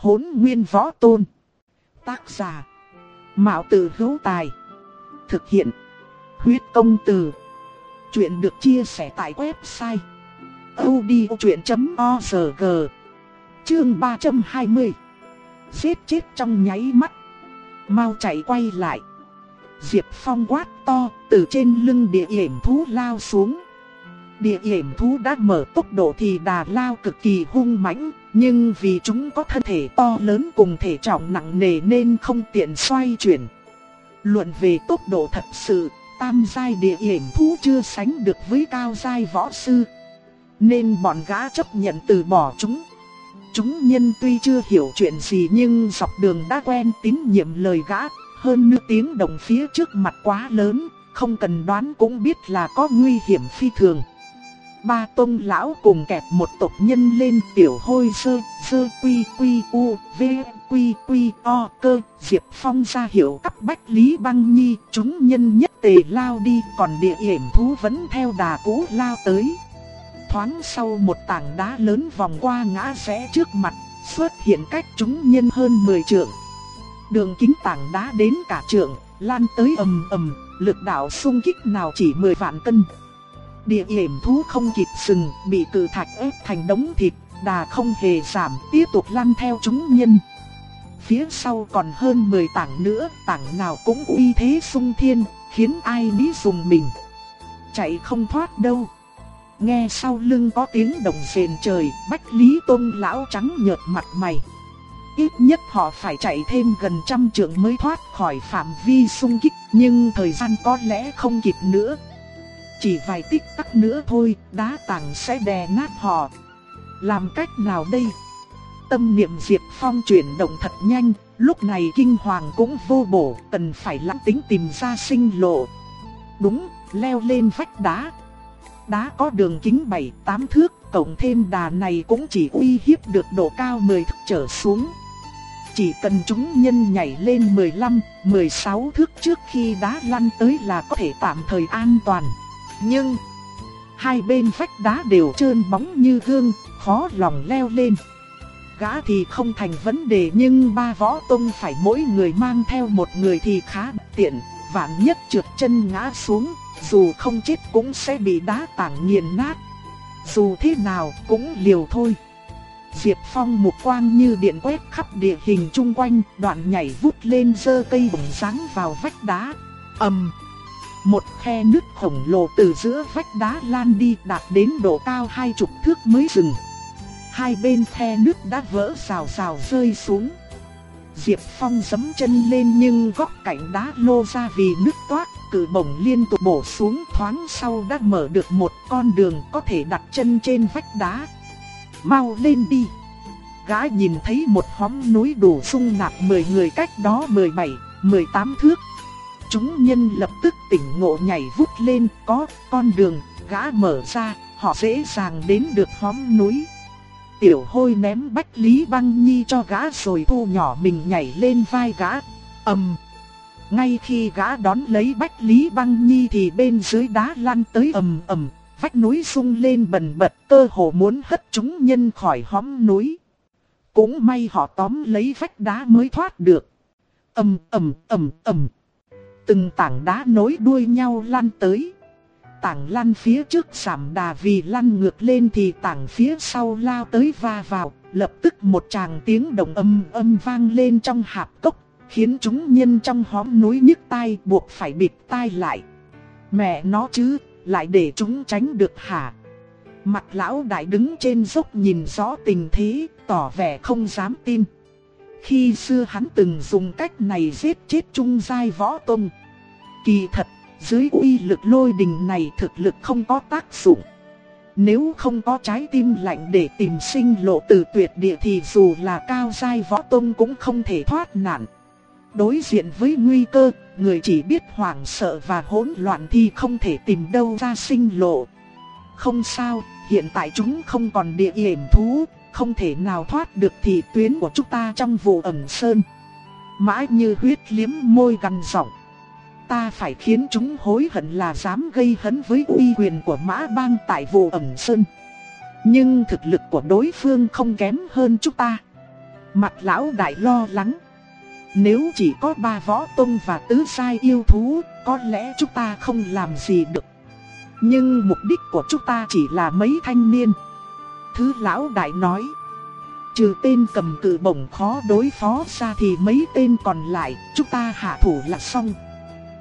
hỗn nguyên võ tôn. Tác giả. Mạo tử hữu tài. Thực hiện. Huyết công từ. Chuyện được chia sẻ tại website. odchuyện.org Chương 320 Giết chết trong nháy mắt. Mau chạy quay lại. Diệp Phong quát to từ trên lưng địa hiểm thú lao xuống. Địa hiểm thú đã mở tốc độ thì đà lao cực kỳ hung mãnh, nhưng vì chúng có thân thể to lớn cùng thể trọng nặng nề nên không tiện xoay chuyển. Luận về tốc độ thật sự, tam giai địa hiểm thú chưa sánh được với cao giai võ sư. Nên bọn gã chấp nhận từ bỏ chúng. Chúng nhân tuy chưa hiểu chuyện gì nhưng dọc đường đã quen tín nhiệm lời gã, hơn nữa tiếng đồng phía trước mặt quá lớn, không cần đoán cũng biết là có nguy hiểm phi thường. Ba tôn lão cùng kẹp một tộc nhân lên tiểu hôi sơ, sơ quy quy u, v, quy quy o cơ, Diệp Phong ra hiệu cấp bách Lý Băng Nhi, chúng nhân nhất tề lao đi, còn địa hiểm thú vẫn theo đà cũ lao tới. Thoáng sau một tảng đá lớn vòng qua ngã rẽ trước mặt, xuất hiện cách chúng nhân hơn 10 trượng. Đường kính tảng đá đến cả trượng, lan tới ầm ầm, lực đạo xung kích nào chỉ 10 vạn cân. Địa hiểm thú không kịp sừng, bị cử thạch ép thành đống thịt, đà không hề giảm, tiếp tục lăn theo chúng nhân. Phía sau còn hơn 10 tảng nữa, tảng nào cũng uy thế sung thiên, khiến ai nấy dùng mình. Chạy không thoát đâu. Nghe sau lưng có tiếng đồng rền trời, Bách Lý Tôn lão trắng nhợt mặt mày. Ít nhất họ phải chạy thêm gần trăm trượng mới thoát khỏi phạm vi xung kích, nhưng thời gian có lẽ không kịp nữa. Chỉ vài tích tắc nữa thôi, đá tảng sẽ đè nát họ. Làm cách nào đây? Tâm niệm Diệp Phong chuyển động thật nhanh, lúc này kinh hoàng cũng vô bổ, cần phải lặng tính tìm ra sinh lộ. Đúng, leo lên vách đá. Đá có đường kính 7-8 thước, cộng thêm đà này cũng chỉ uy hiếp được độ cao 10 thước trở xuống. Chỉ cần chúng nhân nhảy lên 15, 16 thước trước khi đá lăn tới là có thể tạm thời an toàn. Nhưng, hai bên vách đá đều trơn bóng như gương, khó lòng leo lên. Gã thì không thành vấn đề nhưng ba võ tông phải mỗi người mang theo một người thì khá tiện, vạn nhất trượt chân ngã xuống, dù không chết cũng sẽ bị đá tảng nghiền nát. Dù thế nào cũng liều thôi. Diệp Phong một quang như điện quét khắp địa hình chung quanh, đoạn nhảy vút lên dơ cây bổng sáng vào vách đá. ầm, một khe nước khổng lồ từ giữa vách đá lan đi đạt đến độ cao hai chục thước mới dừng. Hai bên khe nước đã vỡ xào xào rơi xuống. Diệp Phong giấm chân lên nhưng góc cạnh đá lô ra vì nước toát, cử bổng liên tục bổ xuống thoáng sau đã mở được một con đường có thể đặt chân trên vách đá. Mau lên đi! Gã nhìn thấy một hóm núi đủ sung nạp 10 người cách đó 17, 18 thước. Chúng nhân lập tức tỉnh ngộ nhảy vút lên, có con đường, gã mở ra, họ dễ dàng đến được hóm núi. Tiểu hôi ném bách lý băng nhi cho gã rồi thu nhỏ mình nhảy lên vai gã. ầm Ngay khi gã đón lấy bách lý băng nhi thì bên dưới đá lăn tới ầm ầm, vách núi sung lên bần bật cơ hồ muốn hất chúng nhân khỏi hóm núi. Cũng may họ tóm lấy vách đá mới thoát được. ầm ầm ầm ầm. Từng tảng đá nối đuôi nhau lăn tới. Tảng lăn phía trước giảm đà vì lăn ngược lên thì tảng phía sau lao tới va vào. Lập tức một tràng tiếng động âm âm vang lên trong hạp cốc. Khiến chúng nhân trong hóm núi nhức tai buộc phải bịt tai lại. Mẹ nó chứ, lại để chúng tránh được hả? Mặt lão đại đứng trên dốc nhìn rõ tình thế, tỏ vẻ không dám tin. Khi xưa hắn từng dùng cách này giết chết trung giai võ tông. Kỳ thật, dưới uy lực lôi đình này thực lực không có tác dụng. Nếu không có trái tim lạnh để tìm sinh lộ từ tuyệt địa thì dù là cao giai võ tông cũng không thể thoát nạn. Đối diện với nguy cơ, người chỉ biết hoảng sợ và hỗn loạn thì không thể tìm đâu ra sinh lộ. Không sao, hiện tại chúng không còn địa hiểm thú, không thể nào thoát được thì tuyến của chúng ta trong vụ ẩm sơn. Mãi như huyết liếm môi gằn giọng ta phải khiến chúng hối hận là dám gây hấn với uy quyền của mã bang tại vụ ẩn sơn. Nhưng thực lực của đối phương không kém hơn chúng ta. Mặt lão đại lo lắng. Nếu chỉ có ba võ tông và tứ sai yêu thú, có lẽ chúng ta không làm gì được. Nhưng mục đích của chúng ta chỉ là mấy thanh niên. Thứ lão đại nói. Trừ tên cầm cự bổng khó đối phó ra thì mấy tên còn lại, chúng ta hạ thủ là xong.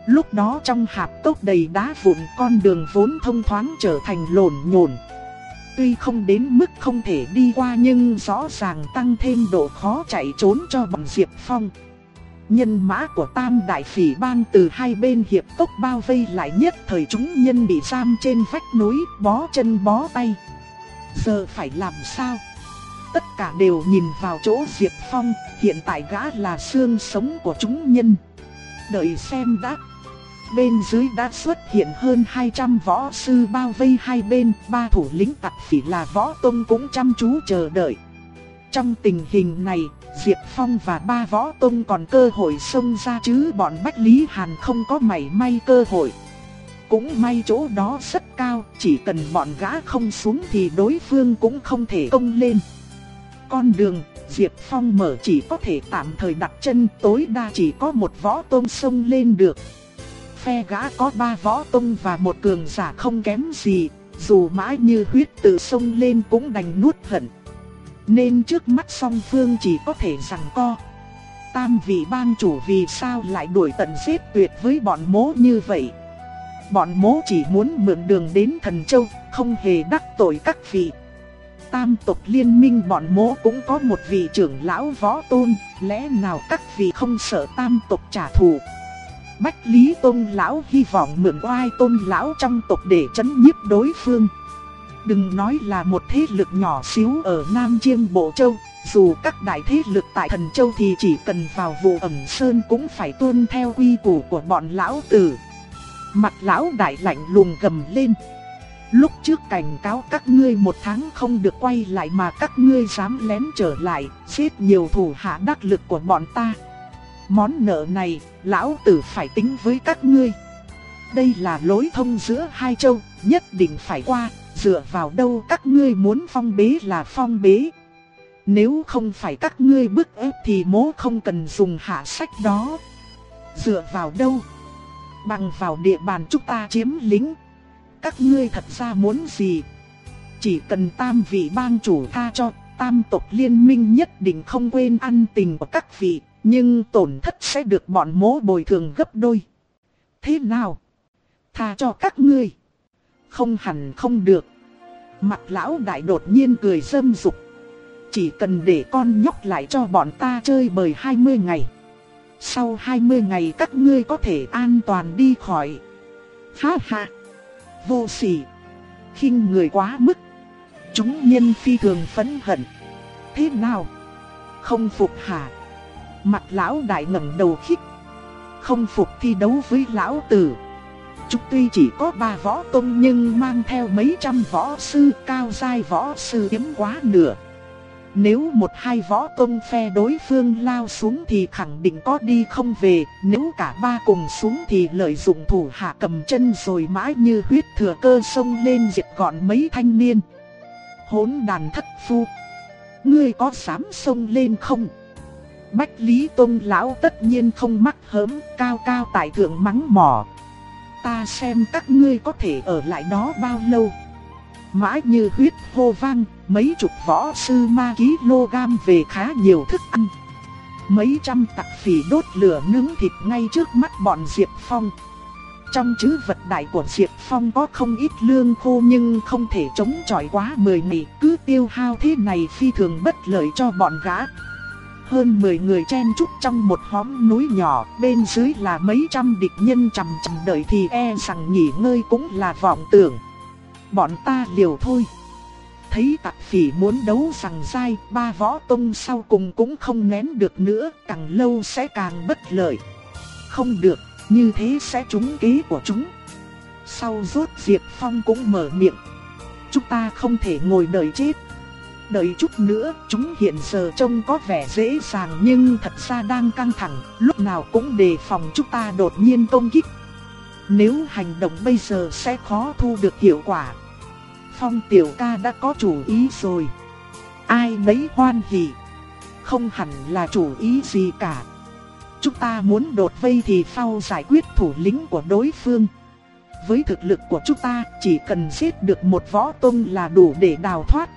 Lúc đó trong hạp cốc đầy đá vụn con đường vốn thông thoáng trở thành lộn nhộn. Tuy không đến mức không thể đi qua nhưng rõ ràng tăng thêm độ khó chạy trốn cho bọn Diệp Phong. Nhân mã của tam đại phỉ bang từ hai bên hiệp tốc bao vây lại nhất thời chúng nhân bị giam trên vách núi, bó chân bó tay. Giờ phải làm sao? Tất cả đều nhìn vào chỗ Diệp Phong, hiện tại gã là xương sống của chúng nhân. Đợi xem đã. Bên dưới đã xuất hiện hơn 200 võ sư bao vây hai bên, ba thủ lĩnh tặc phỉ là võ tông cũng chăm chú chờ đợi. Trong tình hình này, Diệp Phong và ba võ tông còn cơ hội xông ra chứ bọn Bách Lý Hàn không có mảy may cơ hội. Cũng may chỗ đó rất cao, chỉ cần bọn gã không xuống thì đối phương cũng không thể công lên. Con đường, Diệp Phong mở chỉ có thể tạm thời đặt chân tối đa chỉ có một võ tông xông lên được. Phe gã có ba võ tông và một cường giả không kém gì, dù mãi như huyết tự sông lên cũng đành nuốt hận. Nên trước mắt song phương chỉ có thể rằng co. Tam vị bang chủ vì sao lại đuổi tận giết tuyệt với bọn mố như vậy? Bọn mố chỉ muốn mượn đường đến thần châu, không hề đắc tội các vị. Tam tộc liên minh bọn mố cũng có một vị trưởng lão võ tôn, lẽ nào các vị không sợ tam tộc trả thù? Bách Lý Tôn lão hy vọng mượn oai tôn lão trong tộc để chấn nhiếp đối phương. Đừng nói là một thế lực nhỏ xíu ở Nam Chiêm Bộ Châu, dù các đại thế lực tại Thần Châu thì chỉ cần vào vụ ẩm sơn cũng phải tuân theo quy củ của bọn lão tử. Mặt lão đại lạnh lùng gầm lên. Lúc trước cảnh cáo các ngươi một tháng không được quay lại mà các ngươi dám lén trở lại, giết nhiều thủ hạ đắc lực của bọn ta. Món nợ này, lão tử phải tính với các ngươi. Đây là lối thông giữa hai châu, nhất định phải qua, dựa vào đâu các ngươi muốn phong bế là phong bế. Nếu không phải các ngươi bức ép thì mố không cần dùng hạ sách đó. Dựa vào đâu? Bằng vào địa bàn chúng ta chiếm lính. Các ngươi thật ra muốn gì? Chỉ cần tam vị bang chủ tha cho, tam tộc liên minh nhất định không quên ăn tình của các vị, nhưng tổn thất sẽ được bọn mố bồi thường gấp đôi. Thế nào? Tha cho các ngươi. Không hẳn không được. Mặt lão đại đột nhiên cười dâm dục. Chỉ cần để con nhóc lại cho bọn ta chơi bời 20 ngày. Sau 20 ngày các ngươi có thể an toàn đi khỏi. Ha ha. Vô sỉ. khinh người quá mức. Chúng nhân phi thường phấn hận. Thế nào? Không phục hả? Mặt lão đại ngẩng đầu khích. Không phục thi đấu với lão tử. Chúng tuy chỉ có ba võ tông nhưng mang theo mấy trăm võ sư cao giai võ sư hiếm quá nửa. Nếu một hai võ tông phe đối phương lao xuống thì khẳng định có đi không về, nếu cả ba cùng xuống thì lợi dụng thủ hạ cầm chân rồi mãi như huyết thừa cơ sông lên diệt gọn mấy thanh niên. Hốn đàn thất phu, ngươi có dám sông lên không? Bách Lý Tôn Lão tất nhiên không mắc hớm, cao cao tại thượng mắng mỏ, ta xem các ngươi có thể ở lại đó bao lâu. Mãi như huyết hô vang, mấy chục võ sư ma ký lô gam về khá nhiều thức ăn. Mấy trăm tặc phỉ đốt lửa nướng thịt ngay trước mắt bọn Diệp Phong. Trong chữ vật đại của Diệp Phong có không ít lương khô nhưng không thể chống chọi quá 10 ngày, cứ tiêu hao thế này phi thường bất lợi cho bọn gã. Hơn 10 người chen chúc trong một hóm núi nhỏ, bên dưới là mấy trăm địch nhân chằm chằm đợi thì e rằng nghỉ ngơi cũng là vọng tưởng. Bọn ta liều thôi. Thấy tặc phỉ muốn đấu rằng dai, ba võ tông sau cùng cũng không nén được nữa, càng lâu sẽ càng bất lợi. Không được, như thế sẽ trúng kế của chúng. Sau rốt Diệp Phong cũng mở miệng. Chúng ta không thể ngồi đợi chết. Đợi chút nữa, chúng hiện giờ trông có vẻ dễ dàng nhưng thật ra đang căng thẳng, lúc nào cũng đề phòng chúng ta đột nhiên công kích. Nếu hành động bây giờ sẽ khó thu được hiệu quả. Phong tiểu ca đã có chủ ý rồi. Ai nấy hoan hỉ. không hẳn là chủ ý gì cả. Chúng ta muốn đột vây thì phao giải quyết thủ lĩnh của đối phương. Với thực lực của chúng ta chỉ cần giết được một võ tông là đủ để đào thoát.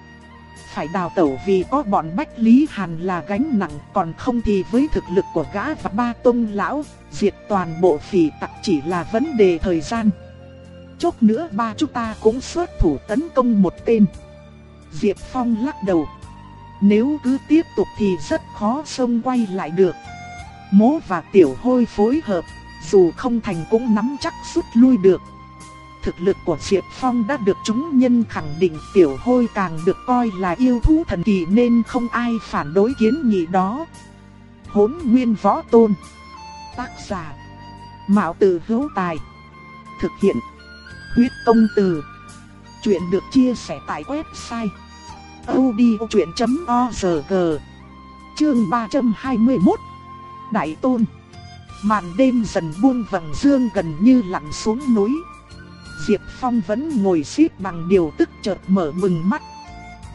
Phải đào tẩu vì có bọn Bách Lý Hàn là gánh nặng còn không thì với thực lực của gã và ba tông lão, diệt toàn bộ phỉ tặc chỉ là vấn đề thời gian. Chốc nữa ba chúng ta cũng xuất thủ tấn công một tên. Diệp Phong lắc đầu. Nếu cứ tiếp tục thì rất khó xông quay lại được. Mố và tiểu hôi phối hợp, dù không thành cũng nắm chắc rút lui được. Thực lực của Diệp Phong đã được chúng nhân khẳng định tiểu hôi càng được coi là yêu thú thần kỳ nên không ai phản đối kiến nghị đó. Hốn nguyên võ tôn. Tác giả. Mạo tử hữu tài. Thực hiện. Huyết công từ. Chuyện được chia sẻ tại website. odchuyện.org Chương 321 Đại Tôn Màn đêm dần buông vầng dương gần như lặn xuống núi Diệp Phong vẫn ngồi xếp bằng điều tức chợt mở mừng mắt.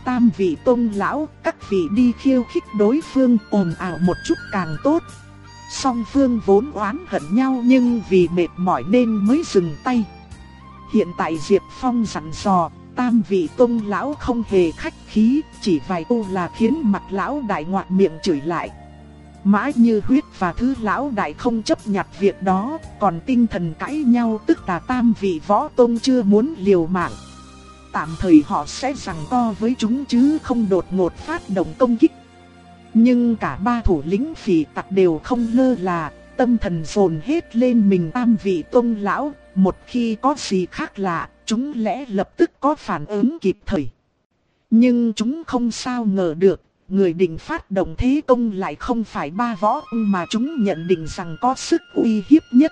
Tam vị tôn lão, các vị đi khiêu khích đối phương ồn ào một chút càng tốt. Song phương vốn oán hận nhau nhưng vì mệt mỏi nên mới dừng tay. Hiện tại Diệp Phong dặn dò, tam vị tôn lão không hề khách khí, chỉ vài câu là khiến mặt lão đại ngoạc miệng chửi lại. Mãi như huyết và thứ lão đại không chấp nhặt việc đó, còn tinh thần cãi nhau tức là tam vị võ tôn chưa muốn liều mạng. Tạm thời họ sẽ rằng co với chúng chứ không đột ngột phát động công kích. Nhưng cả ba thủ lĩnh phỉ tặc đều không lơ là, tâm thần dồn hết lên mình tam vị tôn lão, một khi có gì khác lạ, chúng lẽ lập tức có phản ứng kịp thời. Nhưng chúng không sao ngờ được, người định phát động thế công lại không phải ba võ mà chúng nhận định rằng có sức uy hiếp nhất.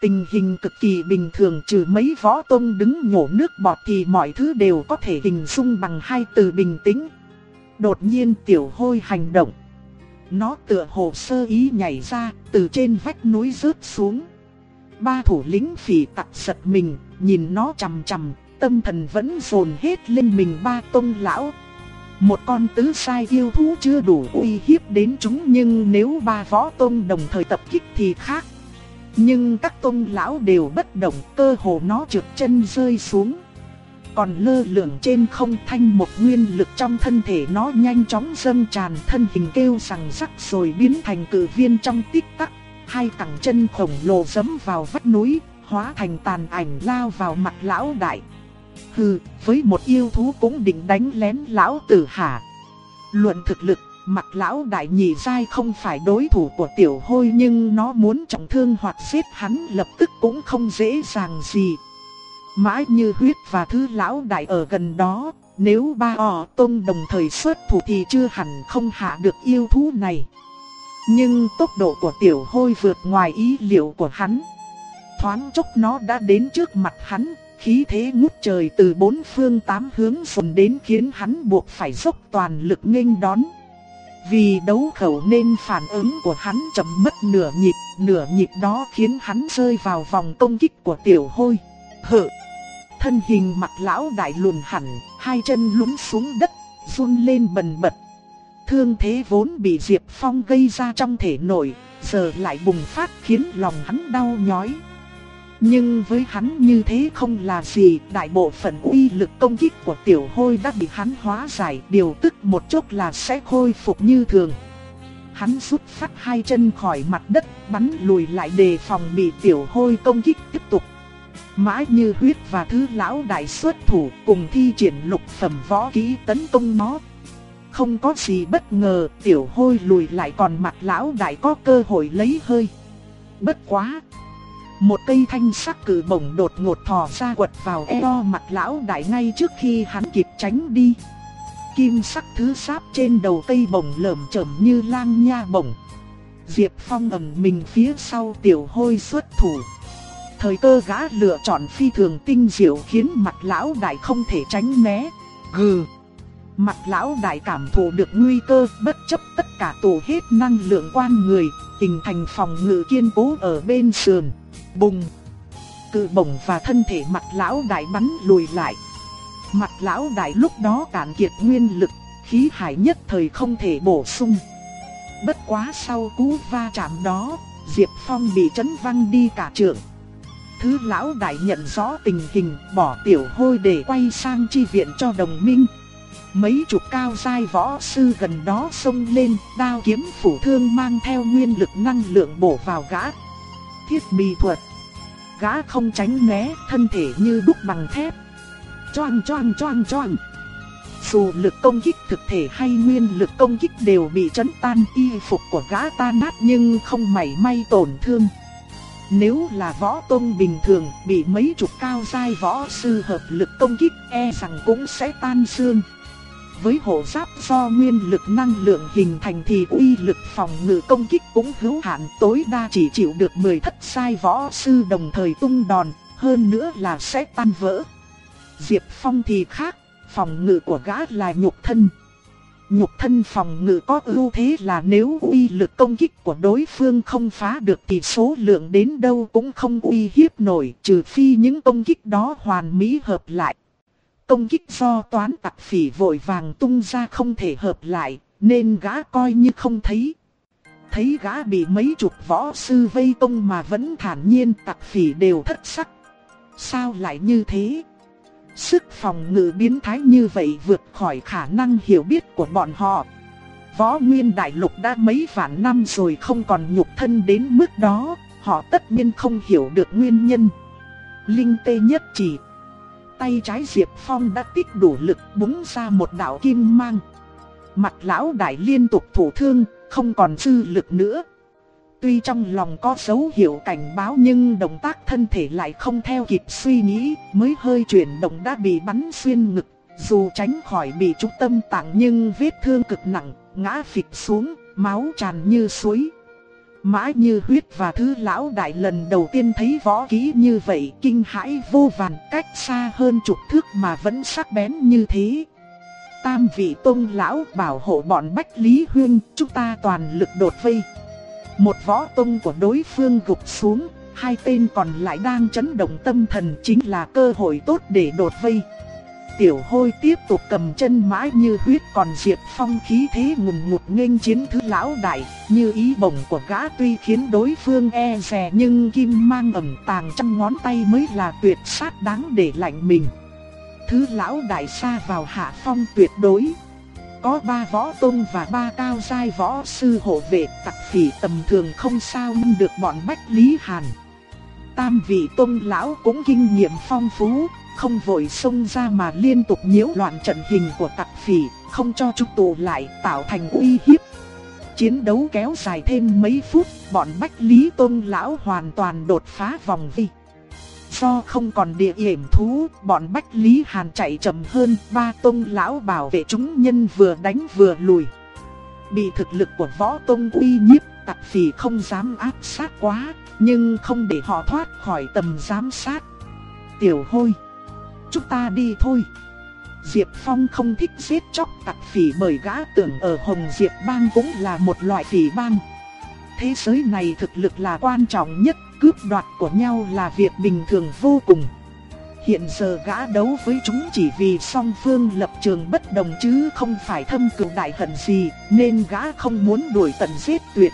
Tình hình cực kỳ bình thường trừ mấy võ tông đứng nhổ nước bọt thì mọi thứ đều có thể hình dung bằng hai từ bình tĩnh. Đột nhiên tiểu hôi hành động. Nó tựa hồ sơ ý nhảy ra từ trên vách núi rớt xuống. Ba thủ lĩnh phỉ tặc giật mình, nhìn nó chằm chằm, tâm thần vẫn dồn hết lên mình ba tông lão. Một con tứ sai yêu thú chưa đủ uy hiếp đến chúng nhưng nếu ba võ tông đồng thời tập kích thì khác. Nhưng các tông lão đều bất động cơ hồ nó trượt chân rơi xuống. Còn lơ lửng trên không thanh một nguyên lực trong thân thể nó nhanh chóng dâng tràn thân hình kêu sằng rắc rồi biến thành cử viên trong tích tắc. Hai cẳng chân khổng lồ dấm vào vách núi, hóa thành tàn ảnh lao vào mặt lão đại. Hừ, với một yêu thú cũng định đánh lén lão tử hả? Luận thực lực, mặt lão đại nhị dai không phải đối thủ của tiểu hôi nhưng nó muốn trọng thương hoặc giết hắn lập tức cũng không dễ dàng gì. Mãi như huyết và thứ lão đại ở gần đó, nếu ba ỏ tông đồng thời xuất thủ thì chưa hẳn không hạ được yêu thú này. Nhưng tốc độ của tiểu hôi vượt ngoài ý liệu của hắn. Thoáng chốc nó đã đến trước mặt hắn, khí thế ngút trời từ bốn phương tám hướng dồn đến khiến hắn buộc phải dốc toàn lực nghênh đón. Vì đấu khẩu nên phản ứng của hắn chậm mất nửa nhịp, nửa nhịp đó khiến hắn rơi vào vòng công kích của tiểu hôi. Hự! Thân hình mặt lão đại luồn hẳn, hai chân lún xuống đất, run lên bần bật. Thương thế vốn bị Diệp Phong gây ra trong thể nội, giờ lại bùng phát khiến lòng hắn đau nhói. Nhưng với hắn như thế không là gì, đại bộ phận uy lực công kích của tiểu hôi đã bị hắn hóa giải, điều tức một chút là sẽ khôi phục như thường. Hắn rút phát hai chân khỏi mặt đất, bắn lùi lại đề phòng bị tiểu hôi công kích tiếp tục. Mãi như huyết và thứ lão đại xuất thủ cùng thi triển lục phẩm võ kỹ tấn công nó. Không có gì bất ngờ, tiểu hôi lùi lại còn mặt lão đại có cơ hội lấy hơi. Bất quá! Một cây thanh sắc cử bổng đột ngột thò ra quật vào eo mặt lão đại ngay trước khi hắn kịp tránh đi. Kim sắc thứ sáp trên đầu cây bổng lởm chởm như lang nha bổng. Diệp Phong ẩn mình phía sau tiểu hôi xuất thủ. Thời cơ gã lựa chọn phi thường tinh diệu khiến mặt lão đại không thể tránh né. Gừ. Mặt lão đại cảm thụ được nguy cơ bất chấp tất cả tổ hết năng lượng quan người, hình thành phòng ngự kiên cố ở bên sườn. Bùng! Cự bổng và thân thể mặt lão đại bắn lùi lại. Mặt lão đại lúc đó cạn kiệt nguyên lực, khí hải nhất thời không thể bổ sung. Bất quá sau cú va chạm đó, Diệp Phong bị chấn văng đi cả trường. Thứ lão đại nhận rõ tình hình, bỏ tiểu hôi để quay sang chi viện cho đồng minh. Mấy chục cao giai võ sư gần đó xông lên, đao kiếm phủ thương mang theo nguyên lực năng lượng bổ vào gã. Thiết bị thuật. Gã không tránh né, thân thể như đúc bằng thép. Choang choang choang choang. Dù lực công kích thực thể hay nguyên lực công kích đều bị chấn tan y phục của gã tan nát nhưng không mảy may tổn thương. Nếu là võ tông bình thường bị mấy chục cao giai võ sư hợp lực công kích e rằng cũng sẽ tan xương. Với hộ giáp do nguyên lực năng lượng hình thành thì uy lực phòng ngự công kích cũng hữu hạn tối đa chỉ chịu được 10 thất sai võ sư đồng thời tung đòn, hơn nữa là sẽ tan vỡ. Diệp Phong thì khác, phòng ngự của gã là nhục thân. Nhục thân phòng ngự có ưu thế là nếu uy lực công kích của đối phương không phá được thì số lượng đến đâu cũng không uy hiếp nổi trừ phi những công kích đó hoàn mỹ hợp lại. Công kích do toán tặc phỉ vội vàng tung ra không thể hợp lại, nên gã coi như không thấy. Thấy gã bị mấy chục võ sư vây công mà vẫn thản nhiên tặc phỉ đều thất sắc. Sao lại như thế? Sức phòng ngự biến thái như vậy vượt khỏi khả năng hiểu biết của bọn họ. Võ Nguyên Đại Lục đã mấy vạn năm rồi không còn nhục thân đến mức đó, họ tất nhiên không hiểu được nguyên nhân. Linh tê nhất chỉ tay trái Diệp Phong đã tích đủ lực búng ra một đạo kim mang. Mặt lão đại liên tục thủ thương, không còn dư lực nữa. Tuy trong lòng có dấu hiệu cảnh báo nhưng động tác thân thể lại không theo kịp suy nghĩ, mới hơi chuyển động đã bị bắn xuyên ngực. Dù tránh khỏi bị trúng tâm tạng nhưng vết thương cực nặng, ngã phịch xuống, máu tràn như suối. Mã như huyết và thứ lão đại lần đầu tiên thấy võ kỹ như vậy kinh hãi vô vàn cách xa hơn chục thước mà vẫn sắc bén như thế. Tam vị tôn lão bảo hộ bọn Bách Lý Huyên, chúng ta toàn lực đột vây. Một võ tôn của đối phương gục xuống, hai tên còn lại đang chấn động tâm thần chính là cơ hội tốt để đột vây. Tiểu hôi tiếp tục cầm chân mãi như huyết còn Diệp Phong khí thế ngùng ngụt nghênh chiến thứ lão đại, như ý bổng của gã tuy khiến đối phương e rè nhưng kim mang ẩn tàng trong ngón tay mới là tuyệt sát đáng để lạnh mình. Thứ lão đại xa vào hạ phong tuyệt đối. Có ba võ tôn và ba cao giai võ sư hộ vệ tặc phỉ tầm thường không sao nhưng được bọn Bách Lý Hàn. Tam vị tôn lão cũng kinh nghiệm phong phú, không vội xông ra mà liên tục nhiễu loạn trận hình của tặc phỉ, không cho chúng tụ lại tạo thành uy hiếp. Chiến đấu kéo dài thêm mấy phút, bọn Bách Lý Tôn Lão hoàn toàn đột phá vòng vi. Do không còn địa hiểm thú, bọn Bách Lý Hàn chạy chậm hơn, ba Tôn Lão bảo vệ chúng nhân vừa đánh vừa lùi. Bị thực lực của võ Tôn uy nhiếp, tặc phỉ không dám áp sát quá, nhưng không để họ thoát khỏi tầm giám sát. Tiểu hôi chúng ta đi thôi. Diệp Phong không thích giết chóc tặc phỉ bởi gã tưởng ở Hồng Diệp Bang cũng là một loại phỉ bang. Thế giới này thực lực là quan trọng nhất, cướp đoạt của nhau là việc bình thường vô cùng. Hiện giờ gã đấu với chúng chỉ vì song phương lập trường bất đồng chứ không phải thâm cừu đại hận gì, nên gã không muốn đuổi tận giết tuyệt.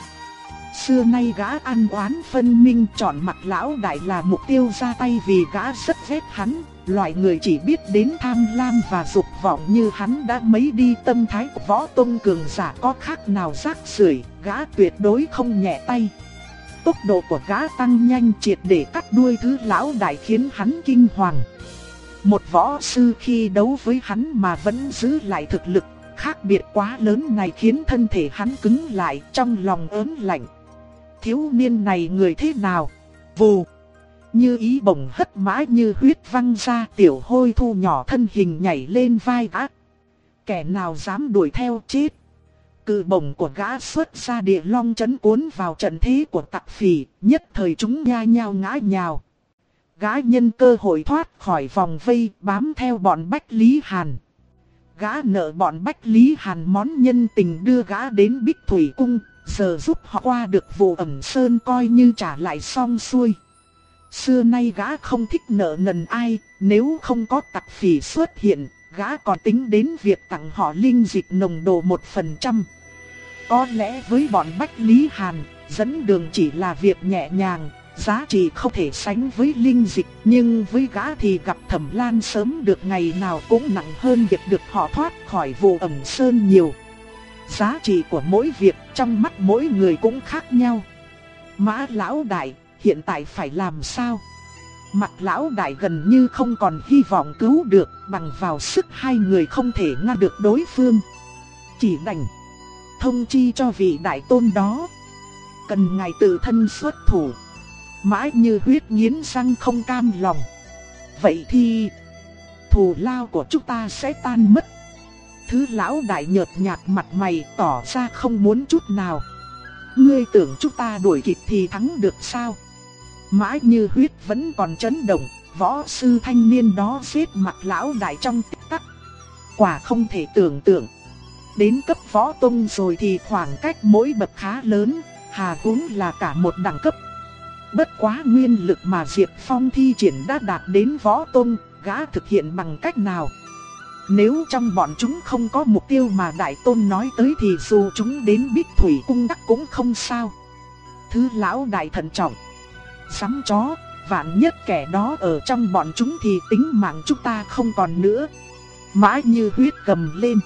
Xưa nay gã ăn oán phân minh chọn mặt lão đại là mục tiêu ra tay vì gã rất ghét hắn, Loại người chỉ biết đến tham lam và dục vọng như hắn đã mấy đi tâm thái của võ tông cường giả có khác nào rác rưởi gã tuyệt đối không nhẹ tay. Tốc độ của gã tăng nhanh triệt để cắt đuôi thứ lão đại khiến hắn kinh hoàng. Một võ sư khi đấu với hắn mà vẫn giữ lại thực lực, khác biệt quá lớn này khiến thân thể hắn cứng lại trong lòng ớn lạnh. Thiếu niên này người thế nào? Vù! Như ý bồng hất mãi như huyết văng ra tiểu hôi thu nhỏ thân hình nhảy lên vai gã. Kẻ nào dám đuổi theo chết. Cự bồng của gã xuất ra địa long chấn cuốn vào trận thế của tặc phỉ, nhất thời chúng nha nhao ngã nhào. Gã nhân cơ hội thoát khỏi vòng vây bám theo bọn Bách Lý Hàn. Gã nợ bọn Bách Lý Hàn món nhân tình đưa gã đến Bích Thủy Cung, giờ giúp họ qua được vụ ẩm sơn coi như trả lại xong xuôi. Xưa nay gã không thích nợ nần ai, nếu không có tặc phỉ xuất hiện, gã còn tính đến việc tặng họ linh dịch nồng độ một phần trăm. Có lẽ với bọn Bách Lý Hàn, dẫn đường chỉ là việc nhẹ nhàng, giá trị không thể sánh với linh dịch, nhưng với gã thì gặp Thẩm Lan sớm được ngày nào cũng nặng hơn việc được họ thoát khỏi vụ ẩm sơn nhiều. Giá trị của mỗi việc trong mắt mỗi người cũng khác nhau. Mã lão đại, hiện tại phải làm sao? Mặt lão đại gần như không còn hy vọng cứu được, bằng vào sức hai người không thể ngăn được đối phương. Chỉ đành thông chi cho vị đại tôn đó. Cần ngài tự thân xuất thủ. Mãi như huyết nghiến răng không cam lòng. Vậy thì thù lao của chúng ta sẽ tan mất. Thứ lão đại nhợt nhạt mặt mày tỏ ra không muốn chút nào. Ngươi tưởng chúng ta đuổi kịp thì thắng được sao? Mãi như huyết vẫn còn chấn động, võ sư thanh niên đó giết mặt lão đại trong tích tắc. Quả không thể tưởng tượng. Đến cấp võ tông rồi thì khoảng cách mỗi bậc khá lớn, hà huống là cả một đẳng cấp. Bất quá nguyên lực mà Diệp Phong thi triển đã đạt đến võ tông, gã thực hiện bằng cách nào? Nếu trong bọn chúng không có mục tiêu mà Đại Tôn nói tới thì dù chúng đến Bích Thủy Cung đắc cũng không sao. Thứ lão đại thận trọng. Sắm chó, vạn nhất kẻ đó ở trong bọn chúng thì tính mạng chúng ta không còn nữa. mã như huyết gầm lên.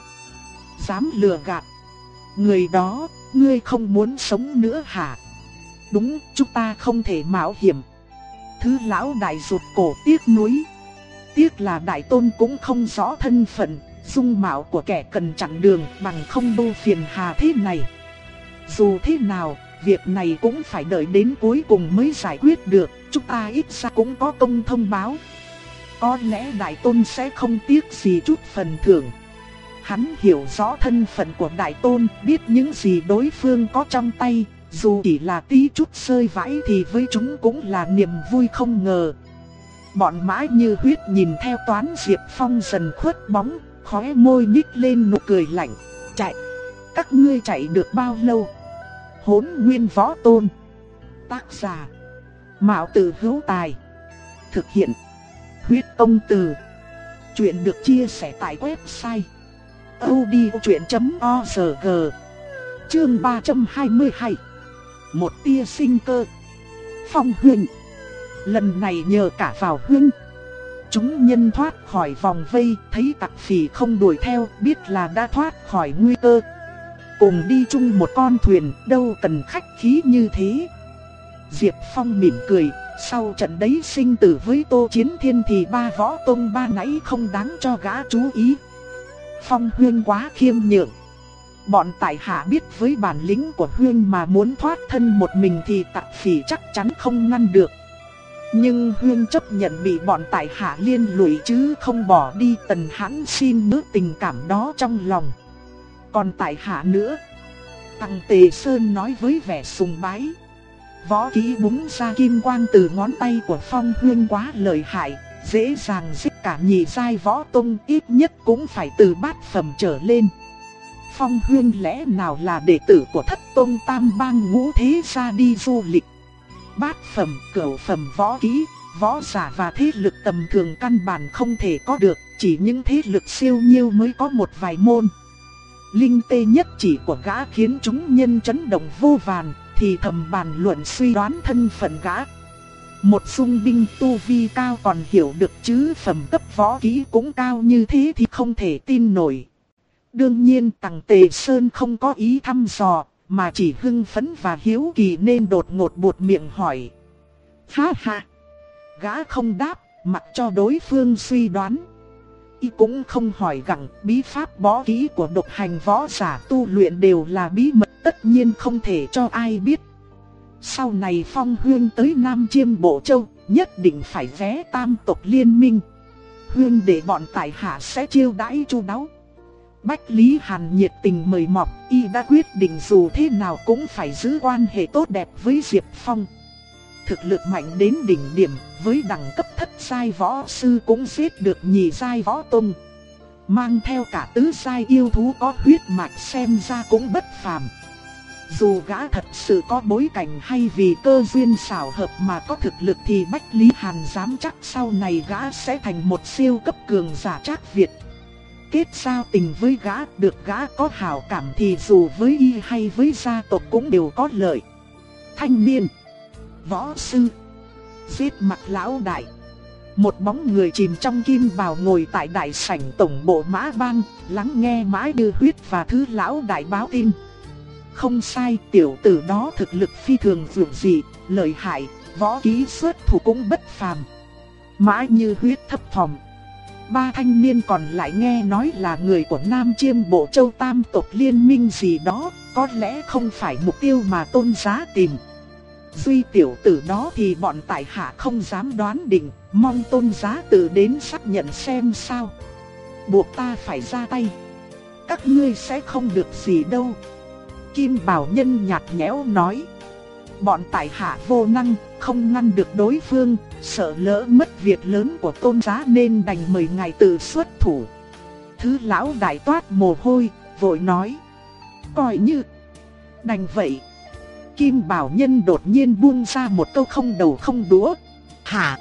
Dám lừa gạt. Người đó, ngươi không muốn sống nữa hả? Đúng, chúng ta không thể mạo hiểm. Thứ lão đại rụt cổ tiếc nuối. Tiếc là đại tôn cũng không rõ thân phận, dung mạo của kẻ cần chặn đường bằng không đô phiền hà thế này. Dù thế nào, việc này cũng phải đợi đến cuối cùng mới giải quyết được, chúng ta ít ra cũng có công thông báo. Có lẽ Đại Tôn sẽ không tiếc gì chút phần thưởng. Hắn hiểu rõ thân phận của Đại Tôn, biết những gì đối phương có trong tay, dù chỉ là tí chút rơi vãi thì với chúng cũng là niềm vui không ngờ. Bọn mãi như huyết nhìn theo toán Diệp Phong dần khuất bóng, khóe môi nhích lên nụ cười lạnh. Chạy! Các ngươi chạy được bao lâu? Hốn nguyên võ tôn. Tác giả. Mạo tử hữu tài. Thực hiện. Huyết công từ. Chuyện được chia sẻ tại website. odchuyện.org Chương 322 Một tia sinh cơ Phong huynh. Lần này nhờ cả vào huynh. Chúng nhân thoát khỏi vòng vây, Thấy tặc phì không đuổi theo, Biết là đã thoát khỏi nguy cơ Cùng đi chung một con thuyền, đâu cần khách khí như thế. Diệp Phong mỉm cười, sau trận đấy sinh tử với Tô Chiến Thiên thì ba võ tông ba nãy không đáng cho gã chú ý. Phong Huyên quá khiêm nhượng. Bọn tại hạ biết với bản lĩnh của Huyên mà muốn thoát thân một mình thì tặc phỉ chắc chắn không ngăn được. Nhưng Huyên chấp nhận bị bọn tại hạ liên lụy chứ không bỏ đi tần hãn xin nữ tình cảm đó trong lòng. Còn tại hạ nữa, Tăng Tề Sơn nói với vẻ sùng bái. Võ ký búng ra kim quang từ ngón tay của Phong Huyên quá lợi hại, dễ dàng giết cả nhị giai võ tông ít nhất cũng phải từ bát phẩm trở lên. Phong Huyên lẽ nào là đệ tử của thất tông tam bang ngũ thế ra đi du lịch. Bát phẩm, cửu phẩm võ ký võ giả và thế lực tầm thường căn bản không thể có được, chỉ những thế lực siêu nhiêu mới có một vài môn. Linh tê nhất chỉ của gã khiến chúng nhân chấn động vô vàn, thì thầm bàn luận suy đoán thân phận gã. Một sung binh tu vi cao còn hiểu được chứ phẩm cấp võ kỹ cũng cao như thế thì không thể tin nổi. Đương nhiên tàng tề sơn không có ý thăm dò, mà chỉ hưng phấn và hiếu kỳ nên đột ngột buột miệng hỏi. Ha ha! Gã không đáp, mặc cho đối phương suy đoán y cũng không hỏi gặng bí pháp võ kỹ của độc hành võ giả tu luyện đều là bí mật tất nhiên không thể cho ai biết. Sau này Phong Huyên tới Nam Chiêm Bộ Châu, nhất định phải vé tam tộc liên minh. Huyên để bọn tại hạ sẽ chiêu đãi chu đáo. Bách Lý Hàn nhiệt tình mời mọc, y đã quyết định dù thế nào cũng phải giữ quan hệ tốt đẹp với Diệp Phong thực lực mạnh đến đỉnh điểm, với đẳng cấp thất sai võ sư cũng giết được nhị sai võ tông. Mang theo cả tứ sai yêu thú có huyết mạch xem ra cũng bất phàm. Dù gã thật sự có bối cảnh hay vì cơ duyên xảo hợp mà có thực lực thì Bách Lý Hàn dám chắc sau này gã sẽ thành một siêu cấp cường giả trác Việt. kết giao tình với gã, được gã có hảo cảm thì dù với y hay với gia tộc cũng đều có lợi. Thanh niên, võ sư, giết mặt lão đại. Một bóng người chìm trong kim bào ngồi tại đại sảnh tổng bộ mã bang, lắng nghe mãi đưa huyết và thứ lão đại báo tin. Không sai, tiểu tử đó thực lực phi thường vượt dị, lợi hại, võ ký xuất thủ cũng bất phàm. Mãi như huyết thấp thỏm. Ba thanh niên còn lại nghe nói là người của Nam Chiêm Bộ Châu Tam tộc liên minh gì đó, có lẽ không phải mục tiêu mà tôn giá tìm. Duy tiểu tử đó thì bọn tại hạ không dám đoán định, mong tôn giá tử đến xác nhận xem sao. Buộc ta phải ra tay. Các ngươi sẽ không được gì đâu. Kim Bảo Nhân nhạt nhẽo nói. Bọn tại hạ vô năng, không ngăn được đối phương, sợ lỡ mất việc lớn của tôn giá nên đành mời ngài tự xuất thủ. Thứ lão đại toát mồ hôi, vội nói. Coi như, đành vậy. Kim Bảo Nhân đột nhiên buông ra một câu không đầu không đũa. Hả?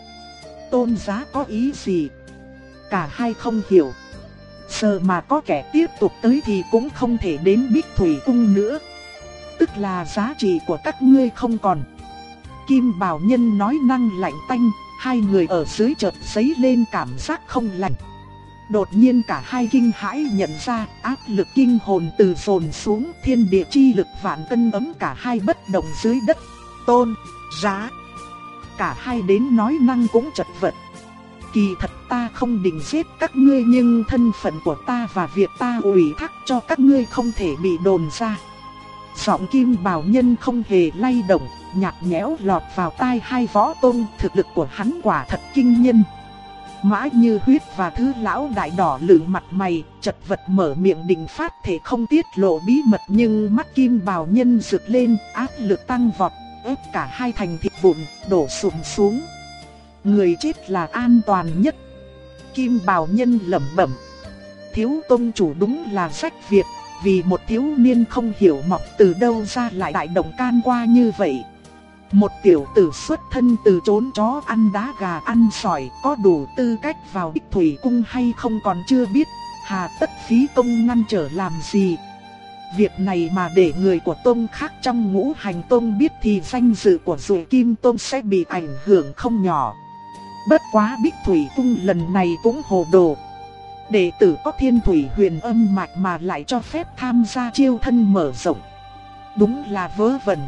Tôn giá có ý gì? Cả hai không hiểu. Giờ mà có kẻ tiếp tục tới thì cũng không thể đến Bích Thủy Cung nữa. Tức là giá trị của các ngươi không còn. Kim Bảo Nhân nói năng lạnh tanh, hai người ở dưới chợt giấy lên cảm giác không lành. Đột nhiên cả hai kinh hãi nhận ra áp lực kinh hồn từ phồn xuống thiên địa chi lực vạn cân ấm cả hai bất động dưới đất. Tôn, giá. Cả hai đến nói năng cũng chật vật. Kỳ thật ta không định giết các ngươi nhưng thân phận của ta và việc ta ủy thác cho các ngươi không thể bị đồn ra. Giọng kim bảo nhân không hề lay động, nhạt nhẽo lọt vào tai hai võ tôn, thực lực của hắn quả thật kinh nhân. Mã như huyết và thứ lão đại đỏ lửng mặt mày, chật vật mở miệng định phát thể không tiết lộ bí mật nhưng mắt kim bào nhân rực lên, áp lực tăng vọt, ép cả hai thành thịt vụn, đổ sụm xuống. Người chết là an toàn nhất. Kim bào nhân lẩm bẩm. Thiếu tôn chủ đúng là sách Việt, vì một thiếu niên không hiểu mọc từ đâu ra lại đại động can qua như vậy. Một tiểu tử xuất thân từ trốn chó ăn đá gà ăn sỏi có đủ tư cách vào bích thủy cung hay không còn chưa biết, hà tất phí công ngăn trở làm gì. Việc này mà để người của tôn khác trong ngũ hành tôn biết thì danh dự của Dụ kim tôn sẽ bị ảnh hưởng không nhỏ. Bất quá bích thủy cung lần này cũng hồ đồ. Đệ tử có thiên thủy huyền âm mạch mà lại cho phép tham gia chiêu thân mở rộng. Đúng là vớ vẩn.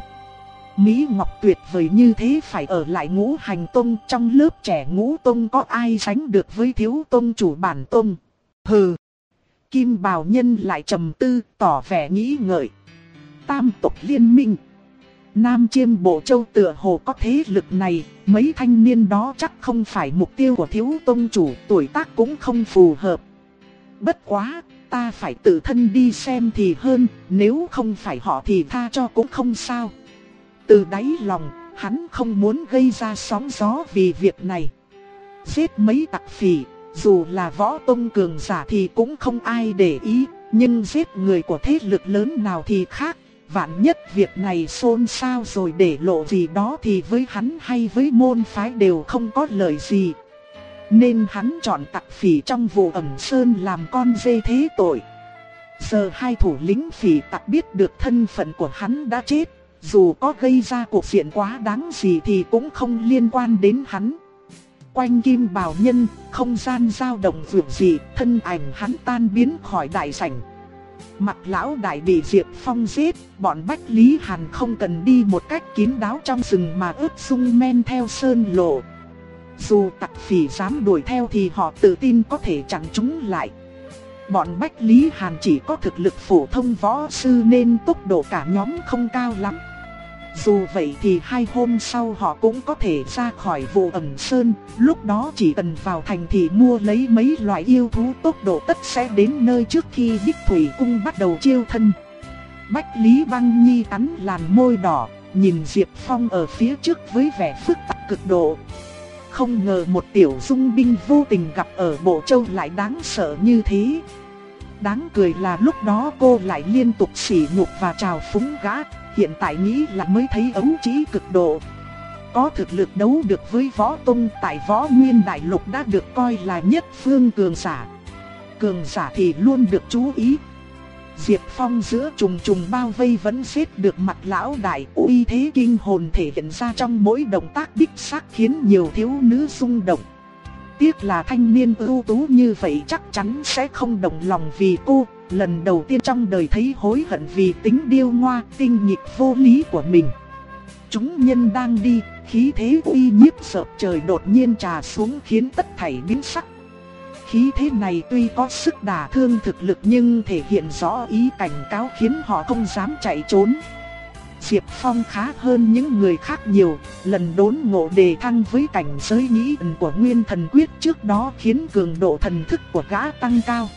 Mỹ Ngọc tuyệt vời như thế phải ở lại ngũ hành tông trong lớp trẻ ngũ tông có ai sánh được với thiếu tông chủ bản tông. Hừ. Kim Bào Nhân lại trầm tư tỏ vẻ nghĩ ngợi. Tam tộc liên minh. Nam chiêm bộ châu tựa hồ có thế lực này, mấy thanh niên đó chắc không phải mục tiêu của thiếu tông chủ, tuổi tác cũng không phù hợp. Bất quá, ta phải tự thân đi xem thì hơn, nếu không phải họ thì tha cho cũng không sao. Từ đáy lòng, hắn không muốn gây ra sóng gió vì việc này. Giết mấy tặc phỉ, dù là võ tông cường giả thì cũng không ai để ý, nhưng giết người của thế lực lớn nào thì khác. Vạn nhất việc này xôn xao rồi để lộ gì đó thì với hắn hay với môn phái đều không có lời gì. Nên hắn chọn tặc phỉ trong vụ ẩm sơn làm con dê thế tội. Giờ hai thủ lĩnh phỉ tặc biết được thân phận của hắn đã chết, dù có gây ra cuộc diện quá đáng gì thì cũng không liên quan đến hắn. Quanh kim bảo nhân, không gian dao động vượt dị, thân ảnh hắn tan biến khỏi đại sảnh. Mặt lão đại bị Diệp Phong giết, bọn Bách Lý Hàn không cần đi một cách kín đáo trong rừng mà ướp sung men theo sơn lộ. Dù tặc phỉ dám đuổi theo thì họ tự tin có thể chặn chúng lại. Bọn Bách Lý Hàn chỉ có thực lực phổ thông võ sư nên tốc độ cả nhóm không cao lắm. Dù vậy thì hai hôm sau họ cũng có thể ra khỏi vụ ẩn sơn, lúc đó chỉ cần vào thành thì mua lấy mấy loại yêu thú tốc độ tất sẽ đến nơi trước khi Bích Thủy Cung bắt đầu chiêu thân. Bách Lý Băng Nhi cắn làn môi đỏ, nhìn Diệp Phong ở phía trước với vẻ phức tạp cực độ. Không ngờ một tiểu dung binh vô tình gặp ở Bộ Châu lại đáng sợ như thế. Đáng cười là lúc đó cô lại liên tục sỉ nhục và chào phúng gã, hiện tại nghĩ là mới thấy ấu trí cực độ. Có thực lực đấu được với võ tung tại võ nguyên đại lục đã được coi là nhất phương cường giả. cường giả thì luôn được chú ý. Diệp Phong giữa trùng trùng bao vây vẫn xếp được mặt lão đại uy thế kinh hồn thể hiện ra trong mỗi động tác đích xác khiến nhiều thiếu nữ rung động. Tiếc là thanh niên ưu tú như vậy chắc chắn sẽ không đồng lòng vì cô, lần đầu tiên trong đời thấy hối hận vì tính điêu ngoa, tinh nghịch vô lý của mình. Chúng nhân đang đi, khí thế uy nhiếp sợ trời đột nhiên trà xuống khiến tất thảy biến sắc. Khí thế này tuy có sức đả thương thực lực nhưng thể hiện rõ ý cảnh cáo khiến họ không dám chạy trốn. Diệp Phong khá hơn những người khác nhiều, lần đốn ngộ đề thăng với cảnh giới nghĩ của Nguyên Thần Quyết trước đó khiến cường độ thần thức của gã tăng cao.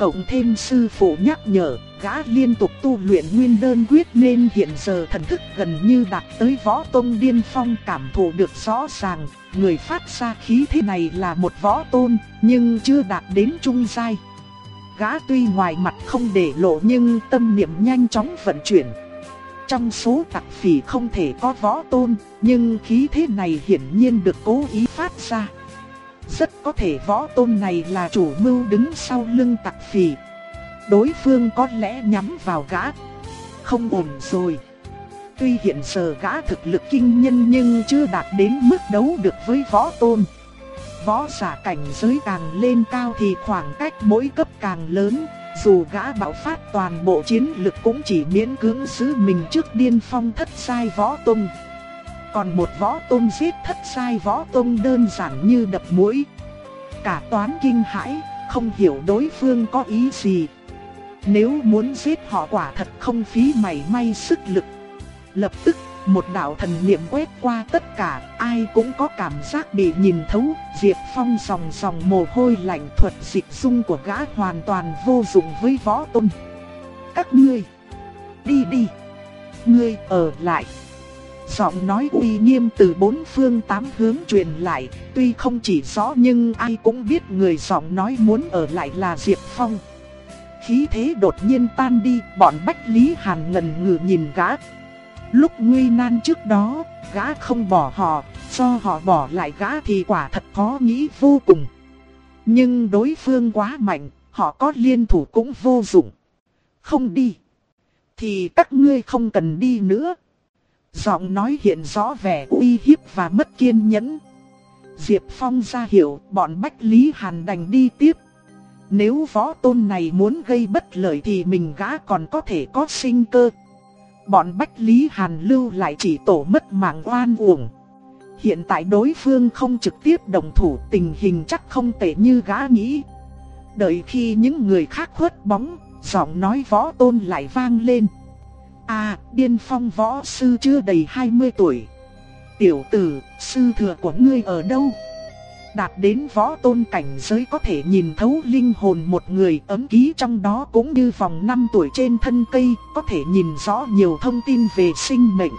Cộng thêm sư phụ nhắc nhở, gã liên tục tu luyện nguyên đơn quyết nên hiện giờ thần thức gần như đạt tới võ tông điên phong cảm thụ được rõ ràng, người phát ra khí thế này là một võ tôn, nhưng chưa đạt đến trung giai. Gã tuy ngoài mặt không để lộ nhưng tâm niệm nhanh chóng vận chuyển. Trong số tặc phỉ không thể có võ tôn, nhưng khí thế này hiển nhiên được cố ý phát ra. Rất có thể võ tôn này là chủ mưu đứng sau lưng tặc phì Đối phương có lẽ nhắm vào gã. Không ổn rồi. Tuy hiện giờ gã thực lực kinh nhân nhưng chưa đạt đến mức đấu được với võ tôn. Võ giả cảnh giới càng lên cao thì khoảng cách mỗi cấp càng lớn, dù gã bạo phát toàn bộ chiến lực cũng chỉ miễn cưỡng giữ mình trước điên phong thất sai võ tôn. Còn một võ tôn giết thất sai võ tôn đơn giản như đập mũi. Cả toán kinh hãi, không hiểu đối phương có ý gì. Nếu muốn giết họ quả thật không phí mảy may sức lực. Lập tức, một đạo thần niệm quét qua tất cả, ai cũng có cảm giác bị nhìn thấu, Diệp Phong sòng sòng mồ hôi lạnh thuật dịch dung của gã hoàn toàn vô dụng với võ tôn. Các ngươi, đi đi, ngươi ở lại. Giọng nói uy nghiêm từ bốn phương tám hướng truyền lại, tuy không chỉ rõ nhưng ai cũng biết người giọng nói muốn ở lại là Diệp Phong. Khí thế đột nhiên tan đi, bọn Bách Lý Hàn ngần ngừ nhìn gã. Lúc nguy nan trước đó, gã không bỏ họ, do họ bỏ lại gã thì quả thật khó nghĩ vô cùng. Nhưng đối phương quá mạnh, họ có liên thủ cũng vô dụng. Không đi, thì các ngươi không cần đi nữa. Giọng nói hiện rõ vẻ uy hiếp và mất kiên nhẫn. Diệp Phong ra hiểu bọn Bách Lý Hàn đành đi tiếp. Nếu võ tôn này muốn gây bất lợi thì mình gã còn có thể có sinh cơ. Bọn Bách Lý Hàn lưu lại chỉ tổ mất mạng oan uổng. Hiện tại đối phương không trực tiếp đồng thủ tình hình chắc không tệ như gã nghĩ. Đợi khi những người khác khuất bóng, giọng nói võ tôn lại vang lên. À, điên phong võ sư chưa đầy 20 tuổi. Tiểu tử, sư thừa của ngươi ở đâu? Đạt đến võ tôn cảnh giới có thể nhìn thấu linh hồn một người ấm ký trong đó cũng như vòng 5 tuổi trên thân cây, có thể nhìn rõ nhiều thông tin về sinh mệnh.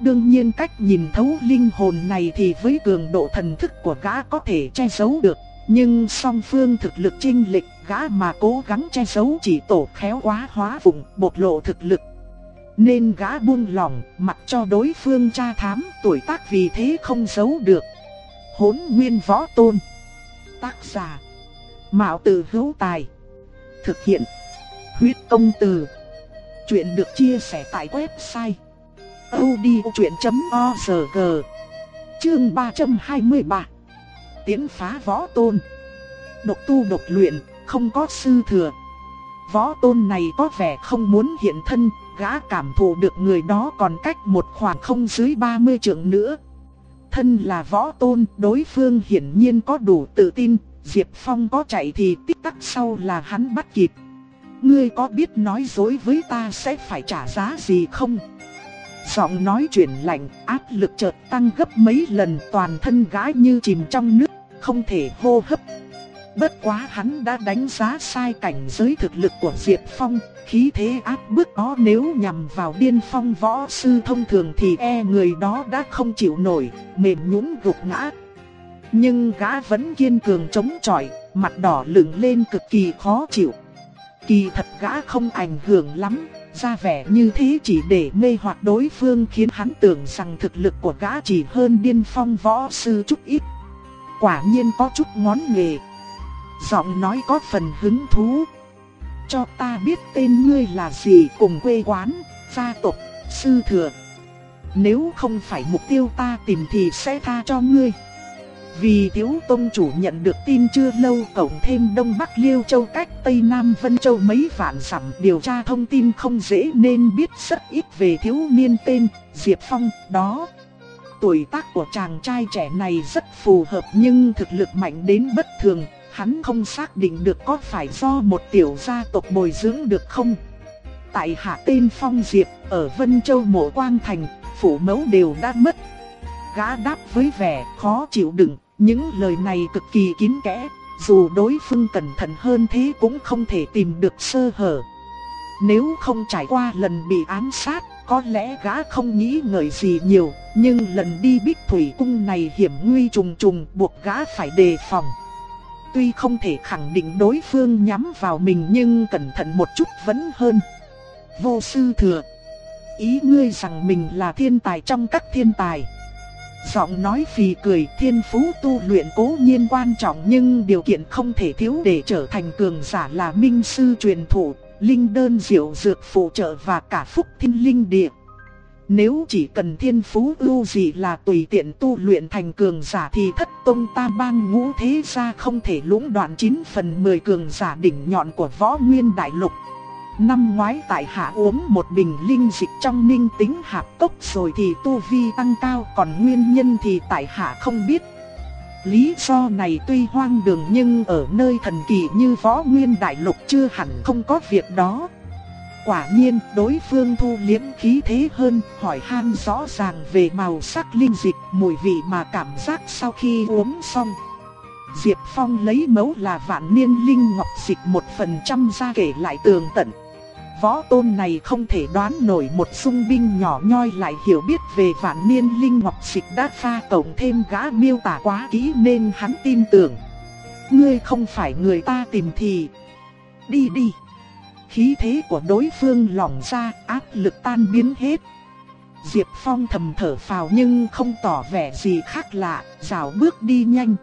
Đương nhiên cách nhìn thấu linh hồn này thì với cường độ thần thức của gã có thể che giấu được, nhưng song phương thực lực chênh lệch gã mà cố gắng che giấu chỉ tổ khéo quá hóa vùng, bộc lộ thực lực nên gã buông lòng mặc cho đối phương tra thám, tuổi tác vì thế không giấu được. Hốn nguyên võ tôn. Tác giả. Mạo tử hữu tài. Thực hiện. Huyết công từ. Chuyện được chia sẻ tại website. odchuyện.org Chương 323 Tiến phá võ tôn Độc tu độc luyện, không có sư thừa Võ tôn này có vẻ không muốn hiện thân, gã cảm thụ được người đó còn cách một khoảng không dưới 30 trượng nữa. Thân là võ tôn, đối phương hiển nhiên có đủ tự tin, Diệp Phong có chạy thì tích tắc sau là hắn bắt kịp. Ngươi có biết nói dối với ta sẽ phải trả giá gì không? Giọng nói chuyển lạnh, áp lực chợt tăng gấp mấy lần toàn thân gái như chìm trong nước, không thể hô hấp. Bất quá hắn đã đánh giá sai cảnh giới thực lực của Diệp Phong, khí thế áp bức đó nếu nhằm vào điên phong võ sư thông thường thì e người đó đã không chịu nổi, mềm nhũn gục ngã. Nhưng gã vẫn kiên cường chống chọi, mặt đỏ lửng lên cực kỳ khó chịu. Kỳ thật gã không ảnh hưởng lắm, ra vẻ như thế chỉ để mê hoặc đối phương khiến hắn tưởng rằng thực lực của gã chỉ hơn điên phong võ sư chút ít. Quả nhiên có chút ngón nghề giọng nói có phần hứng thú. Cho ta biết tên ngươi là gì cùng quê quán, gia tộc, sư thừa. Nếu không phải mục tiêu ta tìm thì sẽ tha cho ngươi. Vì thiếu tông chủ nhận được tin chưa lâu cộng thêm Đông Bắc Liêu Châu cách Tây Nam Vân Châu mấy vạn dặm điều tra thông tin không dễ nên biết rất ít về thiếu niên tên Diệp Phong đó. Tuổi tác của chàng trai trẻ này rất phù hợp nhưng thực lực mạnh đến bất thường, hắn không xác định được có phải do một tiểu gia tộc bồi dưỡng được không. Tại hạ tên Phong Diệp, ở Vân Châu Mộ Quang Thành, phủ mẫu đều đã mất. Gã đáp với vẻ khó chịu đựng, những lời này cực kỳ kín kẽ, dù đối phương cẩn thận hơn thế cũng không thể tìm được sơ hở. Nếu không trải qua lần bị ám sát, có lẽ gã không nghĩ ngợi gì nhiều, nhưng lần đi bích thủy cung này hiểm nguy trùng trùng buộc gã phải đề phòng. Tuy không thể khẳng định đối phương nhắm vào mình nhưng cẩn thận một chút vẫn hơn. Vô sư thừa. Ý ngươi rằng mình là thiên tài trong các thiên tài. Giọng nói phì cười thiên phú tu luyện cố nhiên quan trọng nhưng điều kiện không thể thiếu để trở thành cường giả là minh sư truyền thủ, linh đơn diệu dược phụ trợ và cả phúc thiên linh địa. Nếu chỉ cần thiên phú ưu gì là tùy tiện tu luyện thành cường giả thì thất tông ta bang ngũ thế gia không thể lũng đoạn 9 phần 10 cường giả đỉnh nhọn của võ nguyên đại lục. Năm ngoái tại hạ uống một bình linh dịch trong ninh tính hạp cốc rồi thì tu vi tăng cao, còn nguyên nhân thì tại hạ không biết. Lý do này tuy hoang đường nhưng ở nơi thần kỳ như võ nguyên đại lục chưa hẳn không có việc đó. Quả nhiên đối phương thu liếm khí thế hơn, hỏi han rõ ràng về màu sắc linh dịch, mùi vị mà cảm giác sau khi uống xong. Diệp Phong lấy mẫu là vạn niên linh ngọc dịch một phần trăm ra kể lại tường tận. Võ tôn này không thể đoán nổi một sung binh nhỏ nhoi lại hiểu biết về vạn niên linh ngọc dịch đã pha tổng thêm gã miêu tả quá kỹ nên hắn tin tưởng. Ngươi không phải người ta tìm thì... Đi đi! Khí thế của đối phương lỏng ra, áp lực tan biến hết. Diệp Phong thầm thở phào nhưng không tỏ vẻ gì khác lạ, rào bước đi nhanh.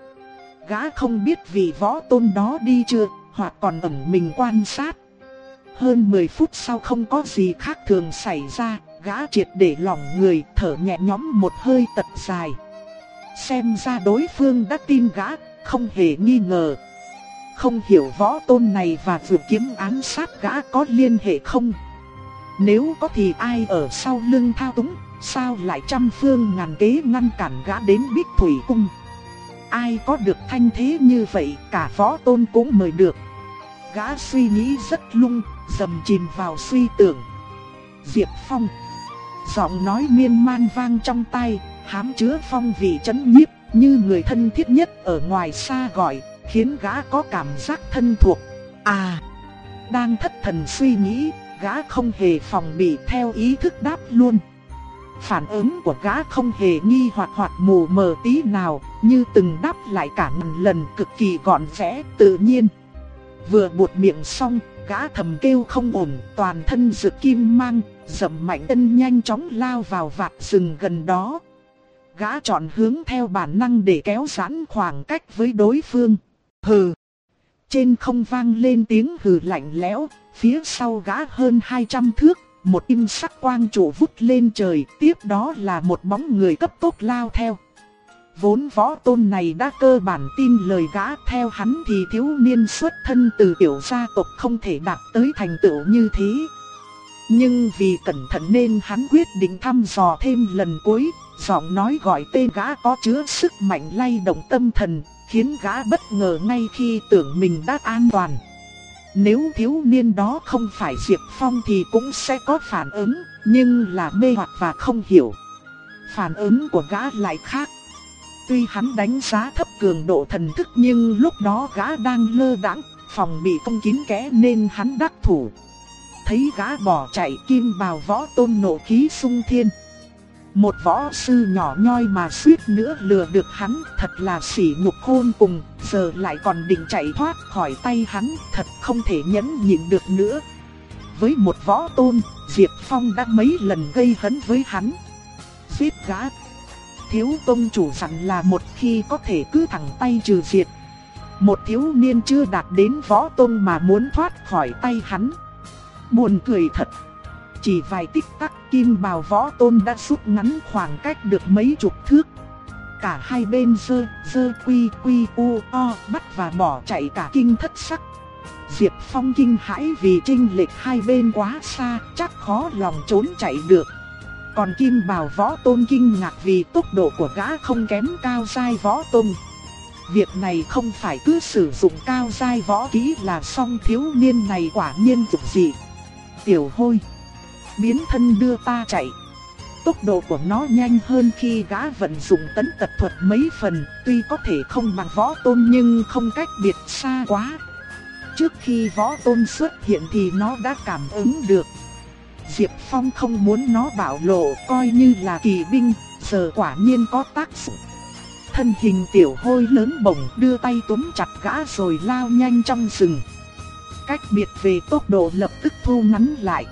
Gã không biết vì võ tôn đó đi chưa, hoặc còn ẩn mình quan sát. Hơn 10 phút sau không có gì khác thường xảy ra, gã triệt để lỏng người thở nhẹ nhõm một hơi tật dài. Xem ra đối phương đã tin gã, không hề nghi ngờ. Không hiểu võ tôn này và vừa kiếm ám sát gã có liên hệ không? Nếu có thì ai ở sau lưng thao túng, sao lại trăm phương ngàn kế ngăn cản gã đến bích thủy cung? Ai có được thanh thế như vậy cả võ tôn cũng mời được. Gã suy nghĩ rất lung, dầm chìm vào suy tưởng. Diệp Phong Giọng nói miên man vang trong tay, hám chứa phong vị chấn nhiếp, như người thân thiết nhất ở ngoài xa gọi, khiến gã có cảm giác thân thuộc. À, đang thất thần suy nghĩ, gã không hề phòng bị theo ý thức đáp luôn. Phản ứng của gã không hề nghi hoặc hoặc mù mờ tí nào, như từng đáp lại cả ngàn lần cực kỳ gọn vẽ, tự nhiên. Vừa buột miệng xong, gã thầm kêu không ổn, toàn thân rực kim mang, dậm mạnh chân nhanh chóng lao vào vạt rừng gần đó. Gã chọn hướng theo bản năng để kéo giãn khoảng cách với đối phương. Hừ. Trên không vang lên tiếng hừ lạnh lẽo, phía sau gã hơn 200 thước, một im sắc quang trụ vút lên trời, tiếp đó là một bóng người cấp tốc lao theo. Vốn võ tôn này đã cơ bản tin lời gã theo hắn thì thiếu niên xuất thân từ tiểu gia tộc không thể đạt tới thành tựu như thế. Nhưng vì cẩn thận nên hắn quyết định thăm dò thêm lần cuối, giọng nói gọi tên gã có chứa sức mạnh lay động tâm thần, khiến gã bất ngờ ngay khi tưởng mình đã an toàn. Nếu thiếu niên đó không phải Diệp Phong thì cũng sẽ có phản ứng, nhưng là mê hoặc và không hiểu. Phản ứng của gã lại khác. Tuy hắn đánh giá thấp cường độ thần thức nhưng lúc đó gã đang lơ đãng, phòng bị công kín kẽ nên hắn đắc thủ. Thấy gã bỏ chạy kim bào võ tôn nộ khí sung thiên. Một võ sư nhỏ nhoi mà suýt nữa lừa được hắn, thật là sỉ nhục khôn cùng, giờ lại còn định chạy thoát khỏi tay hắn, thật không thể nhẫn nhịn được nữa. Với một võ tôn, Diệp Phong đã mấy lần gây hấn với hắn. Giết gã. Thiếu tôn chủ sẵn là một khi có thể cứ thẳng tay trừ diệt. Một thiếu niên chưa đạt đến võ tôn mà muốn thoát khỏi tay hắn. Buồn cười thật. Chỉ vài tích tắc kim bào võ tôn đã rút ngắn khoảng cách được mấy chục thước. Cả hai bên dơ, dơ quy quy u o bắt và bỏ chạy cả kinh thất sắc. Diệp Phong kinh hãi vì trinh lệch hai bên quá xa, chắc khó lòng trốn chạy được. Còn Kim Bảo Võ Tôn kinh ngạc vì tốc độ của gã không kém cao giai Võ Tôn. Việc này không phải cứ sử dụng cao giai võ kỹ là xong thiếu niên này quả nhiên dụng gì. Tiểu hôi, biến thân đưa ta chạy. Tốc độ của nó nhanh hơn khi gã vận dụng tấn tật thuật mấy phần, tuy có thể không bằng võ tôn nhưng không cách biệt xa quá. Trước khi võ tôn xuất hiện thì nó đã cảm ứng được. Diệp Phong không muốn nó bảo lộ coi như là kỳ binh, giờ quả nhiên có tác dụng. Thân hình tiểu hôi lớn bổng đưa tay túm chặt gã rồi lao nhanh trong rừng. Cách biệt về tốc độ lập tức thu ngắn lại.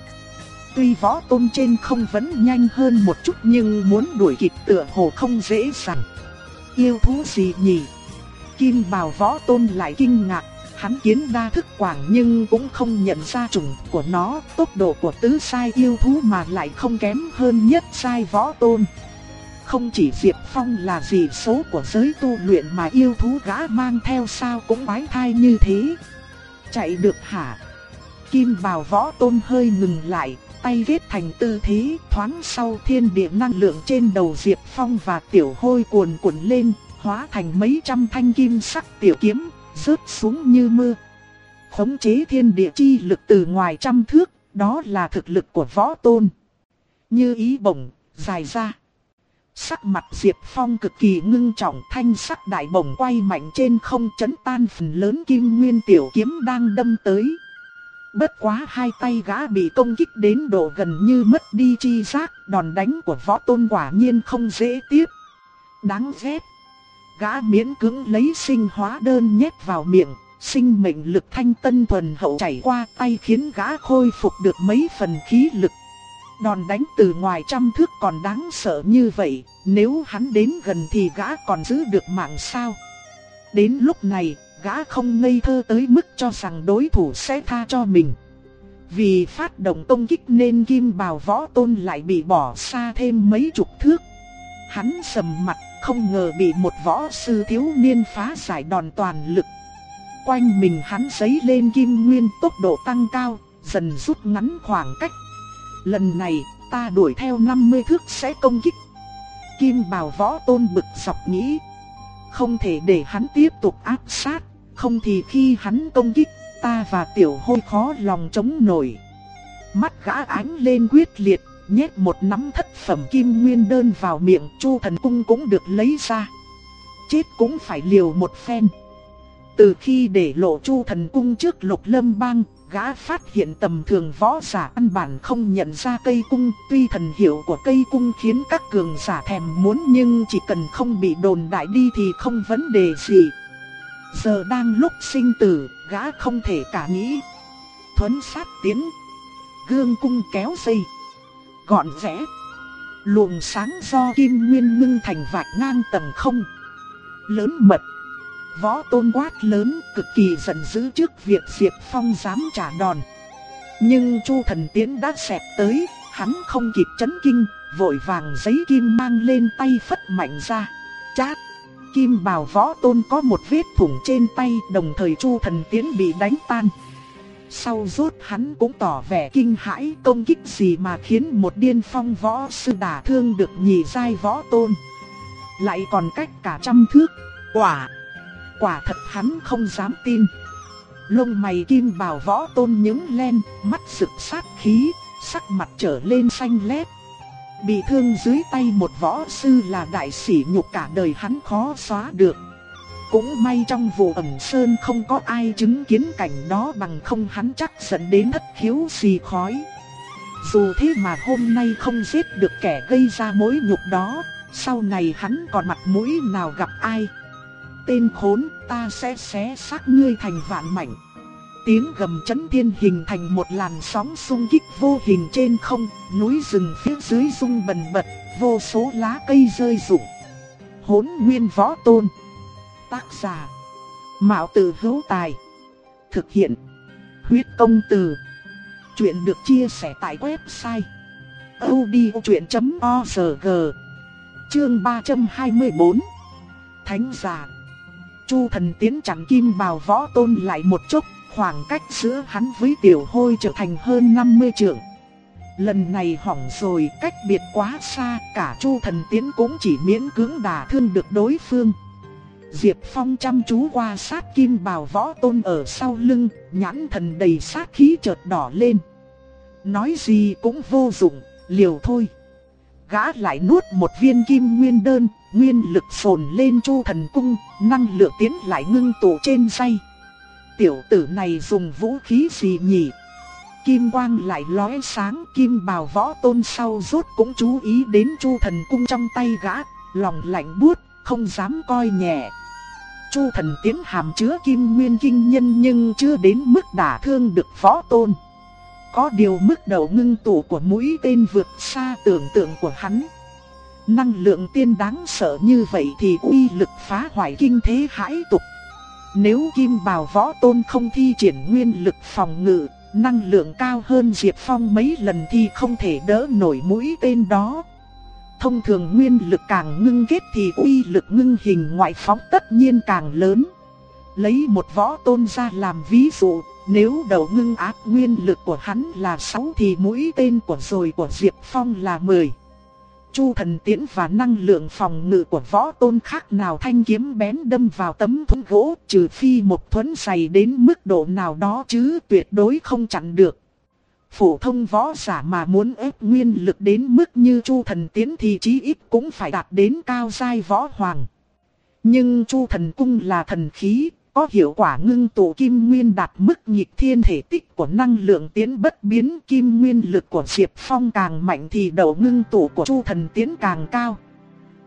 Tuy võ tôn trên không vẫn nhanh hơn một chút nhưng muốn đuổi kịp tựa hồ không dễ dàng. Yêu thú gì nhỉ? Kim bào võ tôn lại kinh ngạc Hắn kiến đa thức quảng nhưng cũng không nhận ra chủng của nó, tốc độ của tứ sai yêu thú mà lại không kém hơn nhất sai võ tôn. Không chỉ Diệp Phong là gì số của giới tu luyện mà yêu thú gã mang theo sao cũng bái thai như thế. Chạy được hả? Kim bào võ tôn hơi ngừng lại, tay viết thành tư thế thoáng sau thiên địa năng lượng trên đầu Diệp Phong và tiểu hôi cuồn cuộn lên, hóa thành mấy trăm thanh kim sắc tiểu kiếm, rớt xuống như mưa. Khống chế thiên địa chi lực từ ngoài trăm thước, đó là thực lực của võ tôn. Như ý bổng, dài ra. Sắc mặt Diệp Phong cực kỳ ngưng trọng thanh sắc đại bổng quay mạnh trên không chấn tan phần lớn kim nguyên tiểu kiếm đang đâm tới. Bất quá hai tay gã bị công kích đến độ gần như mất đi chi giác, đòn đánh của võ tôn quả nhiên không dễ tiếp. Đáng ghét. Gã miễn cứng lấy sinh hóa đơn nhét vào miệng, sinh mệnh lực thanh tân thuần hậu chảy qua tay khiến gã khôi phục được mấy phần khí lực. Đòn đánh từ ngoài trăm thước còn đáng sợ như vậy, nếu hắn đến gần thì gã còn giữ được mạng sao. Đến lúc này, gã không ngây thơ tới mức cho rằng đối thủ sẽ tha cho mình. Vì phát động công kích nên kim bào võ tôn lại bị bỏ xa thêm mấy chục thước. Hắn sầm mặt không ngờ bị một võ sư thiếu niên phá giải đòn toàn lực. Quanh mình hắn giấy lên kim nguyên tốc độ tăng cao, dần rút ngắn khoảng cách. Lần này, ta đuổi theo 50 thước sẽ công kích. Kim bào võ tôn bực dọc nghĩ. Không thể để hắn tiếp tục áp sát, không thì khi hắn công kích, ta và tiểu hôi khó lòng chống nổi. Mắt gã ánh lên quyết liệt, nhét một nắm thất phẩm kim nguyên đơn vào miệng chu thần cung cũng được lấy ra. Chết cũng phải liều một phen. Từ khi để lộ chu thần cung trước lục lâm bang, gã phát hiện tầm thường võ giả ăn bản không nhận ra cây cung. Tuy thần hiệu của cây cung khiến các cường giả thèm muốn nhưng chỉ cần không bị đồn đại đi thì không vấn đề gì. Giờ đang lúc sinh tử, gã không thể cả nghĩ. Thuấn sát tiến, gương cung kéo dây gọn rẽ. Luồng sáng do kim nguyên ngưng thành vạch ngang tầng không. Lớn mật. Võ tôn quát lớn cực kỳ giận dữ trước việc Diệp Phong dám trả đòn. Nhưng Chu thần tiến đã xẹp tới, hắn không kịp chấn kinh, vội vàng giấy kim mang lên tay phất mạnh ra. Chát! Kim bào võ tôn có một vết thủng trên tay đồng thời Chu thần tiến bị đánh tan. Sau rút hắn cũng tỏ vẻ kinh hãi công kích gì mà khiến một điên phong võ sư đả thương được nhị giai võ tôn. Lại còn cách cả trăm thước, quả, quả thật hắn không dám tin. Lông mày kim bào võ tôn nhướng lên, mắt sực sát khí, sắc mặt trở lên xanh lét. Bị thương dưới tay một võ sư là đại sĩ nhục cả đời hắn khó xóa được. Cũng may trong vụ ẩm sơn không có ai chứng kiến cảnh đó bằng không hắn chắc dẫn đến thất khiếu xì khói. Dù thế mà hôm nay không giết được kẻ gây ra mối nhục đó, sau này hắn còn mặt mũi nào gặp ai. Tên khốn ta sẽ xé xác ngươi thành vạn mảnh. Tiếng gầm chấn thiên hình thành một làn sóng xung kích vô hình trên không, núi rừng phía dưới rung bần bật, vô số lá cây rơi rụng. Hốn nguyên võ tôn Tác giả. Mạo tử hữu tài. Thực hiện. Huyết công từ. Chuyện được chia sẻ tại website. odchuyện.org Chương 324 Thánh giả Chu thần tiến chẳng kim bào võ tôn lại một chút, khoảng cách giữa hắn với tiểu hôi trở thành hơn 50 trượng. Lần này hỏng rồi, cách biệt quá xa, cả Chu thần tiến cũng chỉ miễn cưỡng đả thương được đối phương. Diệp Phong chăm chú qua sát kim bào võ tôn ở sau lưng, nhãn thần đầy sát khí chợt đỏ lên. Nói gì cũng vô dụng, liều thôi. Gã lại nuốt một viên kim nguyên đơn, nguyên lực phồn lên chu thần cung, năng lượng tiến lại ngưng tụ trên say. Tiểu tử này dùng vũ khí gì nhỉ? Kim quang lại lóe sáng, kim bào võ tôn sau rốt cũng chú ý đến chu thần cung trong tay gã, lòng lạnh buốt, không dám coi nhẹ. Chu thần tiếng hàm chứa kim nguyên kinh nhân nhưng chưa đến mức đả thương được võ tôn. Có điều mức đầu ngưng tụ của mũi tên vượt xa tưởng tượng của hắn. Năng lượng tiên đáng sợ như vậy thì uy lực phá hoại kinh thế hãi tục. Nếu kim bào võ tôn không thi triển nguyên lực phòng ngự, năng lượng cao hơn Diệp Phong mấy lần thì không thể đỡ nổi mũi tên đó. Thông thường nguyên lực càng ngưng kết thì uy lực ngưng hình ngoại phóng tất nhiên càng lớn. Lấy một võ tôn ra làm ví dụ, nếu đầu ngưng áp nguyên lực của hắn là 6 thì mũi tên của rồi của Diệp Phong là 10. Chu thần tiễn và năng lượng phòng ngự của võ tôn khác nào thanh kiếm bén đâm vào tấm thuẫn gỗ trừ phi một thuẫn dày đến mức độ nào đó chứ tuyệt đối không chặn được. Phổ thông võ giả mà muốn ép nguyên lực đến mức như chu thần tiễn thì chí ít cũng phải đạt đến cao giai võ hoàng. Nhưng chu thần cung là thần khí, có hiệu quả ngưng tụ kim nguyên đạt mức nhịp thiên thể tích của năng lượng tiến bất biến kim nguyên lực của Diệp Phong càng mạnh thì đầu ngưng tụ của Chu Thần tiến càng cao.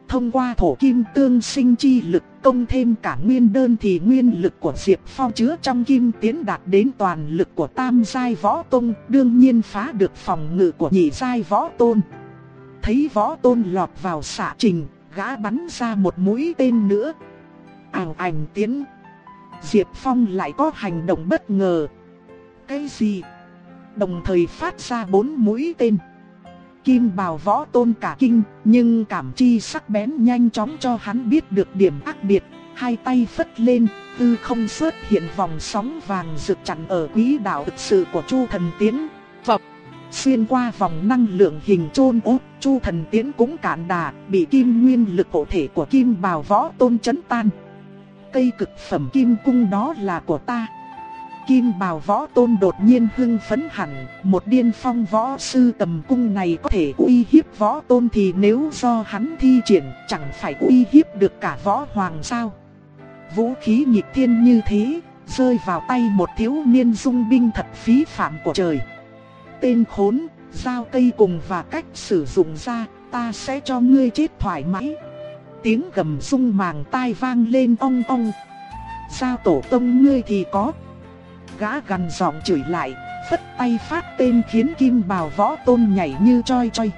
Thông qua thổ kim tương sinh chi lực công thêm cả nguyên đơn thì nguyên lực của Diệp Phong chứa trong kim tiến đạt đến toàn lực của tam giai võ tôn, đương nhiên phá được phòng ngự của nhị giai võ tôn. Thấy võ tôn lọt vào xạ trình, gã bắn ra một mũi tên nữa. Ảng ảnh tiến Diệp Phong lại có hành động bất ngờ. Cái gì? Đồng thời phát ra bốn mũi tên. Kim bào võ tôn cả kinh, nhưng cảm chi sắc bén nhanh chóng cho hắn biết được điểm ác biệt. Hai tay phất lên, tư không xuất hiện vòng sóng vàng rực chặn ở quỹ đạo thực sự của Chu Thần Tiến. Phập, xuyên qua vòng năng lượng hình trôn út, Chu Thần Tiến cũng cạn đà, bị kim nguyên lực hộ thể của kim bào võ tôn chấn tan cây cực phẩm kim cung đó là của ta. Kim bào võ tôn đột nhiên hưng phấn hẳn, một điên phong võ sư tầm cung này có thể uy hiếp võ tôn thì nếu do hắn thi triển chẳng phải uy hiếp được cả võ hoàng sao. Vũ khí nhịp thiên như thế, rơi vào tay một thiếu niên dung binh thật phí phạm của trời. Tên khốn, giao cây cùng và cách sử dụng ra, ta sẽ cho ngươi chết thoải mái tiếng gầm sung màng tai vang lên ong ong. Sao tổ tông ngươi thì có? Gã gằn giọng chửi lại, phất tay phát tên khiến kim bào võ tôn nhảy như choi choi.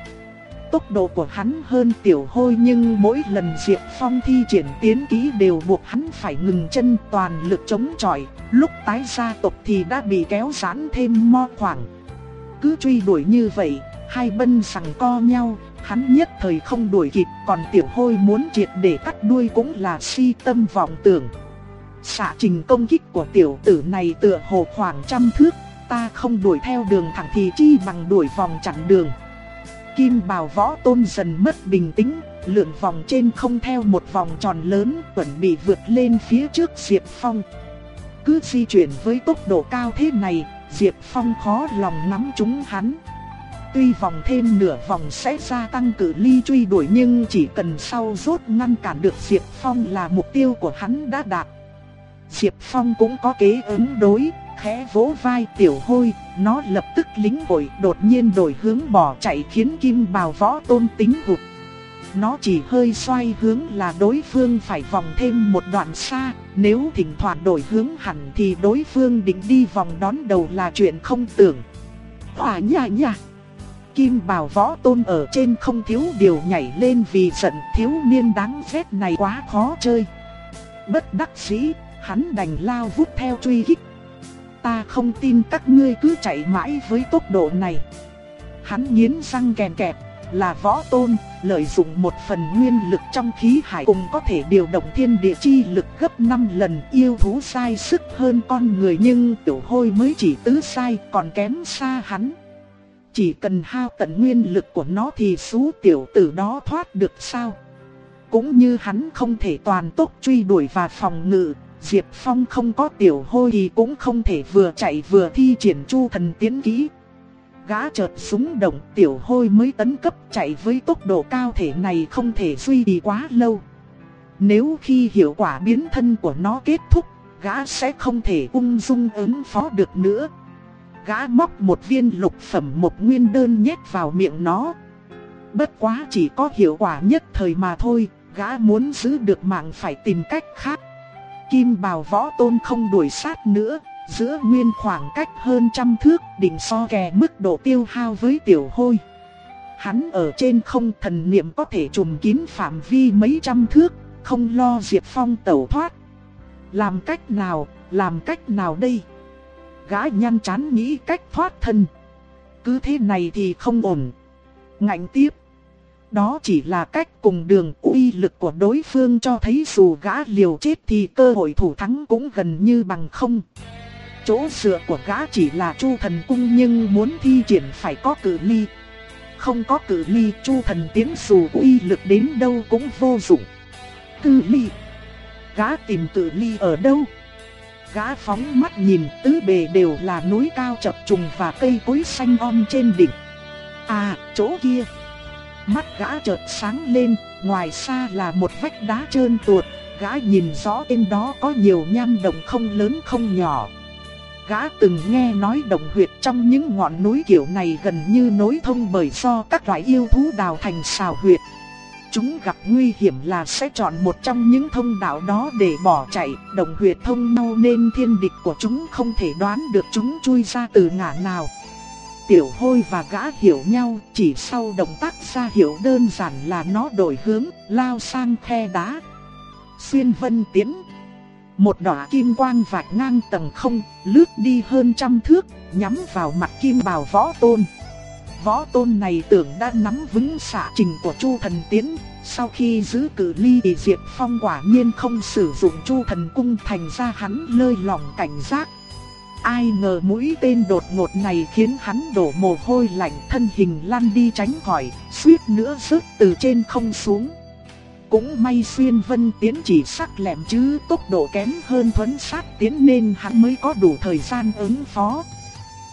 Tốc độ của hắn hơn tiểu hôi nhưng mỗi lần Diệp Phong thi triển tiến kỹ đều buộc hắn phải ngừng chân toàn lực chống chọi, lúc tái gia tộc thì đã bị kéo giãn thêm mo khoảng. Cứ truy đuổi như vậy, hai bên sằng co nhau, hắn nhất thời không đuổi kịp, còn tiểu hôi muốn triệt để cắt đuôi cũng là si tâm vọng tưởng. Xạ trình công kích của tiểu tử này tựa hồ khoảng trăm thước, ta không đuổi theo đường thẳng thì chi bằng đuổi vòng chặn đường. Kim bào võ tôn dần mất bình tĩnh, lượn vòng trên không theo một vòng tròn lớn, chuẩn bị vượt lên phía trước Diệp Phong. Cứ di chuyển với tốc độ cao thế này, Diệp Phong khó lòng nắm chúng hắn. Tuy vòng thêm nửa vòng sẽ gia tăng cự ly truy đuổi nhưng chỉ cần sau rốt ngăn cản được Diệp Phong là mục tiêu của hắn đã đạt. Diệp Phong cũng có kế ứng đối, khẽ vỗ vai tiểu hôi, nó lập tức lính hội đột nhiên đổi hướng bỏ chạy khiến kim bào võ tôn tính hụt. Nó chỉ hơi xoay hướng là đối phương phải vòng thêm một đoạn xa, nếu thỉnh thoảng đổi hướng hẳn thì đối phương định đi vòng đón đầu là chuyện không tưởng. Hỏa nha nha! Kim bào võ tôn ở trên không thiếu điều nhảy lên vì giận thiếu niên đáng ghét này quá khó chơi. Bất đắc dĩ, Hắn đành lao vút theo truy kích. Ta không tin các ngươi cứ chạy mãi với tốc độ này. Hắn nghiến răng kèn kẹp, là võ tôn, lợi dụng một phần nguyên lực trong khí hải cùng có thể điều động thiên địa chi lực gấp 5 lần yêu thú sai sức hơn con người nhưng tiểu hôi mới chỉ tứ sai còn kém xa hắn. Chỉ cần hao tận nguyên lực của nó thì xú tiểu tử đó thoát được sao? Cũng như hắn không thể toàn tốc truy đuổi và phòng ngự, Diệp Phong không có tiểu hôi thì cũng không thể vừa chạy vừa thi triển chu thần tiến kỹ. Gã chợt súng động tiểu hôi mới tấn cấp chạy với tốc độ cao thể này không thể duy trì quá lâu. Nếu khi hiệu quả biến thân của nó kết thúc, gã sẽ không thể ung dung ứng phó được nữa. Gã móc một viên lục phẩm một nguyên đơn nhét vào miệng nó. Bất quá chỉ có hiệu quả nhất thời mà thôi, gã muốn giữ được mạng phải tìm cách khác. Kim bào võ tôn không đuổi sát nữa, giữa nguyên khoảng cách hơn trăm thước đỉnh so kè mức độ tiêu hao với tiểu hôi. Hắn ở trên không thần niệm có thể trùm kín phạm vi mấy trăm thước, không lo Diệp Phong tẩu thoát. Làm cách nào, làm cách nào đây? Gã nhăn chán nghĩ cách thoát thân. Cứ thế này thì không ổn. Ngạnh tiếp. Đó chỉ là cách cùng đường uy lực của đối phương cho thấy dù gã liều chết thì cơ hội thủ thắng cũng gần như bằng không. Chỗ dựa của gã chỉ là chu thần cung nhưng muốn thi triển phải có cử ly. Không có cử ly, chu thần tiến dù uy lực đến đâu cũng vô dụng. Cử ly. Gã tìm cử ly ở đâu? Gã phóng mắt nhìn tứ bề đều là núi cao chập trùng và cây cối xanh om trên đỉnh. À, chỗ kia. Mắt gã chợt sáng lên, ngoài xa là một vách đá trơn tuột, gã nhìn rõ bên đó có nhiều nham động không lớn không nhỏ. Gã từng nghe nói động huyệt trong những ngọn núi kiểu này gần như nối thông bởi do các loại yêu thú đào thành xào huyệt. Chúng gặp nguy hiểm là sẽ chọn một trong những thông đạo đó để bỏ chạy, đồng huyệt thông mau nên thiên địch của chúng không thể đoán được chúng chui ra từ ngả nào. Tiểu hôi và gã hiểu nhau, chỉ sau động tác ra hiểu đơn giản là nó đổi hướng, lao sang khe đá. Xuyên vân tiến một đỏ kim quang vạch ngang tầng không, lướt đi hơn trăm thước, nhắm vào mặt kim bào võ tôn. Võ tôn này tưởng đã nắm vững xạ trình của Chu thần tiến, sau khi giữ cử ly thì Diệp Phong quả nhiên không sử dụng Chu thần cung thành ra hắn lơi lỏng cảnh giác. Ai ngờ mũi tên đột ngột này khiến hắn đổ mồ hôi lạnh thân hình lăn đi tránh khỏi, suýt nữa rớt từ trên không xuống. Cũng may xuyên vân tiến chỉ sắc lẹm chứ tốc độ kém hơn thuấn sát tiến nên hắn mới có đủ thời gian ứng phó.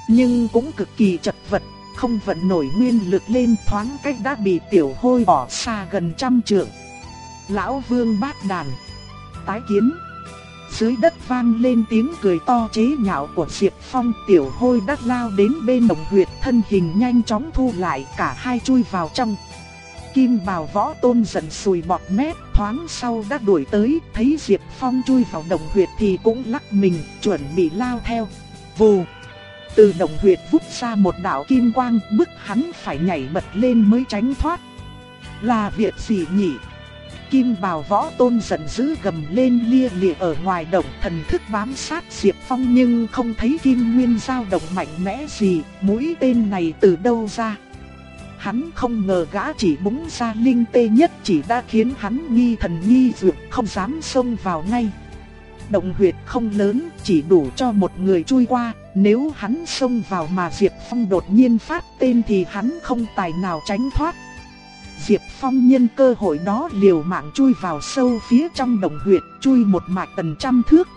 Nhưng cũng cực kỳ chật vật, không vận nổi nguyên lực lên thoáng cách đã bị tiểu hôi bỏ xa gần trăm trượng. Lão vương bát đàn, tái kiến. Dưới đất vang lên tiếng cười to chế nhạo của Diệp Phong tiểu hôi đắt lao đến bên đồng huyệt thân hình nhanh chóng thu lại cả hai chui vào trong. Kim bào võ tôn giận sùi bọt mép, thoáng sau đã đuổi tới, thấy Diệp Phong chui vào đồng huyệt thì cũng lắc mình, chuẩn bị lao theo. Vù! Từ động huyệt vút ra một đạo kim quang, bức hắn phải nhảy bật lên mới tránh thoát. Là việc gì nhỉ? Kim bào võ tôn giận dữ gầm lên lia lịa ở ngoài động thần thức bám sát Diệp Phong nhưng không thấy kim nguyên dao động mạnh mẽ gì, mũi tên này từ đâu ra. Hắn không ngờ gã chỉ búng ra linh tê nhất chỉ đã khiến hắn nghi thần nghi dược không dám xông vào ngay. Động huyệt không lớn chỉ đủ cho một người chui qua, nếu hắn xông vào mà Diệp Phong đột nhiên phát tên thì hắn không tài nào tránh thoát. Diệp Phong nhân cơ hội đó liều mạng chui vào sâu phía trong động huyệt, chui một mạch tần trăm thước.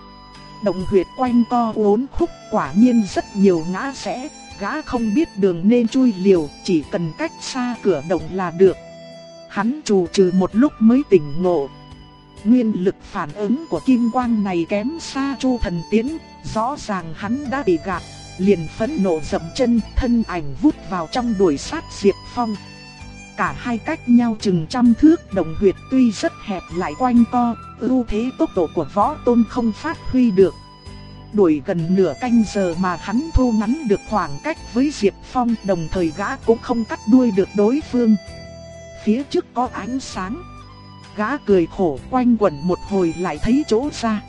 Động huyệt quanh co uốn khúc quả nhiên rất nhiều ngã rẽ, gã không biết đường nên chui liều, chỉ cần cách xa cửa động là được. Hắn trù trừ một lúc mới tỉnh ngộ. Nguyên lực phản ứng của kim quang này kém xa chu thần tiến, rõ ràng hắn đã bị gạt, liền phẫn nộ dậm chân, thân ảnh vút vào trong đuổi sát Diệp Phong. Cả hai cách nhau chừng trăm thước đồng huyệt tuy rất hẹp lại quanh co, ưu thế tốc độ của võ tôn không phát huy được đuổi gần nửa canh giờ mà hắn thu ngắn được khoảng cách với Diệp Phong đồng thời gã cũng không cắt đuôi được đối phương. Phía trước có ánh sáng. Gã cười khổ quanh quẩn một hồi lại thấy chỗ ra.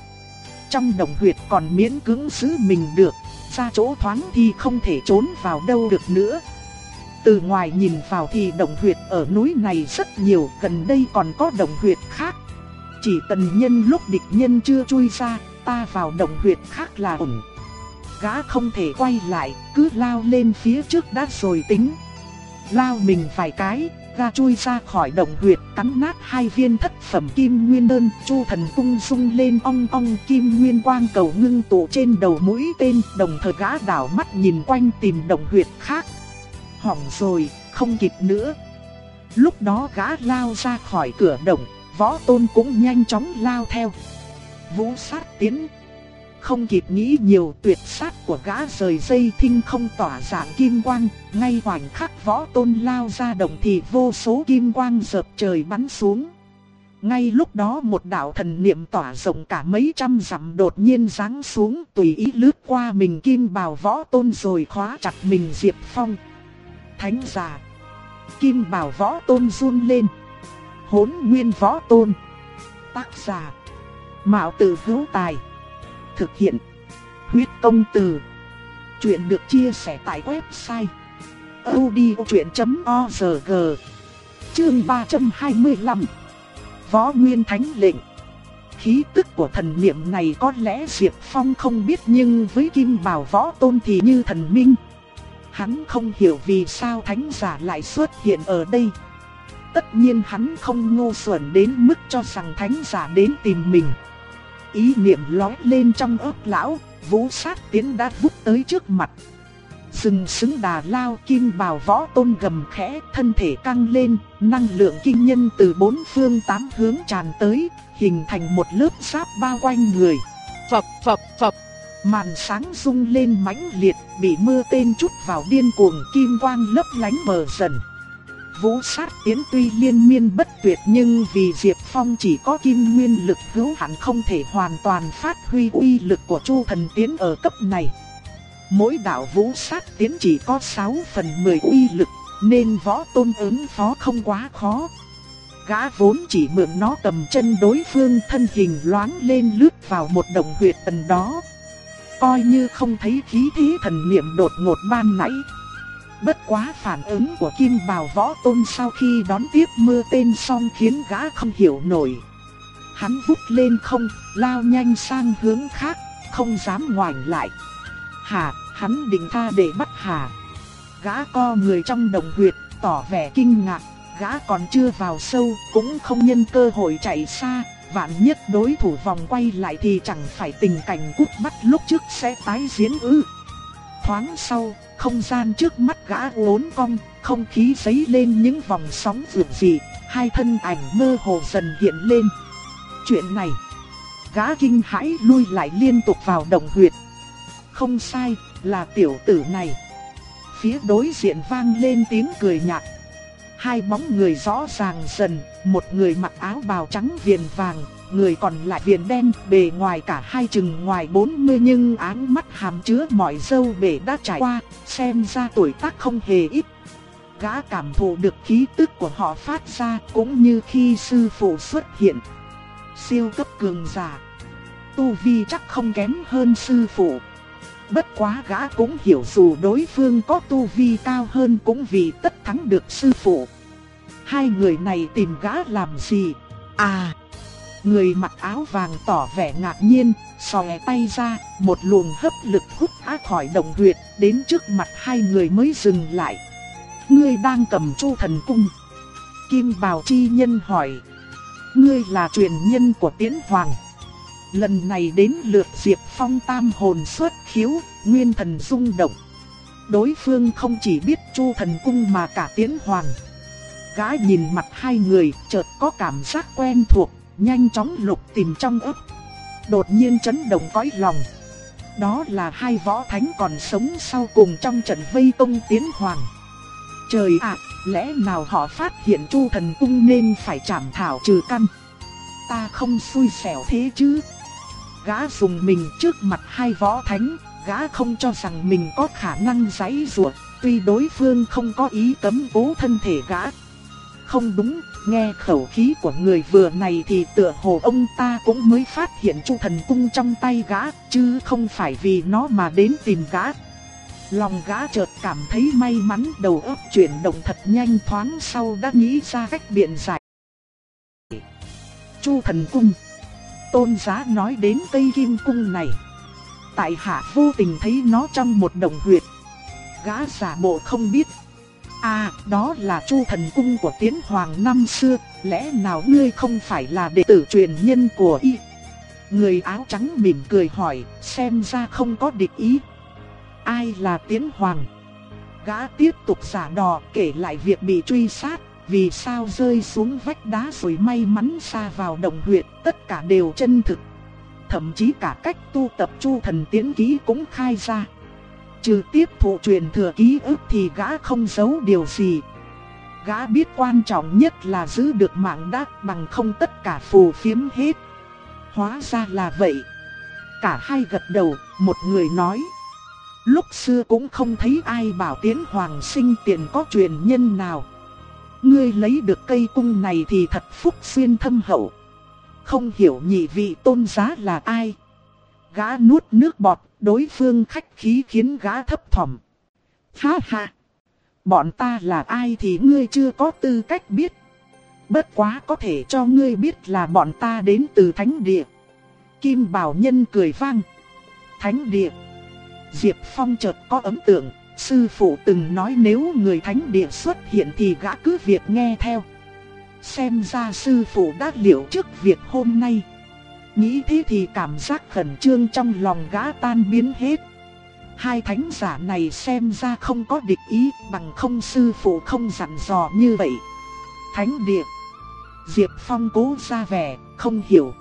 trong đồng huyệt còn miễn cưỡng giữ mình được, ra chỗ thoáng thì không thể trốn vào đâu được nữa. Từ ngoài nhìn vào thì đồng huyệt ở núi này rất nhiều, gần đây còn có đồng huyệt khác. Chỉ tần nhân lúc địch nhân chưa chui ra, ta vào đồng huyệt khác là ổn. Gã không thể quay lại, cứ lao lên phía trước đã rồi tính. Lao mình vài cái, ga chui ra khỏi động huyệt, cắn nát hai viên thất phẩm kim nguyên đơn, chu thần cung sung lên ong ong kim nguyên quang cầu ngưng tụ trên đầu mũi tên, đồng thời gã đảo mắt nhìn quanh tìm động huyệt khác. Hỏng rồi, không kịp nữa. Lúc đó gã lao ra khỏi cửa động, võ tôn cũng nhanh chóng lao theo. Vũ sát tiến không kịp nghĩ nhiều tuyệt sát của gã rời dây thinh không tỏa dạng kim quang, ngay khoảnh khắc võ tôn lao ra đồng thì vô số kim quang dợp trời bắn xuống. Ngay lúc đó một đạo thần niệm tỏa rộng cả mấy trăm dặm đột nhiên giáng xuống tùy ý lướt qua mình kim bào võ tôn rồi khóa chặt mình Diệp Phong. Thánh giả. Kim bào võ tôn run lên. Hốn nguyên võ tôn. Tác giả. Mạo tử hữu tài. Thực hiện. Huyết công từ. Chuyện được chia sẻ tại website. odchuyện.org Chương 325 Võ Nguyên Thánh lệnh Khí tức của thần niệm này có lẽ Diệp Phong không biết nhưng với Kim Bảo Võ Tôn thì như thần minh. Hắn không hiểu vì sao thánh giả lại xuất hiện ở đây. Tất nhiên hắn không ngu xuẩn đến mức cho rằng thánh giả đến tìm mình. Ý niệm lói lên trong ớt lão, vũ sát tiến đã vút tới trước mặt. Sừng sững đà lao kim bào võ tôn gầm khẽ, thân thể căng lên, năng lượng kinh nhân từ bốn phương tám hướng tràn tới, hình thành một lớp giáp bao quanh người. Phập phập phập, màn sáng rung lên mãnh liệt, bị mưa tên chút vào điên cuồng kim quang lấp lánh mờ dần. Vũ sát tiến tuy liên miên bất tuyệt nhưng vì Diệp Phong chỉ có kim nguyên lực hữu hạn không thể hoàn toàn phát huy uy lực của Chu thần tiến ở cấp này. Mỗi đạo vũ sát tiến chỉ có 6 phần 10 uy lực, nên võ tôn ứng phó không quá khó. Gã vốn chỉ mượn nó cầm chân đối phương thân hình loáng lên lướt vào một đồng huyệt tần đó. Coi như không thấy khí thế thần niệm đột ngột ban nãy. Bất quá phản ứng của Kim Bào Võ Tôn sau khi đón tiếp mưa tên xong khiến gã không hiểu nổi. Hắn vút lên không, lao nhanh sang hướng khác, không dám ngoảnh lại. Hà, hắn định tha để bắt Hà. Gã co người trong đồng huyệt, tỏ vẻ kinh ngạc, gã còn chưa vào sâu, cũng không nhân cơ hội chạy xa. Vạn nhất đối thủ vòng quay lại thì chẳng phải tình cảnh cút bắt lúc trước sẽ tái diễn ư. Thoáng sau, không gian trước mắt gã uốn cong, không khí dấy lên những vòng sóng dường dị, hai thân ảnh mơ hồ dần hiện lên. Chuyện này, gã kinh hãi lui lại liên tục vào đồng huyệt. Không sai, là tiểu tử này. Phía đối diện vang lên tiếng cười nhạt. Hai bóng người rõ ràng dần, một người mặc áo bào trắng viền vàng, người còn lại viền đen, bề ngoài cả hai chừng ngoài 40 nhưng áng mắt hàm chứa mọi dâu bể đã trải qua, xem ra tuổi tác không hề ít. Gã cảm thụ được khí tức của họ phát ra cũng như khi sư phụ xuất hiện. Siêu cấp cường giả. Tu Vi chắc không kém hơn sư phụ. Bất quá gã cũng hiểu dù đối phương có tu vi cao hơn cũng vì tất thắng được sư phụ. Hai người này tìm gã làm gì? À! Người mặc áo vàng tỏ vẻ ngạc nhiên, xòe tay ra, một luồng hấp lực hút á khỏi đồng huyệt, đến trước mặt hai người mới dừng lại. Ngươi đang cầm chu thần cung. Kim Bào Chi Nhân hỏi. Ngươi là truyền nhân của Tiến Hoàng. Lần này đến lượt Diệp Phong tam hồn xuất khiếu, nguyên thần rung động. Đối phương không chỉ biết chu thần cung mà cả Tiến Hoàng. Gã nhìn mặt hai người, chợt có cảm giác quen thuộc, nhanh chóng lục tìm trong ấp. Đột nhiên chấn động cõi lòng. Đó là hai võ thánh còn sống sau cùng trong trận vây công tiến hoàng. Trời ạ, lẽ nào họ phát hiện chu thần cung nên phải trảm thảo trừ căn. Ta không xui xẻo thế chứ. Gã dùng mình trước mặt hai võ thánh, gã không cho rằng mình có khả năng giấy ruột, tuy đối phương không có ý cấm cố thân thể gã không đúng, nghe khẩu khí của người vừa này thì tựa hồ ông ta cũng mới phát hiện chu thần cung trong tay gã, chứ không phải vì nó mà đến tìm gã. Lòng gã chợt cảm thấy may mắn đầu óc chuyển động thật nhanh thoáng sau đã nghĩ ra cách biện giải. Chu thần cung Tôn giá nói đến cây kim cung này. Tại hạ vô tình thấy nó trong một đồng huyệt. Gã giả bộ không biết. À, đó là chu thần cung của tiến hoàng năm xưa, lẽ nào ngươi không phải là đệ tử truyền nhân của y? Người áo trắng mỉm cười hỏi, xem ra không có địch ý. Ai là tiến hoàng? Gã tiếp tục giả đò kể lại việc bị truy sát, vì sao rơi xuống vách đá rồi may mắn xa vào đồng huyệt, tất cả đều chân thực. Thậm chí cả cách tu tập chu thần tiến ký cũng khai ra. Trừ tiếp thụ truyền thừa ký ức thì gã không giấu điều gì. Gã biết quan trọng nhất là giữ được mạng đắc bằng không tất cả phù phiếm hết. Hóa ra là vậy. Cả hai gật đầu, một người nói. Lúc xưa cũng không thấy ai bảo tiến hoàng sinh tiền có truyền nhân nào. Ngươi lấy được cây cung này thì thật phúc xuyên thâm hậu. Không hiểu nhị vị tôn giá là ai. Gã nuốt nước bọt, đối phương khách khí khiến gã thấp thỏm. Ha ha! Bọn ta là ai thì ngươi chưa có tư cách biết. Bất quá có thể cho ngươi biết là bọn ta đến từ thánh địa. Kim Bảo Nhân cười vang. Thánh địa. Diệp Phong chợt có ấn tượng, sư phụ từng nói nếu người thánh địa xuất hiện thì gã cứ việc nghe theo. Xem ra sư phụ đã liệu trước việc hôm nay. Nghĩ thế thì cảm giác khẩn trương trong lòng gã tan biến hết. Hai thánh giả này xem ra không có địch ý bằng không sư phụ không dặn dò như vậy. Thánh địa. Diệp Phong cố ra vẻ, không hiểu.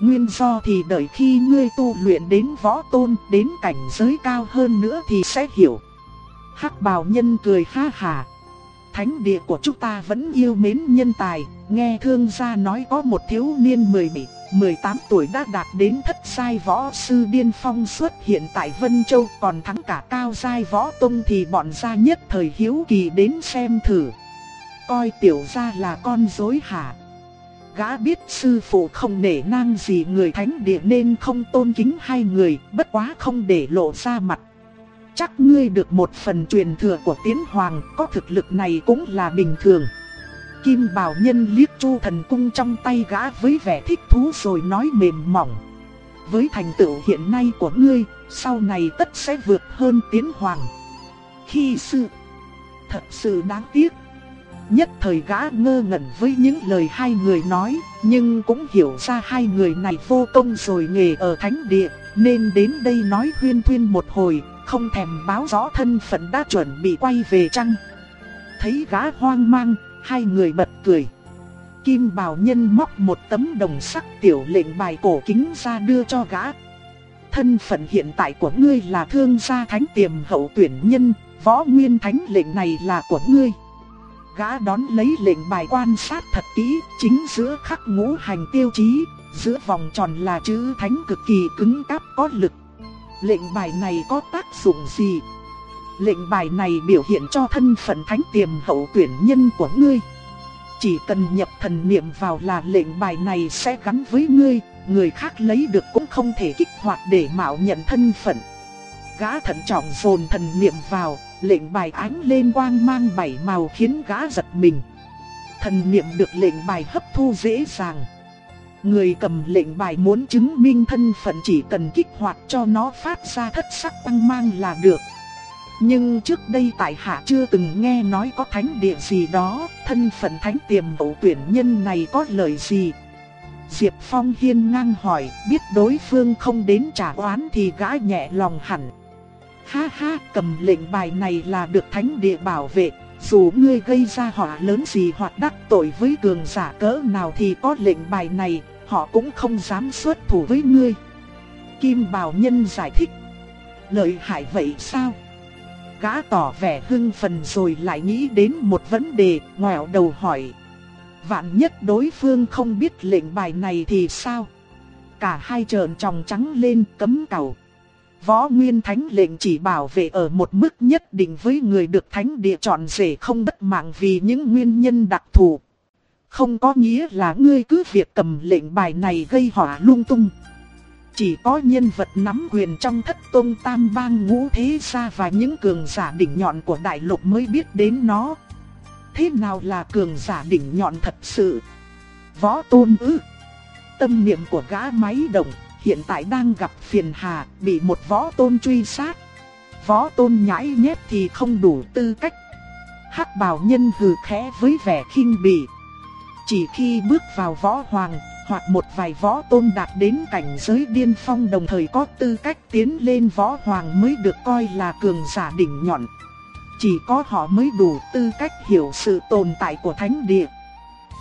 Nguyên do thì đợi khi ngươi tu luyện đến võ tôn, đến cảnh giới cao hơn nữa thì sẽ hiểu. Hắc bào nhân cười ha hà. Thánh địa của chúng ta vẫn yêu mến nhân tài, nghe thương gia nói có một thiếu niên 17, 18 tuổi đã đạt đến thất sai võ sư điên phong xuất hiện tại Vân Châu còn thắng cả cao sai võ tông thì bọn gia nhất thời hiếu kỳ đến xem thử. Coi tiểu gia là con dối hả? Gã biết sư phụ không nể nang gì người thánh địa nên không tôn kính hai người, bất quá không để lộ ra mặt. Chắc ngươi được một phần truyền thừa của tiến hoàng, có thực lực này cũng là bình thường. Kim Bảo Nhân liếc Chu Thần Cung trong tay gã với vẻ thích thú rồi nói mềm mỏng. Với thành tựu hiện nay của ngươi, sau này tất sẽ vượt hơn tiến hoàng. Khi sự thật sự đáng tiếc. Nhất thời gã ngơ ngẩn với những lời hai người nói, nhưng cũng hiểu ra hai người này vô công rồi nghề ở thánh địa, nên đến đây nói huyên thuyên một hồi, không thèm báo rõ thân phận đã chuẩn bị quay về chăng. Thấy gã hoang mang, hai người bật cười. Kim Bảo Nhân móc một tấm đồng sắc tiểu lệnh bài cổ kính ra đưa cho gã. Thân phận hiện tại của ngươi là thương gia thánh tiềm hậu tuyển nhân, võ nguyên thánh lệnh này là của ngươi. Gã đón lấy lệnh bài quan sát thật kỹ, chính giữa khắc ngũ hành tiêu chí, giữa vòng tròn là chữ thánh cực kỳ cứng cáp có lực. Lệnh bài này có tác dụng gì? Lệnh bài này biểu hiện cho thân phận thánh tiềm hậu tuyển nhân của ngươi. Chỉ cần nhập thần niệm vào là lệnh bài này sẽ gắn với ngươi, người khác lấy được cũng không thể kích hoạt để mạo nhận thân phận. Gã thận trọng dồn thần niệm vào, lệnh bài ánh lên quang mang bảy màu khiến gã giật mình. Thần niệm được lệnh bài hấp thu dễ dàng. Người cầm lệnh bài muốn chứng minh thân phận chỉ cần kích hoạt cho nó phát ra thất sắc quang mang là được. Nhưng trước đây tại hạ chưa từng nghe nói có thánh địa gì đó, thân phận thánh tiềm hậu tuyển nhân này có lời gì. Diệp Phong hiên ngang hỏi, biết đối phương không đến trả oán thì gã nhẹ lòng hẳn. Ha ha, cầm lệnh bài này là được thánh địa bảo vệ, dù ngươi gây ra họa lớn gì hoặc đắc tội với cường giả cỡ nào thì có lệnh bài này, họ cũng không dám xuất thủ với ngươi. Kim Bảo Nhân giải thích. Lợi hại vậy sao? Gã tỏ vẻ hưng phần rồi lại nghĩ đến một vấn đề, ngoẹo đầu hỏi. Vạn nhất đối phương không biết lệnh bài này thì sao? Cả hai trợn tròng trắng lên cấm cầu. Võ Nguyên Thánh lệnh chỉ bảo vệ ở một mức nhất định với người được thánh địa chọn rể không bất mạng vì những nguyên nhân đặc thù. Không có nghĩa là ngươi cứ việc cầm lệnh bài này gây họa lung tung. Chỉ có nhân vật nắm quyền trong thất tôn tam bang ngũ thế gia và những cường giả đỉnh nhọn của đại lục mới biết đến nó. Thế nào là cường giả đỉnh nhọn thật sự? Võ tôn ư? Tâm niệm của gã máy đồng hiện tại đang gặp phiền hà, bị một võ tôn truy sát. Võ tôn nhãi nhép thì không đủ tư cách. hắc bào nhân hừ khẽ với vẻ khinh bỉ. Chỉ khi bước vào võ hoàng, hoặc một vài võ tôn đạt đến cảnh giới điên phong đồng thời có tư cách tiến lên võ hoàng mới được coi là cường giả đỉnh nhọn. Chỉ có họ mới đủ tư cách hiểu sự tồn tại của thánh địa.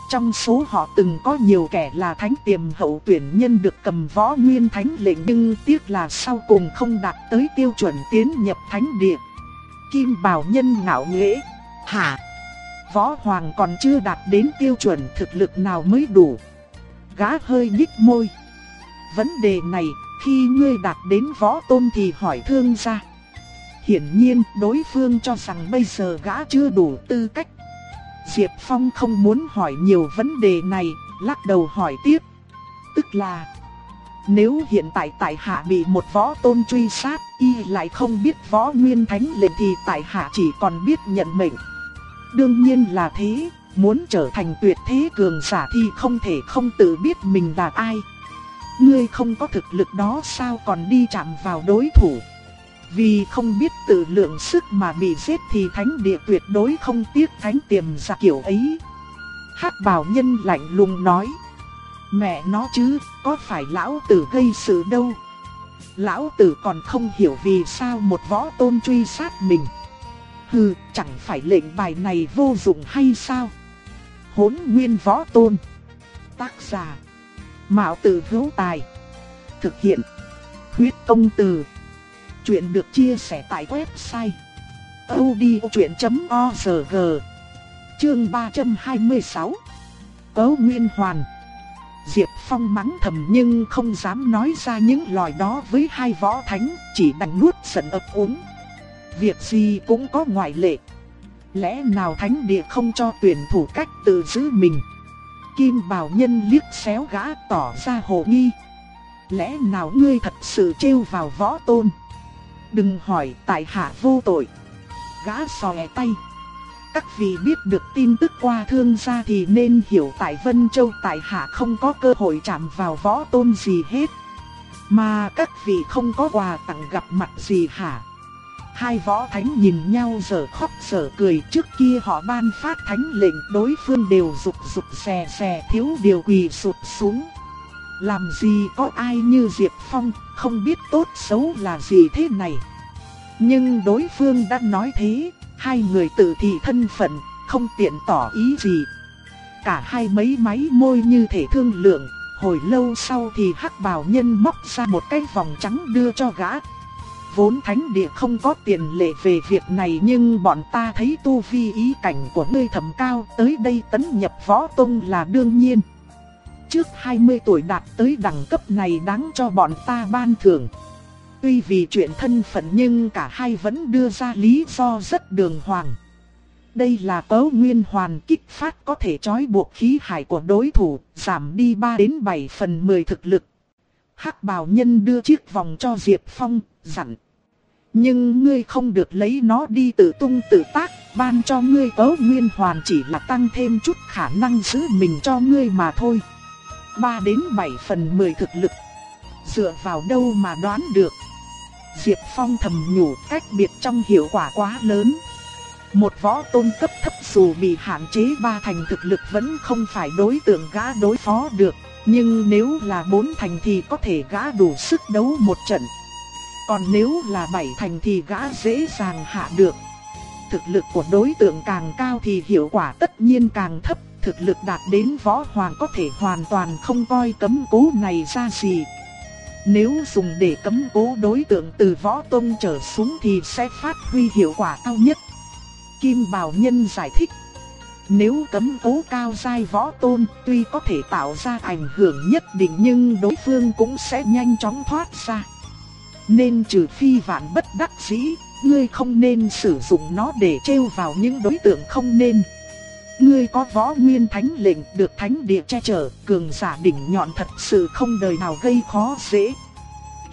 Trong số họ từng có nhiều kẻ là thánh tiềm hậu tuyển nhân được cầm võ nguyên thánh lệnh nhưng tiếc là sau cùng không đạt tới tiêu chuẩn tiến nhập thánh địa. Kim Bảo Nhân ngạo nghễ, hả? Võ Hoàng còn chưa đạt đến tiêu chuẩn thực lực nào mới đủ. Gã hơi nhích môi. Vấn đề này, khi ngươi đạt đến võ tôn thì hỏi thương ra. Hiển nhiên, đối phương cho rằng bây giờ gã chưa đủ tư cách Diệp Phong không muốn hỏi nhiều vấn đề này, lắc đầu hỏi tiếp. Tức là, nếu hiện tại tại hạ bị một võ tôn truy sát, y lại không biết võ nguyên thánh lệnh thì tại hạ chỉ còn biết nhận mệnh. Đương nhiên là thế, muốn trở thành tuyệt thế cường giả thì không thể không tự biết mình là ai. Ngươi không có thực lực đó sao còn đi chạm vào đối thủ. Vì không biết tự lượng sức mà bị giết thì thánh địa tuyệt đối không tiếc thánh tiềm ra kiểu ấy. hắc bảo nhân lạnh lùng nói. Mẹ nó chứ, có phải lão tử gây sự đâu. Lão tử còn không hiểu vì sao một võ tôn truy sát mình. Hừ, chẳng phải lệnh bài này vô dụng hay sao? Hốn nguyên võ tôn. Tác giả. Mạo tử hữu tài. Thực hiện. Huyết công từ. Chuyện được chia sẻ tại website odchuyện.org Chương 326 Cấu Nguyên Hoàn Diệp Phong mắng thầm nhưng không dám nói ra những lời đó với hai võ thánh, chỉ đành nuốt giận ấp uống. Việc gì cũng có ngoại lệ. Lẽ nào thánh địa không cho tuyển thủ cách tự giữ mình? Kim Bảo Nhân liếc xéo gã tỏ ra hồ nghi. Lẽ nào ngươi thật sự trêu vào võ tôn? Đừng hỏi tại hạ vô tội. Gã xòe tay. Các vị biết được tin tức qua thương gia thì nên hiểu tại Vân Châu tại hạ không có cơ hội chạm vào võ tôn gì hết. Mà các vị không có quà tặng gặp mặt gì hả? Hai võ thánh nhìn nhau giờ khóc giờ cười trước kia họ ban phát thánh lệnh đối phương đều rục rục xè xè thiếu điều quỳ sụt xuống. Làm gì có ai như Diệp Phong, không biết tốt xấu là gì thế này. Nhưng đối phương đã nói thế, hai người tự thị thân phận, không tiện tỏ ý gì. Cả hai mấy máy môi như thể thương lượng, hồi lâu sau thì hắc bào nhân móc ra một cái vòng trắng đưa cho gã. Vốn thánh địa không có tiền lệ về việc này nhưng bọn ta thấy tu vi ý cảnh của ngươi thầm cao tới đây tấn nhập võ tông là đương nhiên trước 20 tuổi đạt tới đẳng cấp này đáng cho bọn ta ban thưởng. Tuy vì chuyện thân phận nhưng cả hai vẫn đưa ra lý do rất đường hoàng. Đây là cấu nguyên hoàn kích phát có thể trói buộc khí hải của đối thủ, giảm đi 3 đến 7 phần 10 thực lực. Hắc bào nhân đưa chiếc vòng cho Diệp Phong, dặn. Nhưng ngươi không được lấy nó đi tự tung tự tác, ban cho ngươi cấu nguyên hoàn chỉ là tăng thêm chút khả năng giữ mình cho ngươi mà thôi. 3 đến 7 phần 10 thực lực. Dựa vào đâu mà đoán được. Diệp Phong thầm nhủ cách biệt trong hiệu quả quá lớn. Một võ tôn cấp thấp dù bị hạn chế ba thành thực lực vẫn không phải đối tượng gã đối phó được. Nhưng nếu là bốn thành thì có thể gã đủ sức đấu một trận. Còn nếu là bảy thành thì gã dễ dàng hạ được. Thực lực của đối tượng càng cao thì hiệu quả tất nhiên càng thấp thực lực đạt đến võ hoàng có thể hoàn toàn không coi cấm cố này ra gì. Nếu dùng để cấm cố đối tượng từ võ tông trở xuống thì sẽ phát huy hiệu quả cao nhất. Kim Bảo Nhân giải thích. Nếu cấm cố cao giai võ tôn tuy có thể tạo ra ảnh hưởng nhất định nhưng đối phương cũng sẽ nhanh chóng thoát ra. Nên trừ phi vạn bất đắc dĩ, ngươi không nên sử dụng nó để trêu vào những đối tượng không nên. Ngươi có võ nguyên thánh lệnh được thánh địa che chở, cường giả đỉnh nhọn thật sự không đời nào gây khó dễ.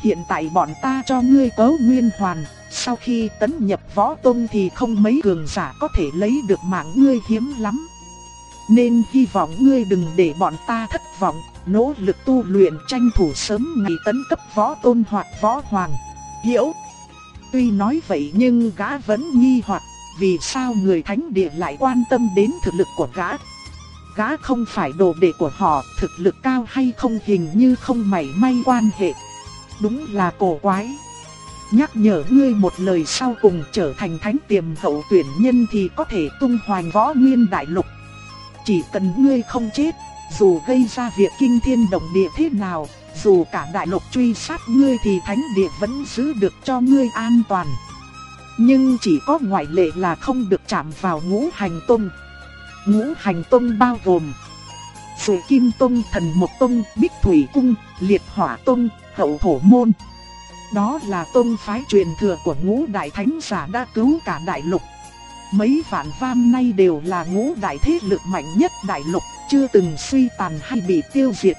Hiện tại bọn ta cho ngươi cấu nguyên hoàn, sau khi tấn nhập võ tông thì không mấy cường giả có thể lấy được mạng ngươi hiếm lắm. Nên hy vọng ngươi đừng để bọn ta thất vọng, nỗ lực tu luyện tranh thủ sớm ngày tấn cấp võ tôn hoặc võ hoàng. Hiểu? Tuy nói vậy nhưng gã vẫn nghi hoặc vì sao người thánh địa lại quan tâm đến thực lực của gã. Gã không phải đồ đệ của họ, thực lực cao hay không hình như không mảy may quan hệ. Đúng là cổ quái. Nhắc nhở ngươi một lời sau cùng trở thành thánh tiềm hậu tuyển nhân thì có thể tung hoành võ nguyên đại lục. Chỉ cần ngươi không chết, dù gây ra việc kinh thiên động địa thế nào, dù cả đại lục truy sát ngươi thì thánh địa vẫn giữ được cho ngươi an toàn. Nhưng chỉ có ngoại lệ là không được chạm vào ngũ hành tông. Ngũ hành tông bao gồm Sự Kim Tông, Thần Mộc Tông, Bích Thủy Cung, Liệt Hỏa Tông, Hậu Thổ Môn. Đó là tông phái truyền thừa của ngũ đại thánh giả đã cứu cả đại lục. Mấy vạn vam nay đều là ngũ đại thế lực mạnh nhất đại lục, chưa từng suy tàn hay bị tiêu diệt.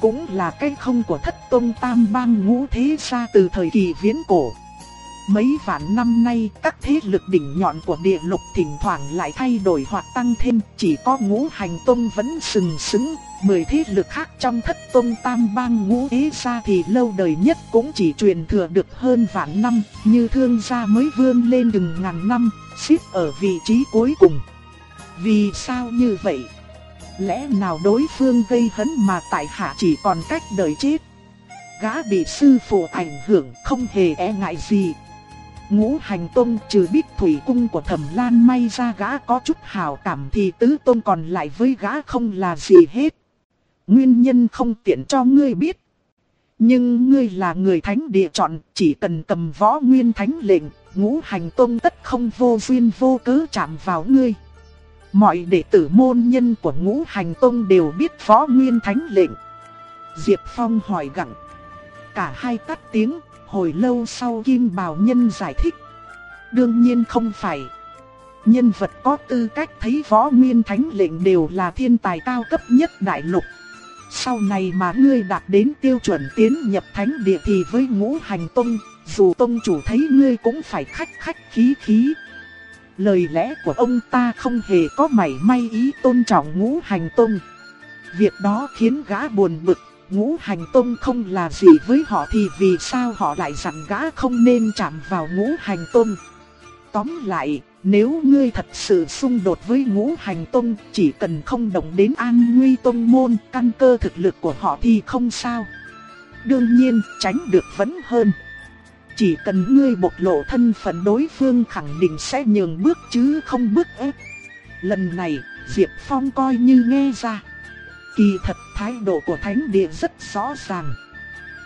Cũng là cái không của thất tông tam bang ngũ thế gia từ thời kỳ viễn cổ. Mấy vạn năm nay, các thế lực đỉnh nhọn của địa lục thỉnh thoảng lại thay đổi hoặc tăng thêm, chỉ có ngũ hành tông vẫn sừng sững, mười thế lực khác trong thất tông tam bang ngũ ý gia thì lâu đời nhất cũng chỉ truyền thừa được hơn vạn năm, như thương gia mới vươn lên từng ngàn năm, xếp ở vị trí cuối cùng. Vì sao như vậy? Lẽ nào đối phương gây hấn mà tại hạ chỉ còn cách đợi chết? Gã bị sư phụ ảnh hưởng không hề e ngại gì, Ngũ hành tông trừ bích thủy cung của thẩm lan may ra gã có chút hào cảm thì tứ tông còn lại với gã không là gì hết. Nguyên nhân không tiện cho ngươi biết. Nhưng ngươi là người thánh địa chọn, chỉ cần cầm võ nguyên thánh lệnh, ngũ hành tông tất không vô duyên vô cớ chạm vào ngươi. Mọi đệ tử môn nhân của ngũ hành tông đều biết võ nguyên thánh lệnh. Diệp Phong hỏi gặng. Cả hai tắt tiếng, Hồi lâu sau Kim Bảo Nhân giải thích. Đương nhiên không phải. Nhân vật có tư cách thấy võ nguyên thánh lệnh đều là thiên tài cao cấp nhất đại lục. Sau này mà ngươi đạt đến tiêu chuẩn tiến nhập thánh địa thì với ngũ hành tông, dù tông chủ thấy ngươi cũng phải khách khách khí khí. Lời lẽ của ông ta không hề có mảy may ý tôn trọng ngũ hành tông. Việc đó khiến gã buồn bực ngũ hành tông không là gì với họ thì vì sao họ lại dặn gã không nên chạm vào ngũ hành tông. Tóm lại, nếu ngươi thật sự xung đột với ngũ hành tông, chỉ cần không động đến an nguy tông môn, căn cơ thực lực của họ thì không sao. Đương nhiên, tránh được vẫn hơn. Chỉ cần ngươi bộc lộ thân phận đối phương khẳng định sẽ nhường bước chứ không bước ép. Lần này, Diệp Phong coi như nghe ra. Kỳ thật thái độ của thánh địa rất rõ ràng.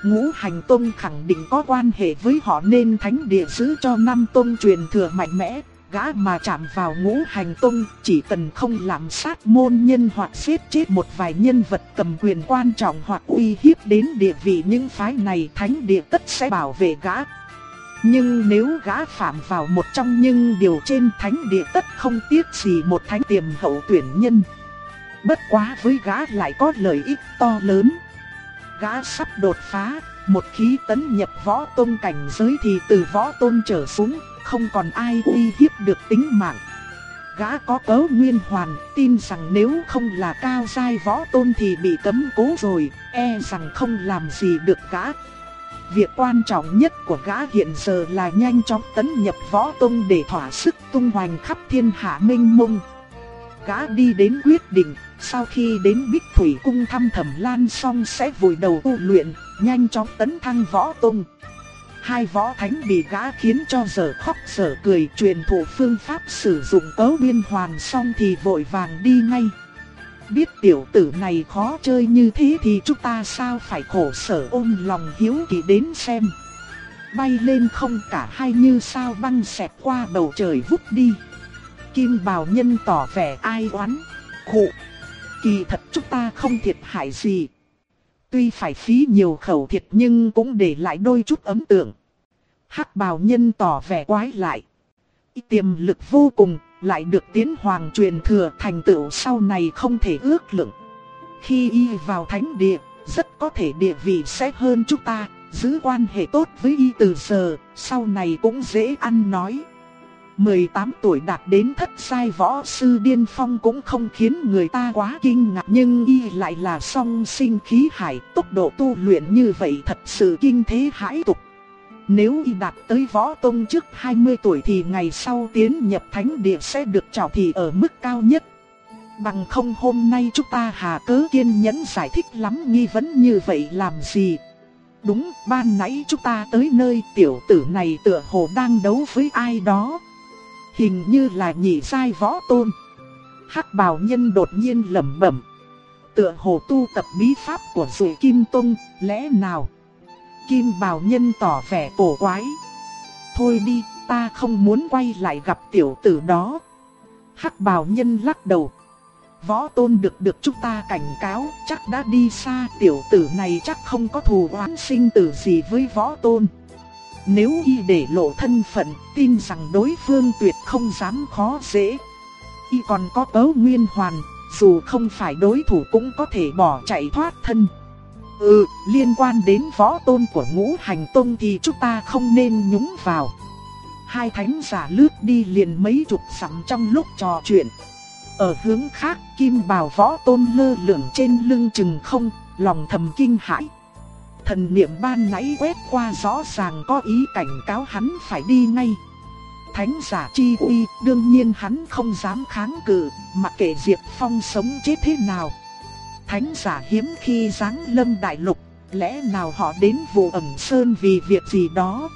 Ngũ hành tông khẳng định có quan hệ với họ nên thánh địa giữ cho năm tông truyền thừa mạnh mẽ. Gã mà chạm vào ngũ hành tông chỉ cần không làm sát môn nhân hoặc giết chết một vài nhân vật cầm quyền quan trọng hoặc uy hiếp đến địa vị những phái này thánh địa tất sẽ bảo vệ gã. Nhưng nếu gã phạm vào một trong những điều trên thánh địa tất không tiếc gì một thánh tiềm hậu tuyển nhân. Bất quá với gã lại có lợi ích to lớn. Gã sắp đột phá, một khí tấn nhập võ tôn cảnh giới thì từ võ tôn trở xuống, không còn ai uy hiếp được tính mạng. Gã có cớ nguyên hoàn, tin rằng nếu không là cao giai võ tôn thì bị cấm cố rồi, e rằng không làm gì được gã. Việc quan trọng nhất của gã hiện giờ là nhanh chóng tấn nhập võ tông để thỏa sức tung hoành khắp thiên hạ minh mông. Gã đi đến quyết định, sau khi đến Bích Thủy Cung thăm Thẩm Lan xong sẽ vùi đầu tu luyện, nhanh chóng tấn thăng võ tông. Hai võ thánh bị gã khiến cho giờ khóc giờ cười truyền thụ phương pháp sử dụng cấu biên hoàn xong thì vội vàng đi ngay. Biết tiểu tử này khó chơi như thế thì chúng ta sao phải khổ sở ôm lòng hiếu kỳ đến xem. Bay lên không cả hai như sao băng xẹt qua bầu trời vút đi. Kim bào nhân tỏ vẻ ai oán, khụ kỳ thật chúng ta không thiệt hại gì. tuy phải phí nhiều khẩu thiệt nhưng cũng để lại đôi chút ấm tượng. hắc bào nhân tỏ vẻ quái lại. Tiềm lực vô cùng, lại được tiến hoàng truyền thừa thành tựu sau này không thể ước lượng. Khi y vào thánh địa, rất có thể địa vị sẽ hơn chúng ta, giữ quan hệ tốt với y từ giờ, sau này cũng dễ ăn nói. 18 tuổi đạt đến thất sai võ sư điên phong cũng không khiến người ta quá kinh ngạc nhưng y lại là song sinh khí hải, tốc độ tu luyện như vậy thật sự kinh thế hãi tục. Nếu y đạt tới võ tông trước 20 tuổi thì ngày sau tiến nhập thánh địa sẽ được trào thị ở mức cao nhất. Bằng không hôm nay chúng ta hà cớ kiên nhẫn giải thích lắm nghi vấn như vậy làm gì. Đúng, ban nãy chúng ta tới nơi tiểu tử này tựa hồ đang đấu với ai đó. Hình như là nhị sai võ tôn. hắc bào nhân đột nhiên lẩm bẩm. Tựa hồ tu tập bí pháp của dụ kim tông, lẽ nào? Kim bào nhân tỏ vẻ cổ quái. Thôi đi, ta không muốn quay lại gặp tiểu tử đó. hắc bào nhân lắc đầu. Võ tôn được được chúng ta cảnh cáo, chắc đã đi xa, tiểu tử này chắc không có thù oán sinh tử gì với võ tôn. Nếu y để lộ thân phận, tin rằng đối phương tuyệt không dám khó dễ. Y còn có cớ nguyên hoàn, dù không phải đối thủ cũng có thể bỏ chạy thoát thân. Ừ, liên quan đến võ tôn của ngũ hành tôn thì chúng ta không nên nhúng vào. Hai thánh giả lướt đi liền mấy chục sắm trong lúc trò chuyện. Ở hướng khác, kim bào võ tôn lơ lửng trên lưng chừng không, lòng thầm kinh hãi. Thần niệm ban nãy quét qua rõ ràng có ý cảnh cáo hắn phải đi ngay. Thánh giả chi uy, đương nhiên hắn không dám kháng cự, mặc kệ Diệp Phong sống chết thế nào. Thánh giả hiếm khi giáng lâm đại lục, lẽ nào họ đến vụ ẩm sơn vì việc gì đó.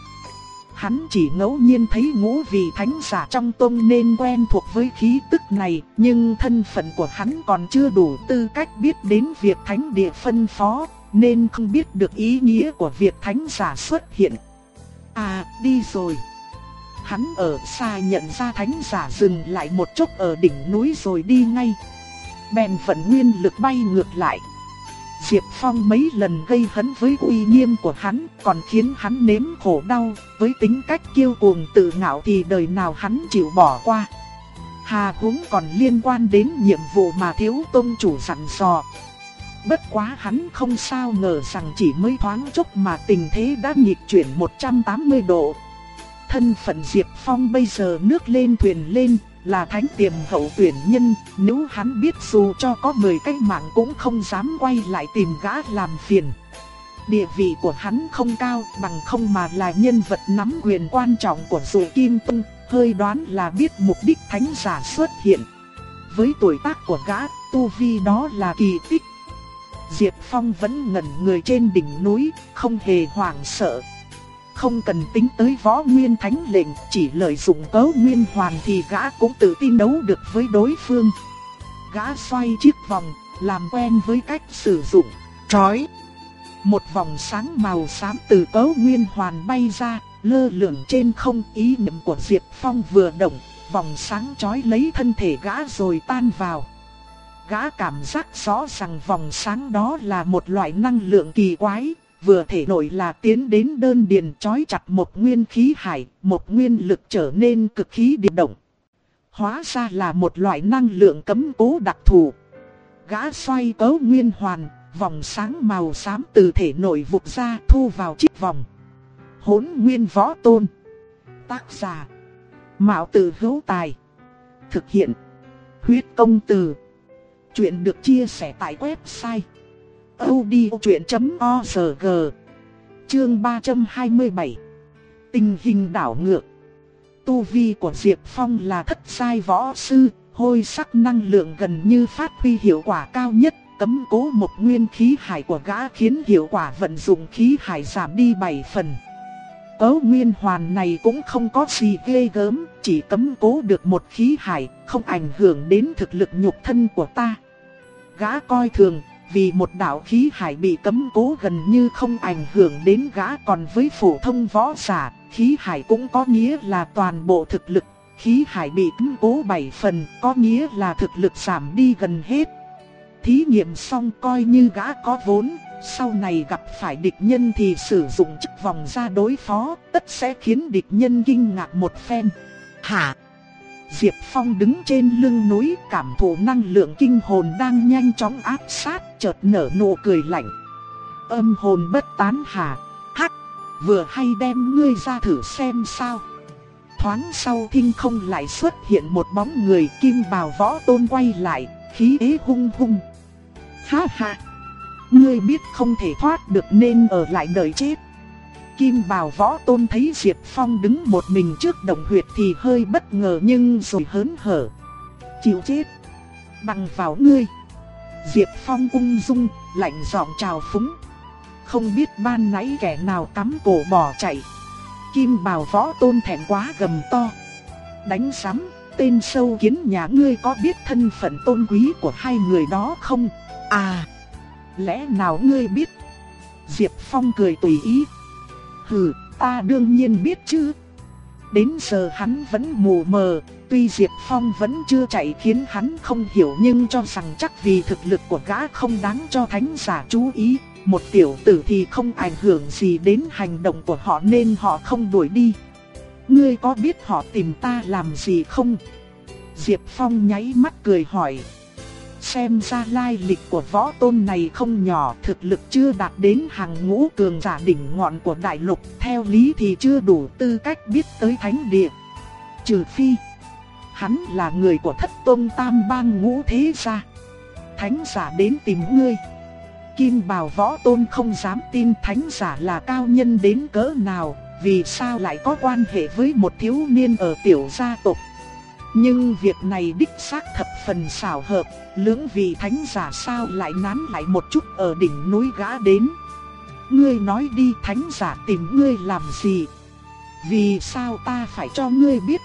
Hắn chỉ ngẫu nhiên thấy ngũ vị thánh giả trong tông nên quen thuộc với khí tức này, nhưng thân phận của hắn còn chưa đủ tư cách biết đến việc thánh địa phân phó, nên không biết được ý nghĩa của việc thánh giả xuất hiện. À, đi rồi. Hắn ở xa nhận ra thánh giả dừng lại một chút ở đỉnh núi rồi đi ngay. Bèn vận nguyên lực bay ngược lại. Diệp Phong mấy lần gây hấn với uy nghiêm của hắn, còn khiến hắn nếm khổ đau, với tính cách kiêu cuồng tự ngạo thì đời nào hắn chịu bỏ qua. Hà Huống còn liên quan đến nhiệm vụ mà thiếu tôn chủ sẵn sò. Bất quá hắn không sao ngờ rằng chỉ mới thoáng chốc mà tình thế đã nghịch chuyển 180 độ. Thân phận Diệp Phong bây giờ nước lên thuyền lên, là thánh tiềm hậu tuyển nhân, nếu hắn biết dù cho có 10 cái mạng cũng không dám quay lại tìm gã làm phiền. Địa vị của hắn không cao bằng không mà là nhân vật nắm quyền quan trọng của dù kim tung, hơi đoán là biết mục đích thánh giả xuất hiện. Với tuổi tác của gã, tu vi đó là kỳ tích Diệp Phong vẫn ngẩn người trên đỉnh núi, không hề hoảng sợ. Không cần tính tới võ nguyên thánh lệnh, chỉ lợi dụng cớ nguyên hoàn thì gã cũng tự tin đấu được với đối phương. Gã xoay chiếc vòng, làm quen với cách sử dụng, trói. Một vòng sáng màu xám từ cớ nguyên hoàn bay ra, lơ lửng trên không ý niệm của Diệp Phong vừa động, vòng sáng trói lấy thân thể gã rồi tan vào gã cảm giác rõ rằng vòng sáng đó là một loại năng lượng kỳ quái, vừa thể nổi là tiến đến đơn điền trói chặt một nguyên khí hải, một nguyên lực trở nên cực khí điệp động. Hóa ra là một loại năng lượng cấm cố đặc thù. Gã xoay cấu nguyên hoàn, vòng sáng màu xám từ thể nổi vụt ra thu vào chiếc vòng. Hốn nguyên võ tôn. Tác giả. Mạo tử hữu tài. Thực hiện. Huyết công từ. Chuyện được chia sẻ tại website audiochuyện.org Chương 327 Tình hình đảo ngược. Tu vi của Diệp Phong là thất sai võ sư, hôi sắc năng lượng gần như phát huy hiệu quả cao nhất, cấm cố một nguyên khí hải của gã khiến hiệu quả vận dụng khí hải giảm đi 7 phần. Cấu nguyên hoàn này cũng không có gì ghê gớm, chỉ cấm cố được một khí hải, không ảnh hưởng đến thực lực nhục thân của ta. Gã coi thường, vì một đạo khí hải bị cấm cố gần như không ảnh hưởng đến gã còn với phổ thông võ giả, khí hải cũng có nghĩa là toàn bộ thực lực, khí hải bị cấm cố 7 phần có nghĩa là thực lực giảm đi gần hết. Thí nghiệm xong coi như gã có vốn, Sau này gặp phải địch nhân thì sử dụng chức vòng ra đối phó, tất sẽ khiến địch nhân kinh ngạc một phen. Hả? Diệp Phong đứng trên lưng núi cảm thụ năng lượng kinh hồn đang nhanh chóng áp sát, chợt nở nụ cười lạnh. Âm hồn bất tán hà, Hắc, vừa hay đem ngươi ra thử xem sao. Thoáng sau thinh không lại xuất hiện một bóng người kim bào võ tôn quay lại, khí ế hung hung. Ha ha! Ngươi biết không thể thoát được nên ở lại đợi chết. Kim bào võ tôn thấy Diệp Phong đứng một mình trước đồng huyệt thì hơi bất ngờ nhưng rồi hớn hở. Chịu chết! Bằng vào ngươi! Diệp Phong ung dung, lạnh giọng chào phúng. Không biết ban nãy kẻ nào cắm cổ bỏ chạy. Kim bào võ tôn thẹn quá gầm to. Đánh sắm, tên sâu kiến nhà ngươi có biết thân phận tôn quý của hai người đó không? À, lẽ nào ngươi biết? Diệp Phong cười tùy ý. Hừ, ta đương nhiên biết chứ. Đến giờ hắn vẫn mù mờ, tuy Diệp Phong vẫn chưa chạy khiến hắn không hiểu nhưng cho rằng chắc vì thực lực của gã không đáng cho thánh giả chú ý, một tiểu tử thì không ảnh hưởng gì đến hành động của họ nên họ không đuổi đi. Ngươi có biết họ tìm ta làm gì không? Diệp Phong nháy mắt cười hỏi. Xem ra lai lịch của võ tôn này không nhỏ, thực lực chưa đạt đến hàng ngũ cường giả đỉnh ngọn của đại lục, theo lý thì chưa đủ tư cách biết tới thánh địa. Trừ phi, hắn là người của thất tôn tam bang ngũ thế gia. Thánh giả đến tìm ngươi. Kim bào võ tôn không dám tin thánh giả là cao nhân đến cỡ nào, vì sao lại có quan hệ với một thiếu niên ở tiểu gia tộc. Nhưng việc này đích xác thập phần xảo hợp, lưỡng vị thánh giả sao lại nán lại một chút ở đỉnh núi gã đến. Ngươi nói đi thánh giả tìm ngươi làm gì? Vì sao ta phải cho ngươi biết?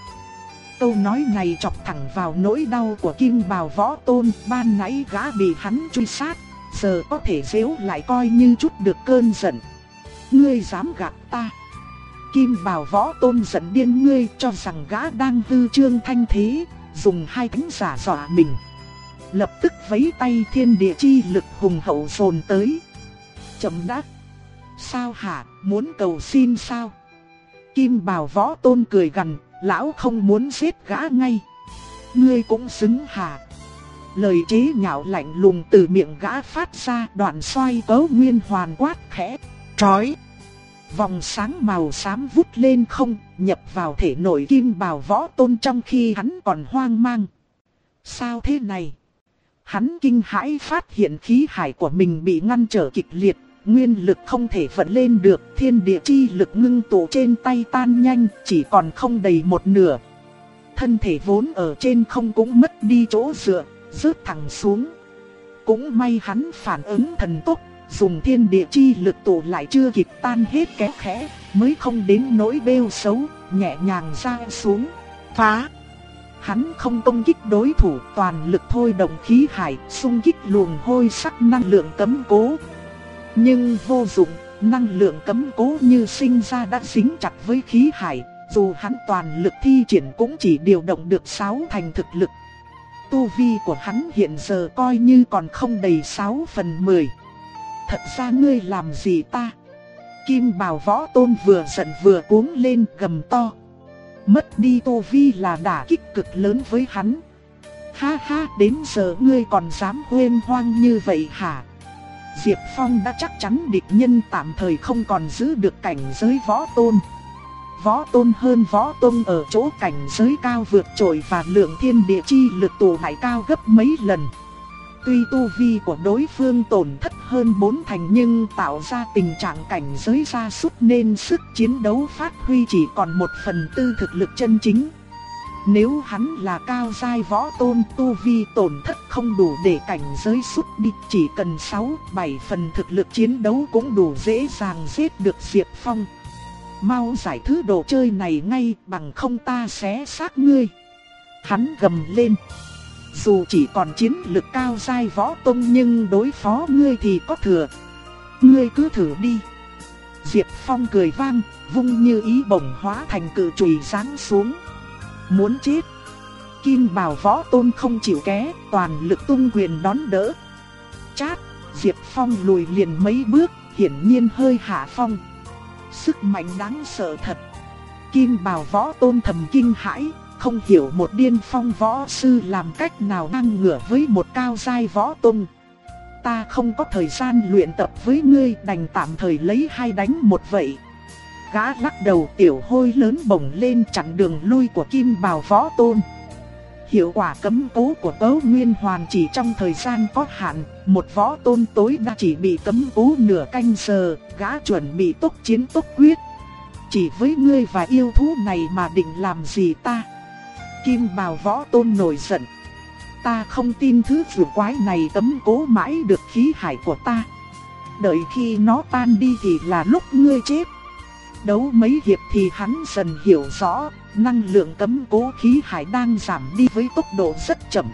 Câu nói này chọc thẳng vào nỗi đau của kim bào võ tôn, ban nãy gã bị hắn truy sát, giờ có thể xéo lại coi như chút được cơn giận. Ngươi dám gạt ta? Kim Bảo Võ Tôn giận điên ngươi cho rằng gã đang hư trương thanh thế, dùng hai cánh giả dọa mình. Lập tức vấy tay thiên địa chi lực hùng hậu dồn tới. Chậm đắc. Sao hả, muốn cầu xin sao? Kim Bảo Võ Tôn cười gằn, lão không muốn giết gã ngay. Ngươi cũng xứng hả? Lời chế nhạo lạnh lùng từ miệng gã phát ra đoạn xoay cấu nguyên hoàn quát khẽ, trói. Vòng sáng màu xám vút lên không, nhập vào thể nội kim bào võ tôn trong khi hắn còn hoang mang. Sao thế này? Hắn kinh hãi phát hiện khí hải của mình bị ngăn trở kịch liệt, nguyên lực không thể vận lên được, thiên địa chi lực ngưng tụ trên tay tan nhanh, chỉ còn không đầy một nửa. Thân thể vốn ở trên không cũng mất đi chỗ dựa, rớt thẳng xuống. Cũng may hắn phản ứng thần tốc, dùng thiên địa chi lực tụ lại chưa kịp tan hết kéo khẽ, mới không đến nỗi bêu xấu, nhẹ nhàng ra xuống, phá. Hắn không công kích đối thủ, toàn lực thôi động khí hải, xung kích luồng hôi sắc năng lượng cấm cố. Nhưng vô dụng, năng lượng cấm cố như sinh ra đã dính chặt với khí hải, dù hắn toàn lực thi triển cũng chỉ điều động được 6 thành thực lực. Tu vi của hắn hiện giờ coi như còn không đầy 6 phần 10 thật ra ngươi làm gì ta? Kim bào võ tôn vừa giận vừa cuống lên gầm to. Mất đi tô vi là đả kích cực lớn với hắn. Ha ha, đến giờ ngươi còn dám huyên hoang như vậy hả? Diệp Phong đã chắc chắn địch nhân tạm thời không còn giữ được cảnh giới võ tôn. Võ tôn hơn võ tôn ở chỗ cảnh giới cao vượt trội và lượng thiên địa chi lực tù lại cao gấp mấy lần. Tuy tu vi của đối phương tổn thất hơn bốn thành nhưng tạo ra tình trạng cảnh giới ra sút nên sức chiến đấu phát huy chỉ còn một phần tư thực lực chân chính. Nếu hắn là cao giai võ tôn, tu vi tổn thất không đủ để cảnh giới sút đi, chỉ cần 6-7 phần thực lực chiến đấu cũng đủ dễ dàng giết được Diệp Phong. Mau giải thứ đồ chơi này ngay, bằng không ta xé xác ngươi. Hắn gầm lên. Dù chỉ còn chiến lực cao dai võ tông nhưng đối phó ngươi thì có thừa. Ngươi cứ thử đi. Diệp Phong cười vang, vung như ý bổng hóa thành cự chùy giáng xuống. Muốn chết. Kim bào võ tôn không chịu ké, toàn lực tung quyền đón đỡ. Chát, Diệp Phong lùi liền mấy bước, hiển nhiên hơi hạ phong. Sức mạnh đáng sợ thật. Kim bào võ tôn thầm kinh hãi, không hiểu một điên phong võ sư làm cách nào ngang ngửa với một cao giai võ tôn. Ta không có thời gian luyện tập với ngươi đành tạm thời lấy hai đánh một vậy. Gã lắc đầu tiểu hôi lớn bổng lên chặn đường lui của kim bào võ tôn. Hiệu quả cấm cố của tấu nguyên hoàn chỉ trong thời gian có hạn, một võ tôn tối đa chỉ bị cấm cố nửa canh giờ, gã chuẩn bị tốc chiến tốc quyết. Chỉ với ngươi và yêu thú này mà định làm gì ta? Kim bào võ tôn nổi giận. Ta không tin thứ vừa quái này tấm cố mãi được khí hải của ta. Đợi khi nó tan đi thì là lúc ngươi chết. Đấu mấy hiệp thì hắn dần hiểu rõ, năng lượng cấm cố khí hải đang giảm đi với tốc độ rất chậm.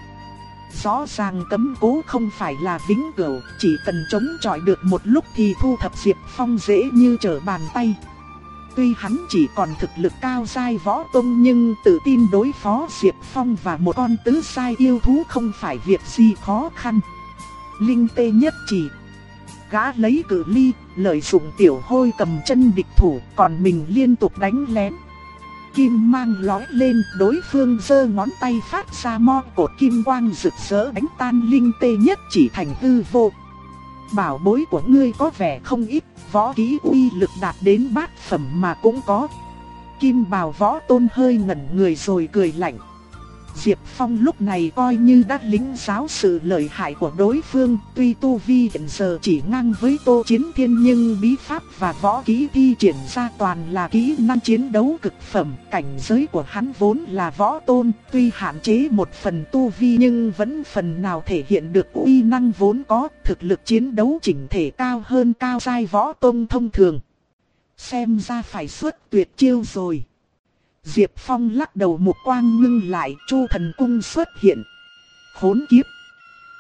Rõ ràng cấm cố không phải là vĩnh cửu, chỉ cần chống chọi được một lúc thì thu thập Diệp Phong dễ như trở bàn tay. Tuy hắn chỉ còn thực lực cao sai võ tông nhưng tự tin đối phó Diệp Phong và một con tứ sai yêu thú không phải việc gì khó khăn. Linh tê nhất chỉ. Gã lấy cử ly, lợi dụng tiểu hôi cầm chân địch thủ, còn mình liên tục đánh lén. Kim mang lói lên, đối phương giơ ngón tay phát ra mo cột kim quang rực rỡ đánh tan linh tê nhất chỉ thành hư vô. Bảo bối của ngươi có vẻ không ít, võ kỹ uy lực đạt đến bát phẩm mà cũng có. Kim bào võ tôn hơi ngẩn người rồi cười lạnh. Diệp Phong lúc này coi như đã lính giáo sự lợi hại của đối phương, tuy tu vi hiện giờ chỉ ngang với Tô Chiến Thiên nhưng bí pháp và võ kỹ thi triển ra toàn là kỹ năng chiến đấu cực phẩm, cảnh giới của hắn vốn là võ tôn, tuy hạn chế một phần tu vi nhưng vẫn phần nào thể hiện được uy năng vốn có, thực lực chiến đấu chỉnh thể cao hơn cao giai võ tôn thông thường. Xem ra phải xuất tuyệt chiêu rồi. Diệp Phong lắc đầu một quang ngưng lại, Chu Thần Cung xuất hiện. Khốn kiếp!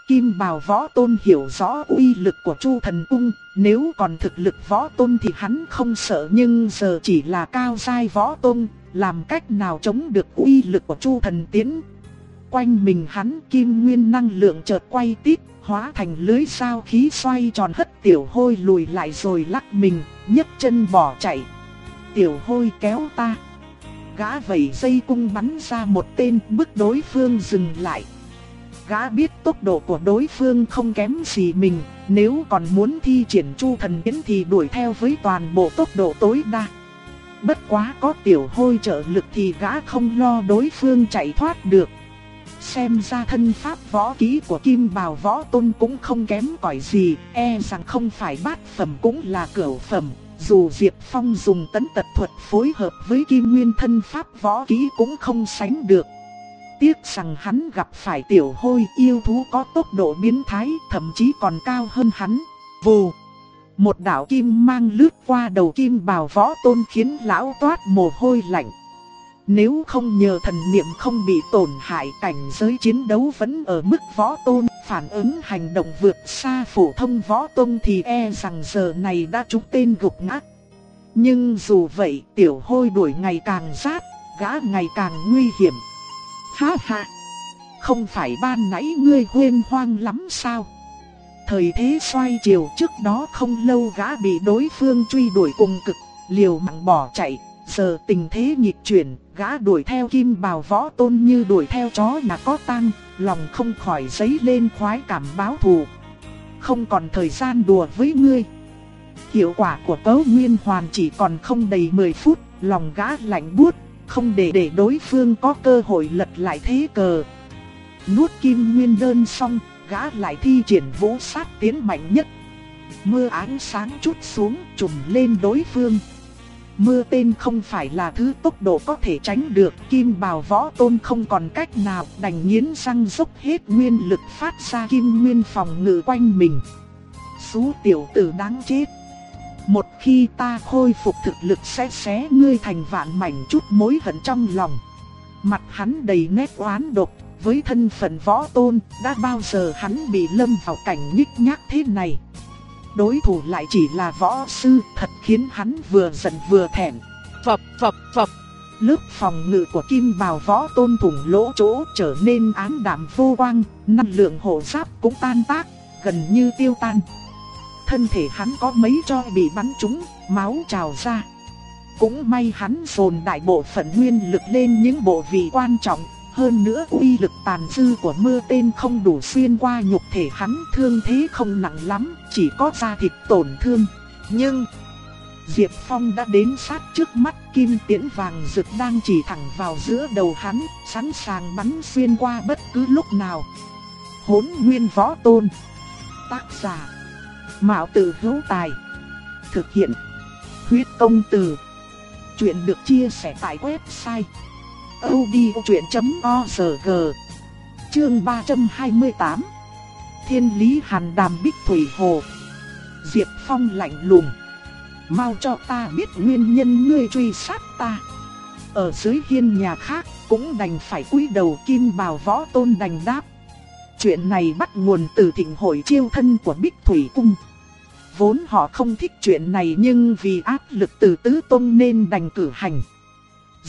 Kim Bào Võ Tôn hiểu rõ uy lực của Chu Thần Cung, nếu còn thực lực Võ Tôn thì hắn không sợ nhưng giờ chỉ là cao giai Võ Tôn, làm cách nào chống được uy lực của Chu Thần Tiến. Quanh mình hắn kim nguyên năng lượng chợt quay tít, hóa thành lưới sao khí xoay tròn hất tiểu hôi lùi lại rồi lắc mình, nhấc chân bỏ chạy. Tiểu hôi kéo ta gã vẩy dây cung bắn ra một tên bức đối phương dừng lại. Gã biết tốc độ của đối phương không kém gì mình, nếu còn muốn thi triển chu thần biến thì đuổi theo với toàn bộ tốc độ tối đa. Bất quá có tiểu hôi trợ lực thì gã không lo đối phương chạy thoát được. Xem ra thân pháp võ kỹ của kim bào võ tôn cũng không kém cỏi gì, e rằng không phải bát phẩm cũng là cửu phẩm, dù Diệp Phong dùng tấn tật thuật phối hợp với kim nguyên thân pháp võ kỹ cũng không sánh được. Tiếc rằng hắn gặp phải tiểu hôi yêu thú có tốc độ biến thái thậm chí còn cao hơn hắn. Vù! Một đạo kim mang lướt qua đầu kim bào võ tôn khiến lão toát mồ hôi lạnh. Nếu không nhờ thần niệm không bị tổn hại cảnh giới chiến đấu vẫn ở mức võ tôn, phản ứng hành động vượt xa phổ thông võ tôn thì e rằng giờ này đã trúng tên gục ngã. Nhưng dù vậy, tiểu hôi đuổi ngày càng rát, gã ngày càng nguy hiểm. Ha ha! Không phải ban nãy ngươi huyên hoang lắm sao? Thời thế xoay chiều trước đó không lâu gã bị đối phương truy đuổi cùng cực, liều mạng bỏ chạy, giờ tình thế nghịch chuyển, gã đuổi theo kim bào võ tôn như đuổi theo chó nhà có tang, lòng không khỏi dấy lên khoái cảm báo thù. Không còn thời gian đùa với ngươi. Hiệu quả của cấu nguyên hoàn chỉ còn không đầy 10 phút, lòng gã lạnh buốt, không để để đối phương có cơ hội lật lại thế cờ. Nuốt kim nguyên đơn xong, gã lại thi triển vũ sát tiến mạnh nhất. Mưa ánh sáng chút xuống, trùm lên đối phương. Mưa tên không phải là thứ tốc độ có thể tránh được, kim bào võ tôn không còn cách nào, đành nghiến răng dốc hết nguyên lực phát ra kim nguyên phòng ngự quanh mình. Xú tiểu tử đáng chết. Một khi ta khôi phục thực lực sẽ xé ngươi thành vạn mảnh chút mối hận trong lòng. Mặt hắn đầy nét oán độc, với thân phận võ tôn, đã bao giờ hắn bị lâm vào cảnh nhích nhác thế này đối thủ lại chỉ là võ sư, thật khiến hắn vừa giận vừa thẹn. Phập phập phập, lớp phòng ngự của kim bào võ tôn thủng lỗ chỗ trở nên ám đạm vô quang, năng lượng hộ giáp cũng tan tác, gần như tiêu tan. Thân thể hắn có mấy cho bị bắn trúng, máu trào ra. Cũng may hắn dồn đại bộ phận nguyên lực lên những bộ vị quan trọng, hơn nữa uy lực tàn dư của mưa tên không đủ xuyên qua nhục thể hắn thương thế không nặng lắm, chỉ có da thịt tổn thương. Nhưng, Diệp Phong đã đến sát trước mắt kim tiễn vàng rực đang chỉ thẳng vào giữa đầu hắn, sẵn sàng bắn xuyên qua bất cứ lúc nào. Hốn nguyên võ tôn. Tác giả. Mạo tử hữu tài. Thực hiện. Huyết công từ. Chuyện được chia sẻ tại website. odchuyện.org Chương 328 Thiên lý hàn đàm bích thủy hồ. Diệp Phong lạnh lùng. Mau cho ta biết nguyên nhân ngươi truy sát ta. Ở dưới hiên nhà khác cũng đành phải cúi đầu kim bào võ tôn đành đáp. Chuyện này bắt nguồn từ thịnh hội chiêu thân của Bích Thủy Cung. Vốn họ không thích chuyện này nhưng vì áp lực từ tứ tôn nên đành cử hành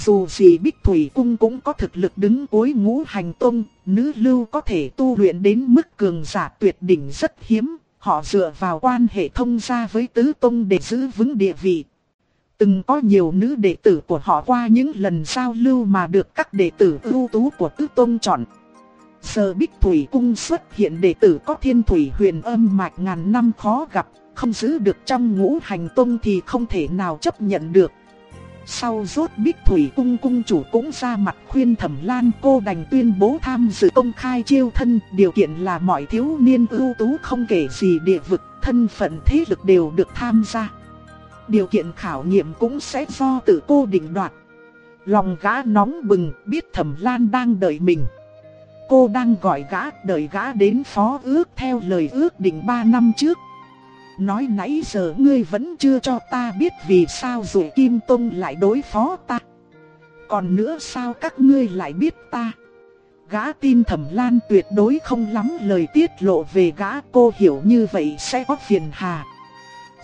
dù gì Bích Thủy Cung cũng có thực lực đứng cuối ngũ hành tông, nữ lưu có thể tu luyện đến mức cường giả tuyệt đỉnh rất hiếm, họ dựa vào quan hệ thông gia với tứ tông để giữ vững địa vị. Từng có nhiều nữ đệ tử của họ qua những lần giao lưu mà được các đệ tử ưu tú của tứ tông chọn. Giờ Bích Thủy Cung xuất hiện đệ tử có thiên thủy huyền âm mạch ngàn năm khó gặp, không giữ được trong ngũ hành tông thì không thể nào chấp nhận được. Sau rốt Bích Thủy Cung cung chủ cũng ra mặt khuyên Thẩm Lan cô đành tuyên bố tham dự công khai chiêu thân, điều kiện là mọi thiếu niên ưu tú không kể gì địa vực, thân phận thế lực đều được tham gia. Điều kiện khảo nghiệm cũng sẽ do tự cô định đoạt. Lòng gã nóng bừng, biết Thẩm Lan đang đợi mình. Cô đang gọi gã, đợi gã đến phó ước theo lời ước định 3 năm trước nói nãy giờ ngươi vẫn chưa cho ta biết vì sao rồi Kim Tông lại đối phó ta. Còn nữa sao các ngươi lại biết ta? Gã tin thẩm lan tuyệt đối không lắm lời tiết lộ về gã cô hiểu như vậy sẽ có phiền hà.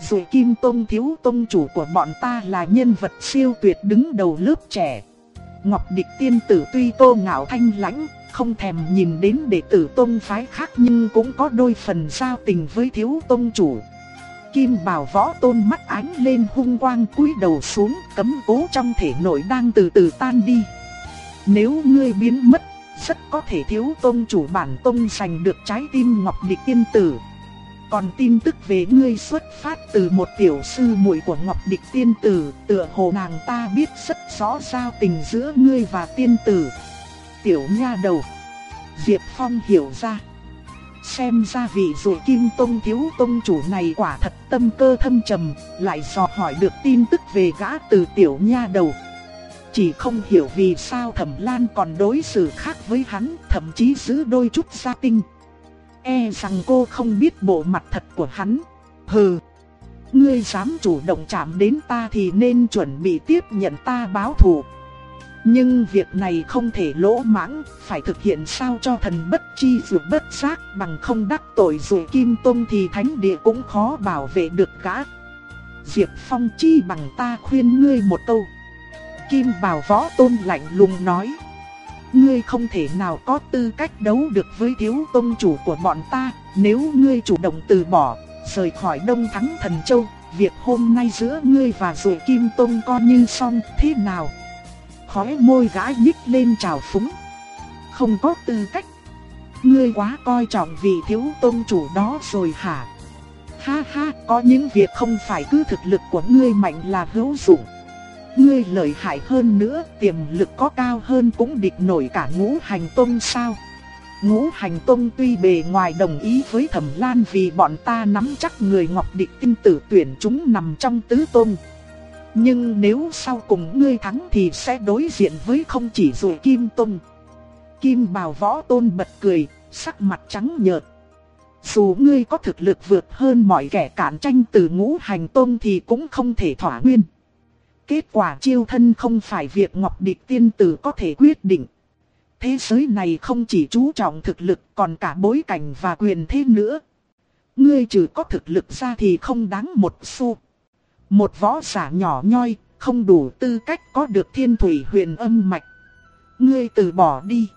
Dù Kim Tông thiếu tông chủ của bọn ta là nhân vật siêu tuyệt đứng đầu lớp trẻ. Ngọc Địch tiên tử tuy tô ngạo thanh lãnh, không thèm nhìn đến đệ tử tông phái khác nhưng cũng có đôi phần giao tình với thiếu tông chủ kim bào võ tôn mắt ánh lên hung quang cúi đầu xuống cấm cố trong thể nội đang từ từ tan đi. Nếu ngươi biến mất, rất có thể thiếu tôn chủ bản tôn giành được trái tim ngọc địch tiên tử. Còn tin tức về ngươi xuất phát từ một tiểu sư muội của Ngọc Địch Tiên Tử, tựa hồ nàng ta biết rất rõ giao tình giữa ngươi và tiên tử. Tiểu nha đầu. Diệp Phong hiểu ra. Xem ra vị dụ kim tông thiếu tông chủ này quả thật tâm cơ thâm trầm, lại dò hỏi được tin tức về gã từ tiểu nha đầu. Chỉ không hiểu vì sao thẩm lan còn đối xử khác với hắn, thậm chí giữ đôi chút gia tinh. E rằng cô không biết bộ mặt thật của hắn. Hừ, ngươi dám chủ động chạm đến ta thì nên chuẩn bị tiếp nhận ta báo thù. Nhưng việc này không thể lỗ mãng, phải thực hiện sao cho thần bất chi dù bất giác bằng không đắc tội rồi Kim Tông thì thánh địa cũng khó bảo vệ được gã. Diệp Phong chi bằng ta khuyên ngươi một câu. Kim Bảo Võ Tôn lạnh lùng nói. Ngươi không thể nào có tư cách đấu được với thiếu tông chủ của bọn ta, nếu ngươi chủ động từ bỏ, rời khỏi Đông Thắng Thần Châu, việc hôm nay giữa ngươi và dù Kim Tông coi như xong thế nào? Khóe môi gã nhích lên trào phúng. Không có tư cách. Ngươi quá coi trọng vị thiếu tôn chủ đó rồi hả? Ha ha, có những việc không phải cứ thực lực của ngươi mạnh là hữu dụng. Ngươi lợi hại hơn nữa, tiềm lực có cao hơn cũng địch nổi cả ngũ hành tôn sao. Ngũ hành tôn tuy bề ngoài đồng ý với thẩm lan vì bọn ta nắm chắc người ngọc địch tinh tử tuyển chúng nằm trong tứ tôn. Nhưng nếu sau cùng ngươi thắng thì sẽ đối diện với không chỉ dù Kim tôn Kim Bào Võ Tôn bật cười, sắc mặt trắng nhợt. Dù ngươi có thực lực vượt hơn mọi kẻ cản tranh từ ngũ hành tôn thì cũng không thể thỏa nguyên. Kết quả chiêu thân không phải việc Ngọc Địch Tiên Tử có thể quyết định. Thế giới này không chỉ chú trọng thực lực còn cả bối cảnh và quyền thế nữa. Ngươi trừ có thực lực ra thì không đáng một xu. Một võ giả nhỏ nhoi, không đủ tư cách có được thiên thủy huyền âm mạch. Ngươi từ bỏ đi.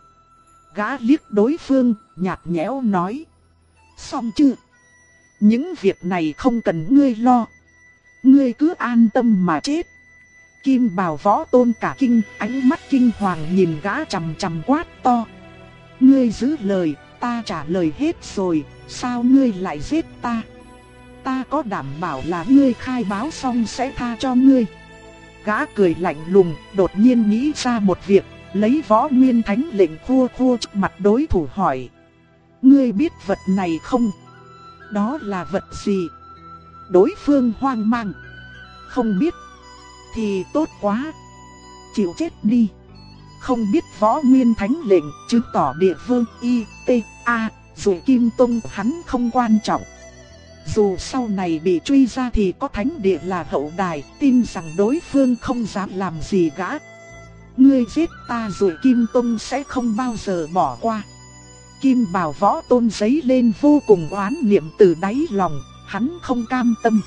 Gã liếc đối phương, nhạt nhẽo nói. Xong chưa? Những việc này không cần ngươi lo. Ngươi cứ an tâm mà chết. Kim bào võ tôn cả kinh, ánh mắt kinh hoàng nhìn gã chầm chầm quát to. Ngươi giữ lời, ta trả lời hết rồi, sao ngươi lại giết ta? Ta có đảm bảo là ngươi khai báo xong sẽ tha cho ngươi. Gã cười lạnh lùng, đột nhiên nghĩ ra một việc, lấy võ nguyên thánh lệnh khua khua trước mặt đối thủ hỏi. Ngươi biết vật này không? Đó là vật gì? Đối phương hoang mang. Không biết. Thì tốt quá. Chịu chết đi. Không biết võ nguyên thánh lệnh chứng tỏ địa phương y, t, a, dù kim tông hắn không quan trọng. Dù sau này bị truy ra thì có thánh địa là hậu đài, tin rằng đối phương không dám làm gì gã. Ngươi giết ta rồi Kim Tông sẽ không bao giờ bỏ qua. Kim bảo võ tôn giấy lên vô cùng oán niệm từ đáy lòng, hắn không cam tâm.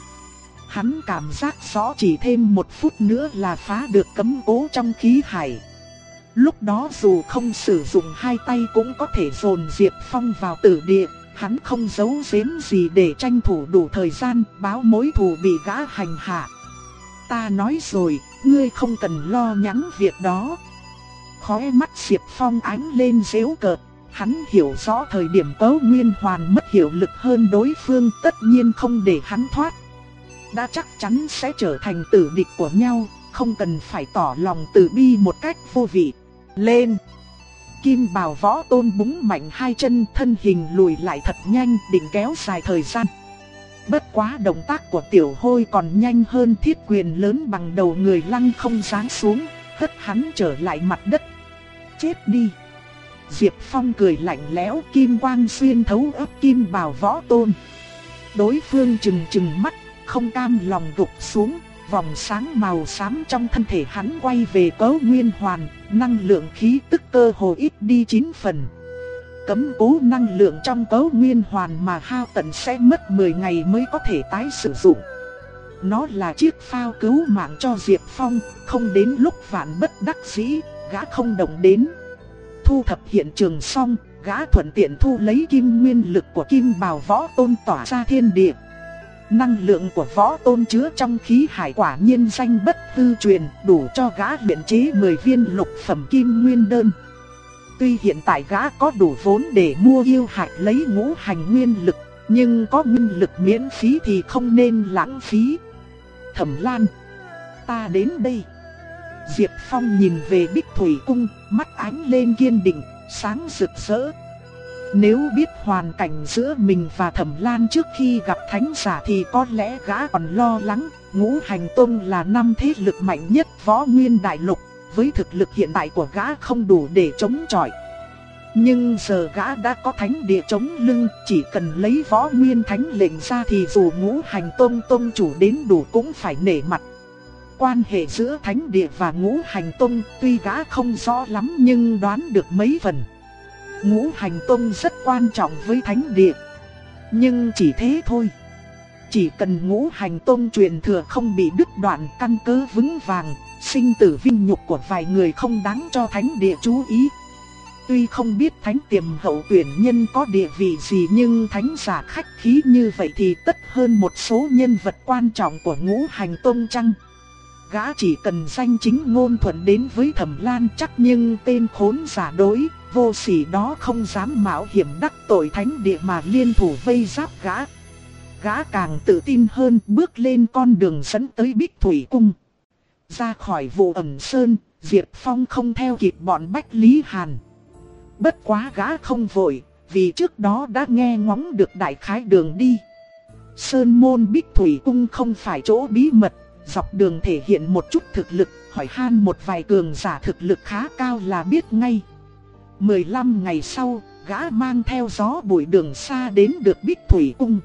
Hắn cảm giác rõ chỉ thêm một phút nữa là phá được cấm cố trong khí hải. Lúc đó dù không sử dụng hai tay cũng có thể dồn Diệp Phong vào tử địa, hắn không giấu giếm gì để tranh thủ đủ thời gian báo mối thù bị gã hành hạ. Ta nói rồi, ngươi không cần lo nhắn việc đó. Khóe mắt Diệp Phong ánh lên dễu cợt, hắn hiểu rõ thời điểm tấu nguyên hoàn mất hiệu lực hơn đối phương tất nhiên không để hắn thoát. Đã chắc chắn sẽ trở thành tử địch của nhau, không cần phải tỏ lòng từ bi một cách vô vị. Lên! Kim bào võ tôn búng mạnh hai chân thân hình lùi lại thật nhanh định kéo dài thời gian. Bất quá động tác của tiểu hôi còn nhanh hơn thiết quyền lớn bằng đầu người lăng không ráng xuống, hất hắn trở lại mặt đất. Chết đi! Diệp Phong cười lạnh lẽo kim quang xuyên thấu ấp kim bào võ tôn. Đối phương chừng chừng mắt, không cam lòng gục xuống, vòng sáng màu xám trong thân thể hắn quay về cấu nguyên hoàn, năng lượng khí tức cơ hồ ít đi 9 phần. Cấm cố năng lượng trong cấu nguyên hoàn mà hao tận sẽ mất 10 ngày mới có thể tái sử dụng. Nó là chiếc phao cứu mạng cho Diệp Phong, không đến lúc vạn bất đắc dĩ, gã không động đến. Thu thập hiện trường xong, gã thuận tiện thu lấy kim nguyên lực của kim bào võ tôn tỏa ra thiên địa. Năng lượng của võ tôn chứa trong khí hải quả nhiên danh bất tư truyền, đủ cho gã luyện chế 10 viên lục phẩm kim nguyên đơn. Tuy hiện tại gã có đủ vốn để mua yêu hạch lấy ngũ hành nguyên lực, nhưng có nguyên lực miễn phí thì không nên lãng phí. Thẩm Lan, ta đến đây. Diệp Phong nhìn về Bích Thủy Cung, mắt ánh lên kiên định, sáng rực rỡ. Nếu biết hoàn cảnh giữa mình và Thẩm Lan trước khi gặp thánh giả thì có lẽ gã còn lo lắng, ngũ hành tông là năm thế lực mạnh nhất võ nguyên đại lục, với thực lực hiện tại của gã không đủ để chống chọi. Nhưng giờ gã đã có thánh địa chống lưng, chỉ cần lấy võ nguyên thánh lệnh ra thì dù ngũ hành tông tông chủ đến đủ cũng phải nể mặt. Quan hệ giữa thánh địa và ngũ hành tông tuy gã không rõ lắm nhưng đoán được mấy phần. Ngũ hành tông rất quan trọng với thánh địa. Nhưng chỉ thế thôi. Chỉ cần ngũ hành tông truyền thừa không bị đứt đoạn căn cơ vững vàng, sinh tử vinh nhục của vài người không đáng cho thánh địa chú ý. Tuy không biết thánh tiềm hậu tuyển nhân có địa vị gì nhưng thánh giả khách khí như vậy thì tất hơn một số nhân vật quan trọng của ngũ hành tông chăng. Gã chỉ cần danh chính ngôn thuận đến với thẩm lan chắc nhưng tên khốn giả đối, vô sỉ đó không dám mạo hiểm đắc tội thánh địa mà liên thủ vây giáp gã. Gã càng tự tin hơn bước lên con đường dẫn tới Bích Thủy Cung. Ra khỏi vụ ẩm sơn, Diệp Phong không theo kịp bọn Bách Lý Hàn. Bất quá gã không vội, vì trước đó đã nghe ngóng được đại khái đường đi. Sơn môn Bích Thủy Cung không phải chỗ bí mật, dọc đường thể hiện một chút thực lực, hỏi han một vài cường giả thực lực khá cao là biết ngay. 15 ngày sau, gã mang theo gió bụi đường xa đến được Bích Thủy Cung.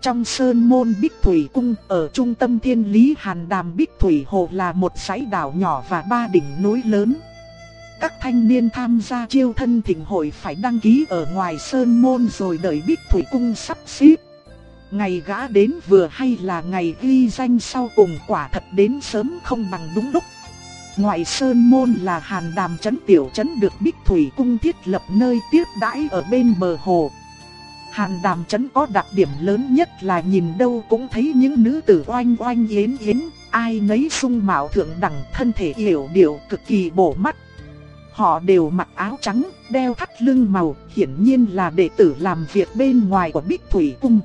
Trong sơn môn Bích Thủy Cung, ở trung tâm thiên lý Hàn Đàm Bích Thủy Hồ là một dãy đảo nhỏ và ba đỉnh núi lớn. Các thanh niên tham gia chiêu thân thỉnh hội phải đăng ký ở ngoài sơn môn rồi đợi Bích Thủy Cung sắp xếp. Ngày gã đến vừa hay là ngày ghi danh sau cùng quả thật đến sớm không bằng đúng lúc. Ngoại sơn môn là hàn đàm trấn tiểu trấn được Bích Thủy Cung thiết lập nơi tiếp đãi ở bên bờ hồ. Hàn đàm chấn có đặc điểm lớn nhất là nhìn đâu cũng thấy những nữ tử oanh oanh yến yến, ai nấy sung mạo thượng đẳng thân thể hiểu điệu cực kỳ bổ mắt. Họ đều mặc áo trắng, đeo thắt lưng màu, hiển nhiên là đệ tử làm việc bên ngoài của Bích Thủy Cung.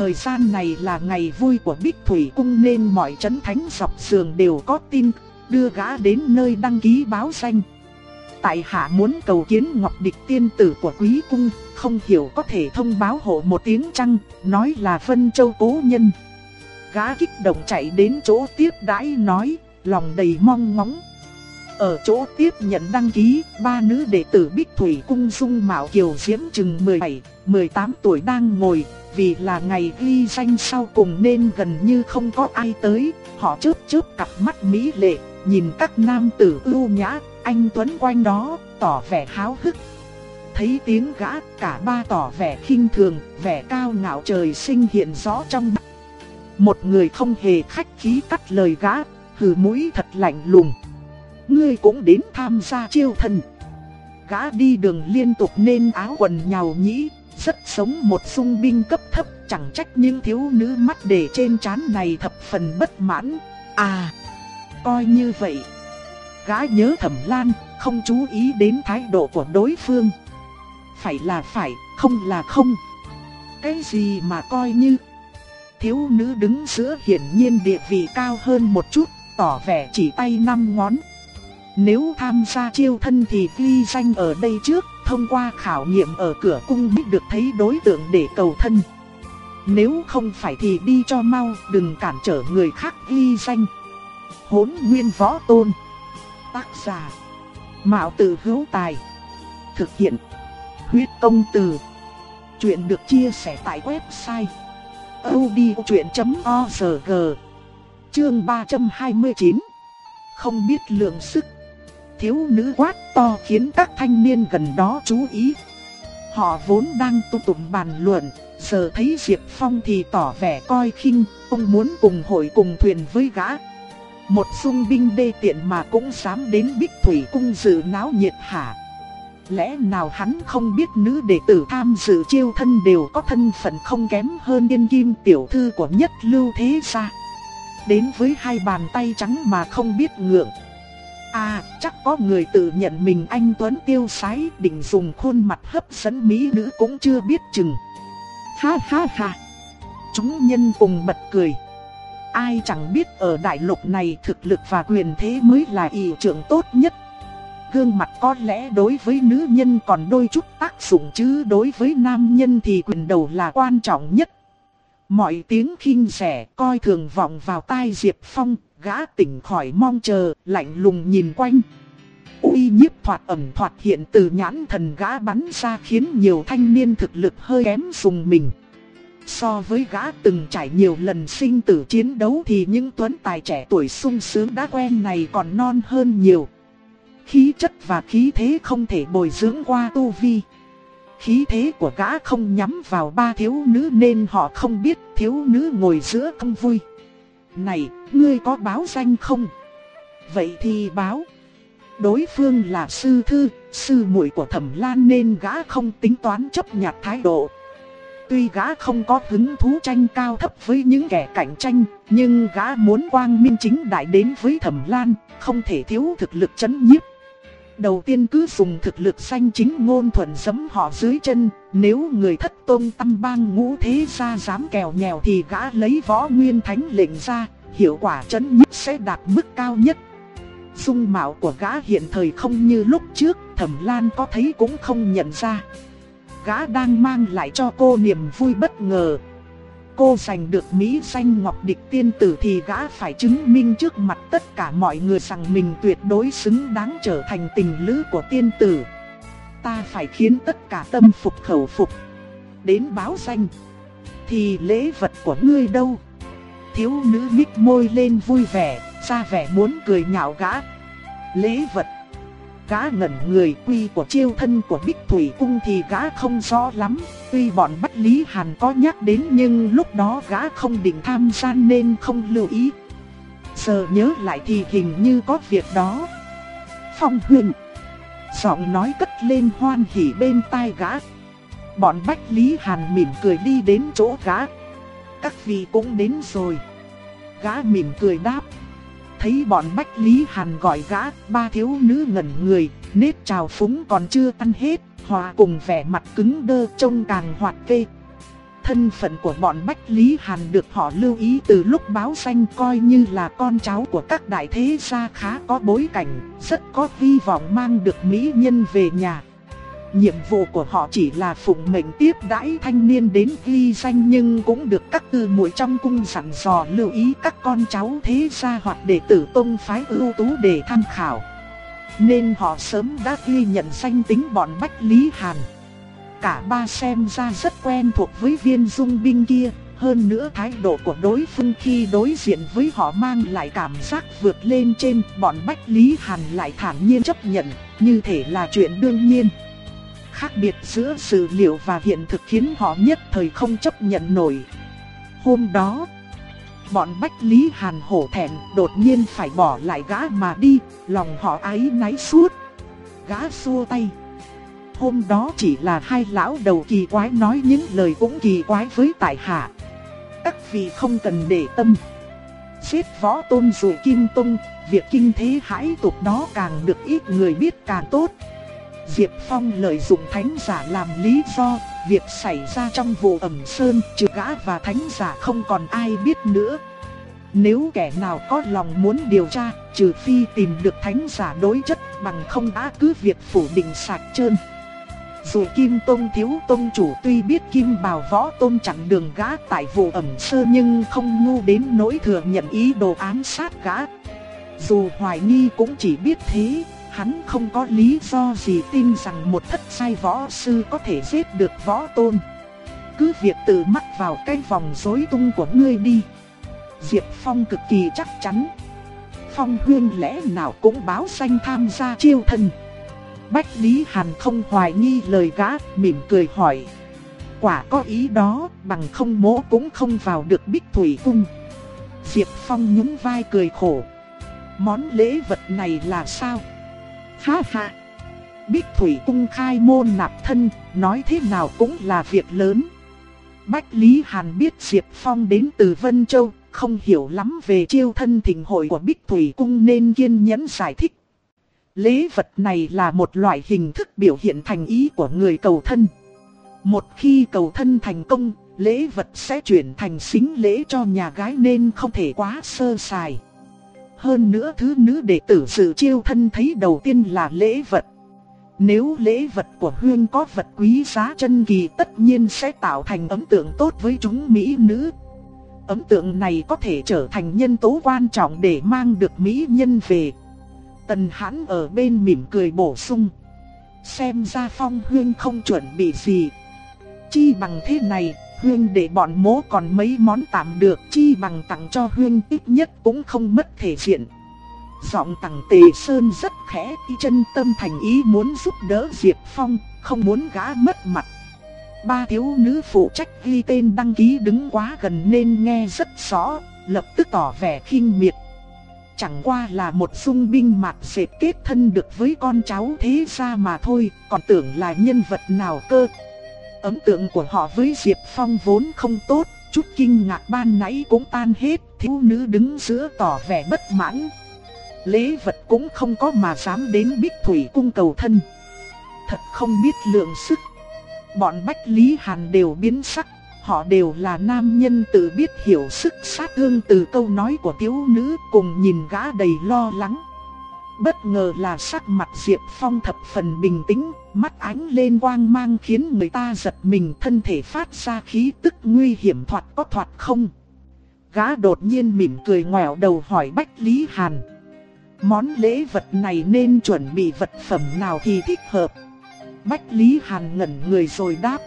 Thời gian này là ngày vui của Bích Thủy Cung nên mọi chấn thánh dọc sườn đều có tin, đưa gã đến nơi đăng ký báo danh. Tại hạ muốn cầu kiến Ngọc Địch tiên tử của quý cung, không hiểu có thể thông báo hộ một tiếng chăng, nói là Vân Châu cố nhân. Gã kích động chạy đến chỗ tiếp đãi nói, lòng đầy mong ngóng. Ở chỗ tiếp nhận đăng ký, ba nữ đệ tử Bích Thủy Cung Dung Mạo Kiều Diễm chừng 17, 18 tuổi đang ngồi, vì là ngày ghi danh sau cùng nên gần như không có ai tới, họ chớp chớp cặp mắt mỹ lệ, nhìn các nam tử ưu nhã, anh Tuấn quanh đó, tỏ vẻ háo hức. Thấy tiếng gã, cả ba tỏ vẻ khinh thường, vẻ cao ngạo trời sinh hiện rõ trong mắt. Một người không hề khách khí cắt lời gã, hừ mũi thật lạnh lùng. Ngươi cũng đến tham gia chiêu thần. Gã đi đường liên tục nên áo quần nhào nhĩ, rất sống một sung binh cấp thấp, chẳng trách những thiếu nữ mắt để trên trán này thập phần bất mãn. À, coi như vậy. gái nhớ thẩm lan, không chú ý đến thái độ của đối phương. Phải là phải, không là không. Cái gì mà coi như... Thiếu nữ đứng giữa hiển nhiên địa vị cao hơn một chút, tỏ vẻ chỉ tay năm ngón. Nếu tham gia chiêu thân thì ghi danh ở đây trước, thông qua khảo nghiệm ở cửa cung biết được thấy đối tượng để cầu thân. Nếu không phải thì đi cho mau, đừng cản trở người khác ghi danh. Hốn nguyên võ tôn. Tác giả. Mạo tử hữu tài. Thực hiện. Huyết công từ. Chuyện được chia sẻ tại website. odchuyện.org Chương 329 Không biết lượng sức thiếu nữ quát to khiến các thanh niên gần đó chú ý. Họ vốn đang tu tụng bàn luận, giờ thấy Diệp Phong thì tỏ vẻ coi khinh, ông muốn cùng hội cùng thuyền với gã. Một sung binh đê tiện mà cũng dám đến Bích Thủy cung dự náo nhiệt hả? Lẽ nào hắn không biết nữ đệ tử tham dự chiêu thân đều có thân phận không kém hơn yên kim tiểu thư của nhất lưu thế gia? Đến với hai bàn tay trắng mà không biết ngượng. À, chắc có người tự nhận mình anh Tuấn tiêu sái định dùng khuôn mặt hấp dẫn mỹ nữ cũng chưa biết chừng. Ha ha ha. Chúng nhân cùng bật cười. Ai chẳng biết ở đại lục này thực lực và quyền thế mới là ý trưởng tốt nhất. Gương mặt có lẽ đối với nữ nhân còn đôi chút tác dụng chứ đối với nam nhân thì quyền đầu là quan trọng nhất. Mọi tiếng khinh rẻ coi thường vọng vào tai Diệp Phong, gã tỉnh khỏi mong chờ, lạnh lùng nhìn quanh. uy nhiếp thoạt ẩm thoạt hiện từ nhãn thần gã bắn ra khiến nhiều thanh niên thực lực hơi kém dùng mình. So với gã từng trải nhiều lần sinh tử chiến đấu thì những tuấn tài trẻ tuổi sung sướng đã quen này còn non hơn nhiều. Khí chất và khí thế không thể bồi dưỡng qua tu vi. Khí thế của gã không nhắm vào ba thiếu nữ nên họ không biết thiếu nữ ngồi giữa không vui. Này, ngươi có báo danh không? Vậy thì báo. Đối phương là sư thư, sư muội của thẩm lan nên gã không tính toán chấp nhặt thái độ. Tuy gã không có hứng thú tranh cao thấp với những kẻ cạnh tranh, nhưng gã muốn quang minh chính đại đến với thẩm lan, không thể thiếu thực lực chấn nhiếp. Đầu tiên cứ dùng thực lực xanh chính ngôn thuận giấm họ dưới chân, nếu người thất tôn tâm bang ngũ thế gia dám kèo nhèo thì gã lấy võ nguyên thánh lệnh ra, hiệu quả chấn nhất sẽ đạt mức cao nhất. Dung mạo của gã hiện thời không như lúc trước, thẩm lan có thấy cũng không nhận ra. Gã đang mang lại cho cô niềm vui bất ngờ, cô giành được Mỹ danh Ngọc Địch Tiên Tử thì gã phải chứng minh trước mặt tất cả mọi người rằng mình tuyệt đối xứng đáng trở thành tình lữ của tiên tử. Ta phải khiến tất cả tâm phục khẩu phục. Đến báo danh. Thì lễ vật của ngươi đâu? Thiếu nữ mít môi lên vui vẻ, ra vẻ muốn cười nhạo gã. Lễ vật gã ngẩn người quy của chiêu thân của Bích Thủy Cung thì gã không rõ lắm. Tuy bọn Bách Lý Hàn có nhắc đến nhưng lúc đó gã không định tham gia nên không lưu ý. Giờ nhớ lại thì hình như có việc đó. Phong huyền. Giọng nói cất lên hoan hỉ bên tai gã. Bọn Bách Lý Hàn mỉm cười đi đến chỗ gã. Các vị cũng đến rồi. Gã mỉm cười đáp. Thấy bọn Bách Lý Hàn gọi gã, ba thiếu nữ ngẩn người, nếp trào phúng còn chưa tan hết, hòa cùng vẻ mặt cứng đơ trông càng hoạt kê. Thân phận của bọn Bách Lý Hàn được họ lưu ý từ lúc báo danh coi như là con cháu của các đại thế gia khá có bối cảnh, rất có hy vọng mang được mỹ nhân về nhà. Nhiệm vụ của họ chỉ là phụng mệnh tiếp đãi thanh niên đến ghi danh nhưng cũng được các tư muội trong cung sẵn dò lưu ý các con cháu thế gia hoặc đệ tử tông phái ưu tú để tham khảo. Nên họ sớm đã ghi nhận danh tính bọn Bách Lý Hàn. Cả ba xem ra rất quen thuộc với viên dung binh kia, hơn nữa thái độ của đối phương khi đối diện với họ mang lại cảm giác vượt lên trên, bọn Bách Lý Hàn lại thản nhiên chấp nhận, như thể là chuyện đương nhiên. Khác biệt giữa sự liệu và hiện thực khiến họ nhất thời không chấp nhận nổi. Hôm đó, bọn Bách Lý Hàn hổ thẹn đột nhiên phải bỏ lại gã mà đi, lòng họ ái náy suốt. Gã xua tay. Hôm đó chỉ là hai lão đầu kỳ quái nói những lời cũng kỳ quái với tại hạ. Các vị không cần để tâm. Xếp võ tôn rồi kim tôn, việc kinh thế hãi tục đó càng được ít người biết càng tốt. Diệp Phong lợi dụng thánh giả làm lý do, việc xảy ra trong vụ ẩm sơn trừ gã và thánh giả không còn ai biết nữa. Nếu kẻ nào có lòng muốn điều tra, trừ phi tìm được thánh giả đối chất bằng không đã cứ việc phủ định sạch trơn. Dù Kim Tông thiếu tông chủ tuy biết Kim Bảo Võ Tôn chặn đường gã tại vụ ẩm sơ nhưng không ngu đến nỗi thừa nhận ý đồ ám sát gã. Dù hoài nghi cũng chỉ biết thế, hắn không có lý do gì tin rằng một thất sai võ sư có thể giết được võ tôn. Cứ việc tự mắc vào cái vòng rối tung của ngươi đi. Diệp Phong cực kỳ chắc chắn. Phong huyên lẽ nào cũng báo danh tham gia chiêu thần. Bách Lý Hàn không hoài nghi lời gã, mỉm cười hỏi. Quả có ý đó, bằng không mỗ cũng không vào được bích thủy cung. Diệp Phong nhún vai cười khổ. Món lễ vật này là sao? Ha ha! Bích thủy cung khai môn nạp thân, nói thế nào cũng là việc lớn. Bách Lý Hàn biết Diệp Phong đến từ Vân Châu, không hiểu lắm về chiêu thân thỉnh hội của Bích Thủy Cung nên kiên nhẫn giải thích. Lễ vật này là một loại hình thức biểu hiện thành ý của người cầu thân. Một khi cầu thân thành công, lễ vật sẽ chuyển thành xính lễ cho nhà gái nên không thể quá sơ sài. Hơn nữa thứ nữ đệ tử dự chiêu thân thấy đầu tiên là lễ vật. Nếu lễ vật của Huyên có vật quý giá chân kỳ tất nhiên sẽ tạo thành ấn tượng tốt với chúng mỹ nữ. Ấn tượng này có thể trở thành nhân tố quan trọng để mang được mỹ nhân về. Tần hãn ở bên mỉm cười bổ sung. Xem ra phong huyên không chuẩn bị gì. Chi bằng thế này, huyên để bọn mố còn mấy món tạm được chi bằng tặng cho huyên ít nhất cũng không mất thể diện. Giọng tặng tề sơn rất khẽ, y chân tâm thành ý muốn giúp đỡ Diệp Phong, không muốn gã mất mặt. Ba thiếu nữ phụ trách ghi tên đăng ký đứng quá gần nên nghe rất rõ, lập tức tỏ vẻ khinh miệt. Chẳng qua là một dung binh mạc dệt kết thân được với con cháu thế ra mà thôi, còn tưởng là nhân vật nào cơ. Ấn tượng của họ với Diệp Phong vốn không tốt, chút kinh ngạc ban nãy cũng tan hết, thiếu nữ đứng giữa tỏ vẻ bất mãn. Lễ vật cũng không có mà dám đến Bích Thủy cung cầu thân. Thật không biết lượng sức Bọn Bách Lý Hàn đều biến sắc, họ đều là nam nhân tự biết hiểu sức sát thương từ câu nói của thiếu nữ cùng nhìn gã đầy lo lắng. Bất ngờ là sắc mặt Diệp Phong thập phần bình tĩnh, mắt ánh lên quang mang khiến người ta giật mình thân thể phát ra khí tức nguy hiểm thoạt có thoạt không. Gã đột nhiên mỉm cười ngoẻo đầu hỏi Bách Lý Hàn. Món lễ vật này nên chuẩn bị vật phẩm nào thì thích hợp. Bách Lý Hàn ngẩn người rồi đáp.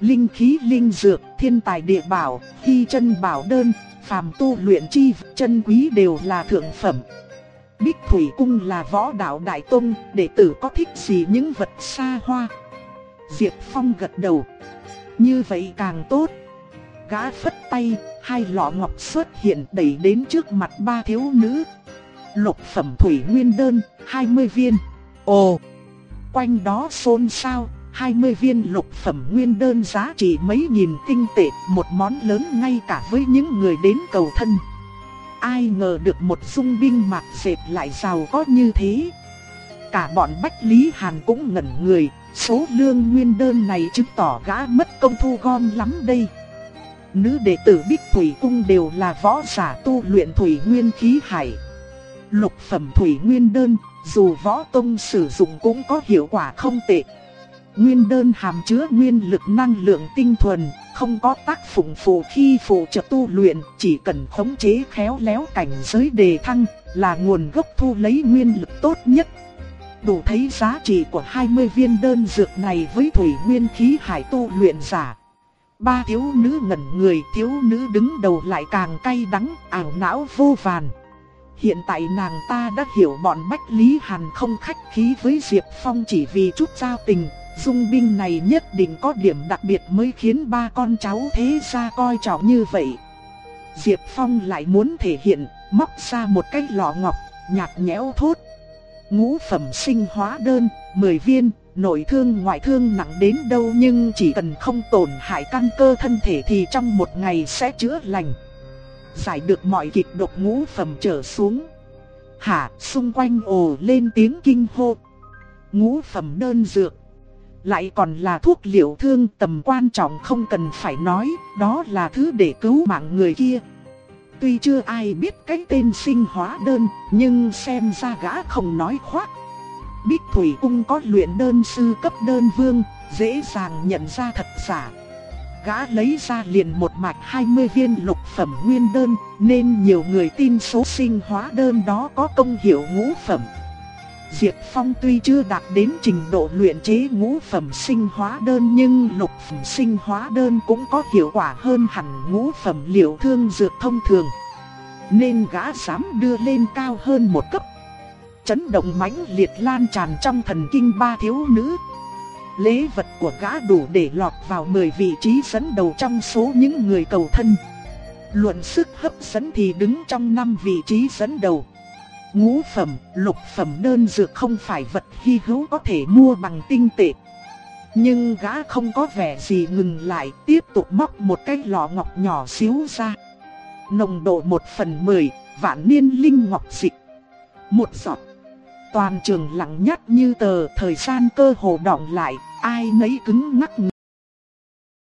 Linh khí linh dược, thiên tài địa bảo, thi chân bảo đơn, phàm tu luyện chi, chân quý đều là thượng phẩm. Bích Thủy Cung là võ đạo đại tôn, đệ tử có thích gì những vật xa hoa. Diệp Phong gật đầu. Như vậy càng tốt. Gã phất tay, hai lọ ngọc xuất hiện đẩy đến trước mặt ba thiếu nữ. Lục phẩm thủy nguyên đơn, 20 viên. Ồ! Quanh đó xôn xao, 20 viên lục phẩm nguyên đơn giá trị mấy nghìn tinh tệ, một món lớn ngay cả với những người đến cầu thân. Ai ngờ được một dung binh mạc dệt lại giàu có như thế. Cả bọn Bách Lý Hàn cũng ngẩn người, số lương nguyên đơn này chứng tỏ gã mất công thu gom lắm đây. Nữ đệ tử Bích Thủy Cung đều là võ giả tu luyện thủy nguyên khí hải. Lục phẩm thủy nguyên đơn, dù võ tông sử dụng cũng có hiệu quả không tệ. Nguyên đơn hàm chứa nguyên lực năng lượng tinh thuần, không có tác phụng phụ khi phụ trợ tu luyện, chỉ cần khống chế khéo léo cảnh giới đề thăng, là nguồn gốc thu lấy nguyên lực tốt nhất. Đủ thấy giá trị của 20 viên đơn dược này với thủy nguyên khí hải tu luyện giả. Ba thiếu nữ ngẩn người, thiếu nữ đứng đầu lại càng cay đắng, ảo não vô vàn. Hiện tại nàng ta đã hiểu bọn Bách Lý Hàn không khách khí với Diệp Phong chỉ vì chút giao tình, dung binh này nhất định có điểm đặc biệt mới khiến ba con cháu thế gia coi trọng như vậy. Diệp Phong lại muốn thể hiện, móc ra một cái lọ ngọc, nhạt nhẽo thốt. Ngũ phẩm sinh hóa đơn, 10 viên, nội thương ngoại thương nặng đến đâu nhưng chỉ cần không tổn hại căn cơ thân thể thì trong một ngày sẽ chữa lành. Giải được mọi kịch độc ngũ phẩm trở xuống. Hả, xung quanh ồ lên tiếng kinh hô. Ngũ phẩm đơn dược. Lại còn là thuốc liệu thương tầm quan trọng không cần phải nói, đó là thứ để cứu mạng người kia. Tuy chưa ai biết cái tên sinh hóa đơn, nhưng xem ra gã không nói khoác. Bích Thủy Cung có luyện đơn sư cấp đơn vương, dễ dàng nhận ra thật giả. Gã lấy ra liền một mạch 20 viên lục phẩm nguyên đơn, nên nhiều người tin số sinh hóa đơn đó có công hiệu ngũ phẩm. Diệp Phong tuy chưa đạt đến trình độ luyện chế ngũ phẩm sinh hóa đơn nhưng lục phẩm sinh hóa đơn cũng có hiệu quả hơn hẳn ngũ phẩm liệu thương dược thông thường. Nên gã dám đưa lên cao hơn một cấp. Chấn động mãnh liệt lan tràn trong thần kinh ba thiếu nữ. Lễ vật của gã đủ để lọt vào 10 vị trí dẫn đầu trong số những người cầu thân. Luận sức hấp dẫn thì đứng trong 5 vị trí dẫn đầu. Ngũ phẩm, lục phẩm đơn dược không phải vật hy hữu có thể mua bằng tinh tệ. Nhưng gã không có vẻ gì ngừng lại, tiếp tục móc một cái lọ ngọc nhỏ xíu ra. Nồng độ 1 phần 10, vạn niên linh ngọc dịch. Một giọt. Toàn trường lặng nhắc như tờ, thời gian cơ hồ đọng lại, ai nấy cứng ngắc